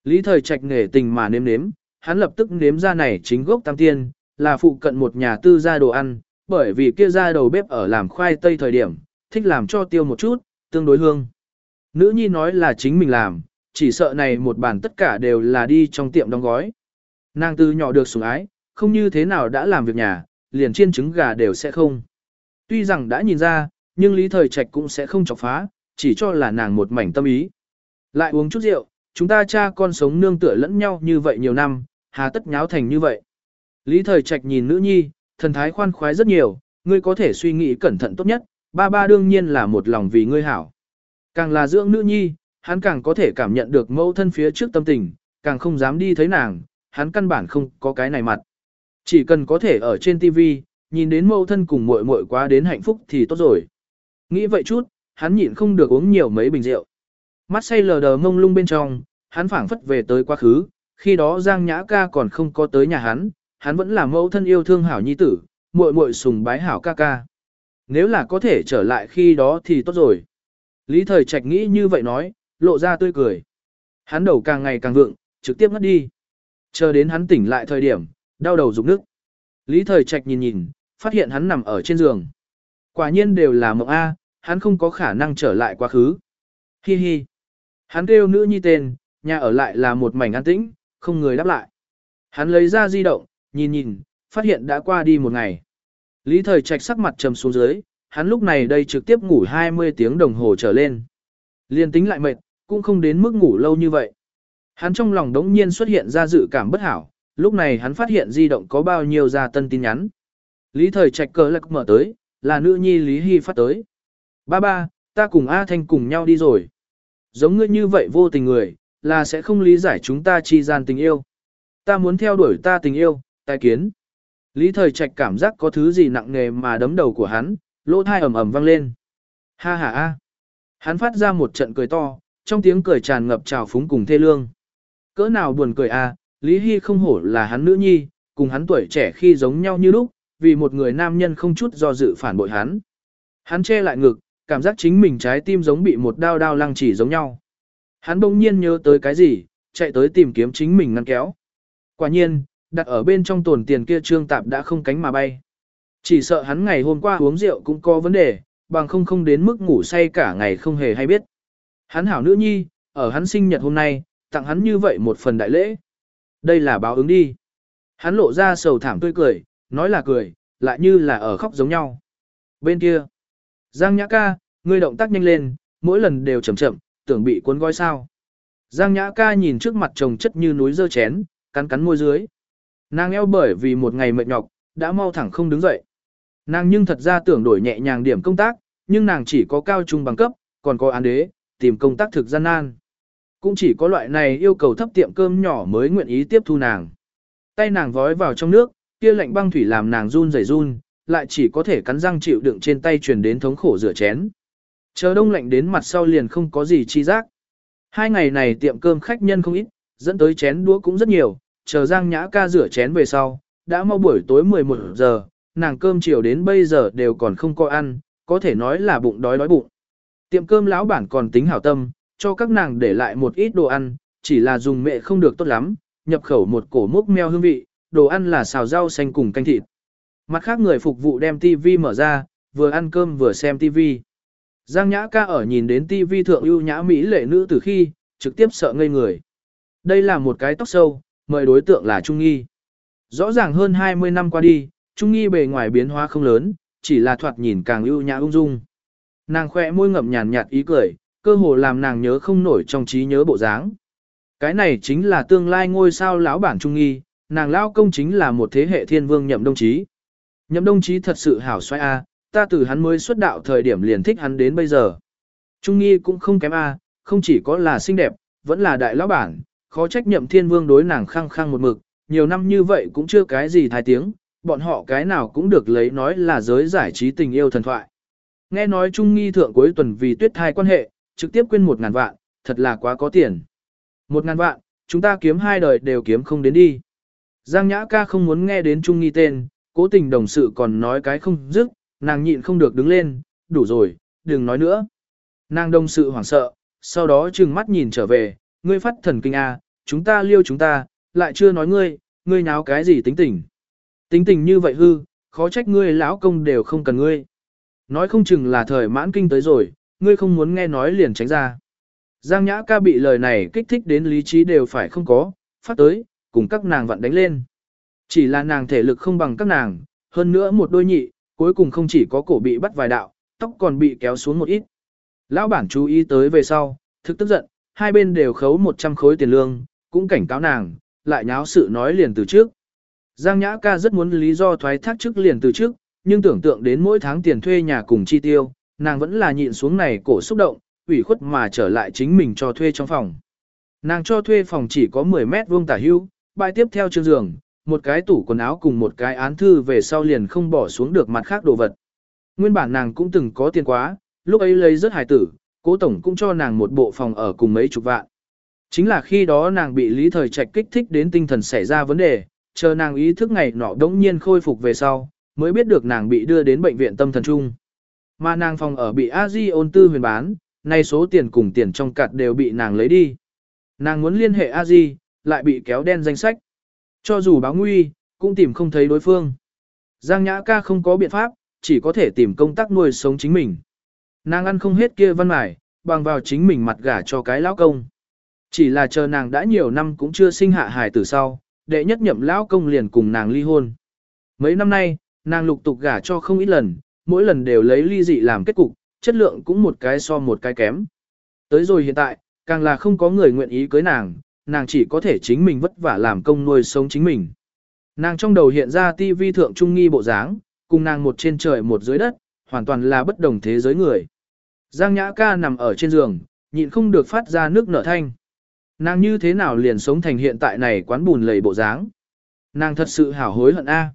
Lý thời trạch nghề tình mà nếm nếm, hắn lập tức nếm ra này chính gốc tam tiên, là phụ cận một nhà tư gia đồ ăn, bởi vì kia ra đầu bếp ở làm khoai tây thời điểm, thích làm cho tiêu một chút, tương đối hương. Nữ nhi nói là chính mình làm, chỉ sợ này một bàn tất cả đều là đi trong tiệm đóng gói. Nàng từ nhỏ được sủng ái, không như thế nào đã làm việc nhà, liền chiên trứng gà đều sẽ không. Tuy rằng đã nhìn ra, nhưng Lý Thời Trạch cũng sẽ không chọc phá, chỉ cho là nàng một mảnh tâm ý. Lại uống chút rượu, chúng ta cha con sống nương tựa lẫn nhau như vậy nhiều năm, hà tất nháo thành như vậy. Lý Thời Trạch nhìn nữ nhi, thần thái khoan khoái rất nhiều, ngươi có thể suy nghĩ cẩn thận tốt nhất, ba ba đương nhiên là một lòng vì ngươi hảo. Càng là dưỡng nữ nhi, hắn càng có thể cảm nhận được mẫu thân phía trước tâm tình, càng không dám đi thấy nàng, hắn căn bản không có cái này mặt. Chỉ cần có thể ở trên TV, nhìn đến mẫu thân cùng muội muội quá đến hạnh phúc thì tốt rồi. Nghĩ vậy chút, hắn nhịn không được uống nhiều mấy bình rượu. Mắt say lờ đờ mông lung bên trong, hắn phảng phất về tới quá khứ, khi đó Giang Nhã ca còn không có tới nhà hắn, hắn vẫn là mẫu thân yêu thương hảo nhi tử, muội muội sùng bái hảo ca ca. Nếu là có thể trở lại khi đó thì tốt rồi. Lý Thời Trạch nghĩ như vậy nói, lộ ra tươi cười. Hắn đầu càng ngày càng vượng, trực tiếp ngất đi. Chờ đến hắn tỉnh lại thời điểm, đau đầu rụng nước. Lý Thời Trạch nhìn nhìn, phát hiện hắn nằm ở trên giường. Quả nhiên đều là mộng A, hắn không có khả năng trở lại quá khứ. Hi hi. Hắn kêu nữ nhi tên, nhà ở lại là một mảnh an tĩnh, không người đáp lại. Hắn lấy ra di động, nhìn nhìn, phát hiện đã qua đi một ngày. Lý Thời Trạch sắc mặt trầm xuống dưới, hắn lúc này đây trực tiếp ngủ 20 tiếng đồng hồ trở lên. Liên tính lại mệt, cũng không đến mức ngủ lâu như vậy. Hắn trong lòng đống nhiên xuất hiện ra dự cảm bất hảo, lúc này hắn phát hiện di động có bao nhiêu gia tân tin nhắn. Lý Thời Trạch cờ lạc mở tới, là nữ nhi Lý Hy phát tới. Ba ba, ta cùng A Thanh cùng nhau đi rồi. Giống ngươi như vậy vô tình người, là sẽ không lý giải chúng ta chi gian tình yêu. Ta muốn theo đuổi ta tình yêu, tai kiến. Lý thời trạch cảm giác có thứ gì nặng nề mà đấm đầu của hắn, lỗ thai ầm ầm vang lên. Ha ha ha. Hắn phát ra một trận cười to, trong tiếng cười tràn ngập trào phúng cùng thê lương. Cỡ nào buồn cười à, Lý Hy không hổ là hắn nữ nhi, cùng hắn tuổi trẻ khi giống nhau như lúc, vì một người nam nhân không chút do dự phản bội hắn. Hắn che lại ngực, cảm giác chính mình trái tim giống bị một đao đao lăng chỉ giống nhau. Hắn bỗng nhiên nhớ tới cái gì, chạy tới tìm kiếm chính mình ngăn kéo. Quả nhiên, đặt ở bên trong tồn tiền kia trương tạp đã không cánh mà bay. Chỉ sợ hắn ngày hôm qua uống rượu cũng có vấn đề, bằng không không đến mức ngủ say cả ngày không hề hay biết. Hắn hảo nữ nhi, ở hắn sinh nhật hôm nay, tặng hắn như vậy một phần đại lễ. Đây là báo ứng đi. Hắn lộ ra sầu thảm tươi cười, nói là cười, lại như là ở khóc giống nhau. Bên kia, Giang Nhã ca, ngươi động tác nhanh lên, mỗi lần đều chậm chậm, tưởng bị cuốn gói sao. Giang Nhã ca nhìn trước mặt chồng chất như núi dơ chén, cắn cắn môi dưới. Nàng eo bởi vì một ngày mệt nhọc, đã mau thẳng không đứng dậy. Nàng nhưng thật ra tưởng đổi nhẹ nhàng điểm công tác, nhưng nàng chỉ có cao trung bằng cấp, còn có án đế, tìm công tác thực gian nan. Cũng chỉ có loại này yêu cầu thấp tiệm cơm nhỏ mới nguyện ý tiếp thu nàng. Tay nàng vói vào trong nước, kia lạnh băng thủy làm nàng run rẩy run, lại chỉ có thể cắn răng chịu đựng trên tay truyền đến thống khổ rửa chén. Chờ đông lạnh đến mặt sau liền không có gì chi giác. Hai ngày này tiệm cơm khách nhân không ít, dẫn tới chén đũa cũng rất nhiều, chờ Giang Nhã ca rửa chén về sau, đã mau buổi tối 11 giờ, nàng cơm chiều đến bây giờ đều còn không có ăn, có thể nói là bụng đói đói bụng. Tiệm cơm lão bản còn tính hảo tâm, cho các nàng để lại một ít đồ ăn, chỉ là dùng mẹ không được tốt lắm, nhập khẩu một cổ mốc meo hương vị, đồ ăn là xào rau xanh cùng canh thịt. Mặt khác người phục vụ đem TV mở ra, vừa ăn cơm vừa xem TV. Giang Nhã ca ở nhìn đến TV thượng ưu nhã mỹ lệ nữ từ khi, trực tiếp sợ ngây người. Đây là một cái tóc sâu, mời đối tượng là Trung Nghi. Rõ ràng hơn 20 năm qua đi, Trung Nghi bề ngoài biến hóa không lớn, chỉ là thoạt nhìn càng ưu nhã ung dung. Nàng khỏe môi ngậm nhàn nhạt ý cười, cơ hồ làm nàng nhớ không nổi trong trí nhớ bộ dáng. Cái này chính là tương lai ngôi sao lão bản Trung Nghi, nàng lão công chính là một thế hệ thiên vương nhậm đông chí. Nhậm đông chí thật sự hảo xoay a, ta từ hắn mới xuất đạo thời điểm liền thích hắn đến bây giờ. Trung Nghi cũng không kém a, không chỉ có là xinh đẹp, vẫn là đại lão bản, khó trách nhậm thiên vương đối nàng khăng khăng một mực, nhiều năm như vậy cũng chưa cái gì thái tiếng, bọn họ cái nào cũng được lấy nói là giới giải trí tình yêu thần thoại. Nghe nói Trung Nghi thượng cuối tuần vì tuyết thai quan hệ, trực tiếp quên một ngàn vạn, thật là quá có tiền. Một ngàn vạn, chúng ta kiếm hai đời đều kiếm không đến đi. Giang Nhã ca không muốn nghe đến Trung Nghi tên, cố tình đồng sự còn nói cái không dứt, nàng nhịn không được đứng lên, đủ rồi, đừng nói nữa. Nàng đồng sự hoảng sợ, sau đó trừng mắt nhìn trở về, ngươi phát thần kinh a, à, chúng ta liêu chúng ta, lại chưa nói ngươi, ngươi náo cái gì tính tình. Tính tình như vậy hư, khó trách ngươi lão công đều không cần ngươi. Nói không chừng là thời mãn kinh tới rồi, ngươi không muốn nghe nói liền tránh ra. Giang Nhã ca bị lời này kích thích đến lý trí đều phải không có, phát tới, cùng các nàng vặn đánh lên. Chỉ là nàng thể lực không bằng các nàng, hơn nữa một đôi nhị, cuối cùng không chỉ có cổ bị bắt vài đạo, tóc còn bị kéo xuống một ít. Lão bản chú ý tới về sau, thực tức giận, hai bên đều khấu 100 khối tiền lương, cũng cảnh cáo nàng, lại nháo sự nói liền từ trước. Giang Nhã ca rất muốn lý do thoái thác trước liền từ trước, nhưng tưởng tượng đến mỗi tháng tiền thuê nhà cùng chi tiêu, nàng vẫn là nhịn xuống này cổ xúc động, ủy khuất mà trở lại chính mình cho thuê trong phòng. Nàng cho thuê phòng chỉ có 10 mét vuông tả hưu, bài tiếp theo chương giường, một cái tủ quần áo cùng một cái án thư về sau liền không bỏ xuống được mặt khác đồ vật. Nguyên bản nàng cũng từng có tiền quá, lúc ấy lấy rất hài tử, cố tổng cũng cho nàng một bộ phòng ở cùng mấy chục vạn. Chính là khi đó nàng bị lý thời trạch kích thích đến tinh thần xảy ra vấn đề, chờ nàng ý thức ngày nọ đống nhiên khôi phục về sau, mới biết được nàng bị đưa đến bệnh viện tâm thần trung. Mà nàng phòng ở bị a di ôn tư huyền bán, nay số tiền cùng tiền trong cạt đều bị nàng lấy đi. Nàng muốn liên hệ a di, lại bị kéo đen danh sách. Cho dù báo nguy, cũng tìm không thấy đối phương. Giang Nhã ca không có biện pháp, chỉ có thể tìm công tác nuôi sống chính mình. Nàng ăn không hết kia văn mải, bằng vào chính mình mặt gả cho cái lão công. Chỉ là chờ nàng đã nhiều năm cũng chưa sinh hạ hài từ sau, đệ nhất nhậm lão công liền cùng nàng ly hôn. Mấy năm nay, nàng lục tục gả cho không ít lần, mỗi lần đều lấy ly dị làm kết cục, chất lượng cũng một cái so một cái kém. Tới rồi hiện tại, càng là không có người nguyện ý cưới nàng, nàng chỉ có thể chính mình vất vả làm công nuôi sống chính mình. Nàng trong đầu hiện ra tivi thượng trung nghi bộ dáng, cùng nàng một trên trời một dưới đất, hoàn toàn là bất đồng thế giới người. Giang Nhã ca nằm ở trên giường, nhịn không được phát ra nước nở thanh. Nàng như thế nào liền sống thành hiện tại này quán bùn lầy bộ dáng. Nàng thật sự hảo hối hận a.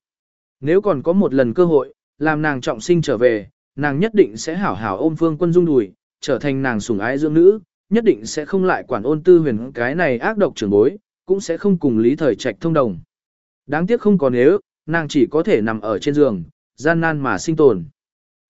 Nếu còn có một lần cơ hội, làm nàng trọng sinh trở về, nàng nhất định sẽ hảo hảo ôm phương quân dung đùi, trở thành nàng sủng ái dưỡng nữ, nhất định sẽ không lại quản ôn tư huyền cái này ác độc trưởng bối, cũng sẽ không cùng lý thời trạch thông đồng. Đáng tiếc không còn nếu, nàng chỉ có thể nằm ở trên giường, gian nan mà sinh tồn.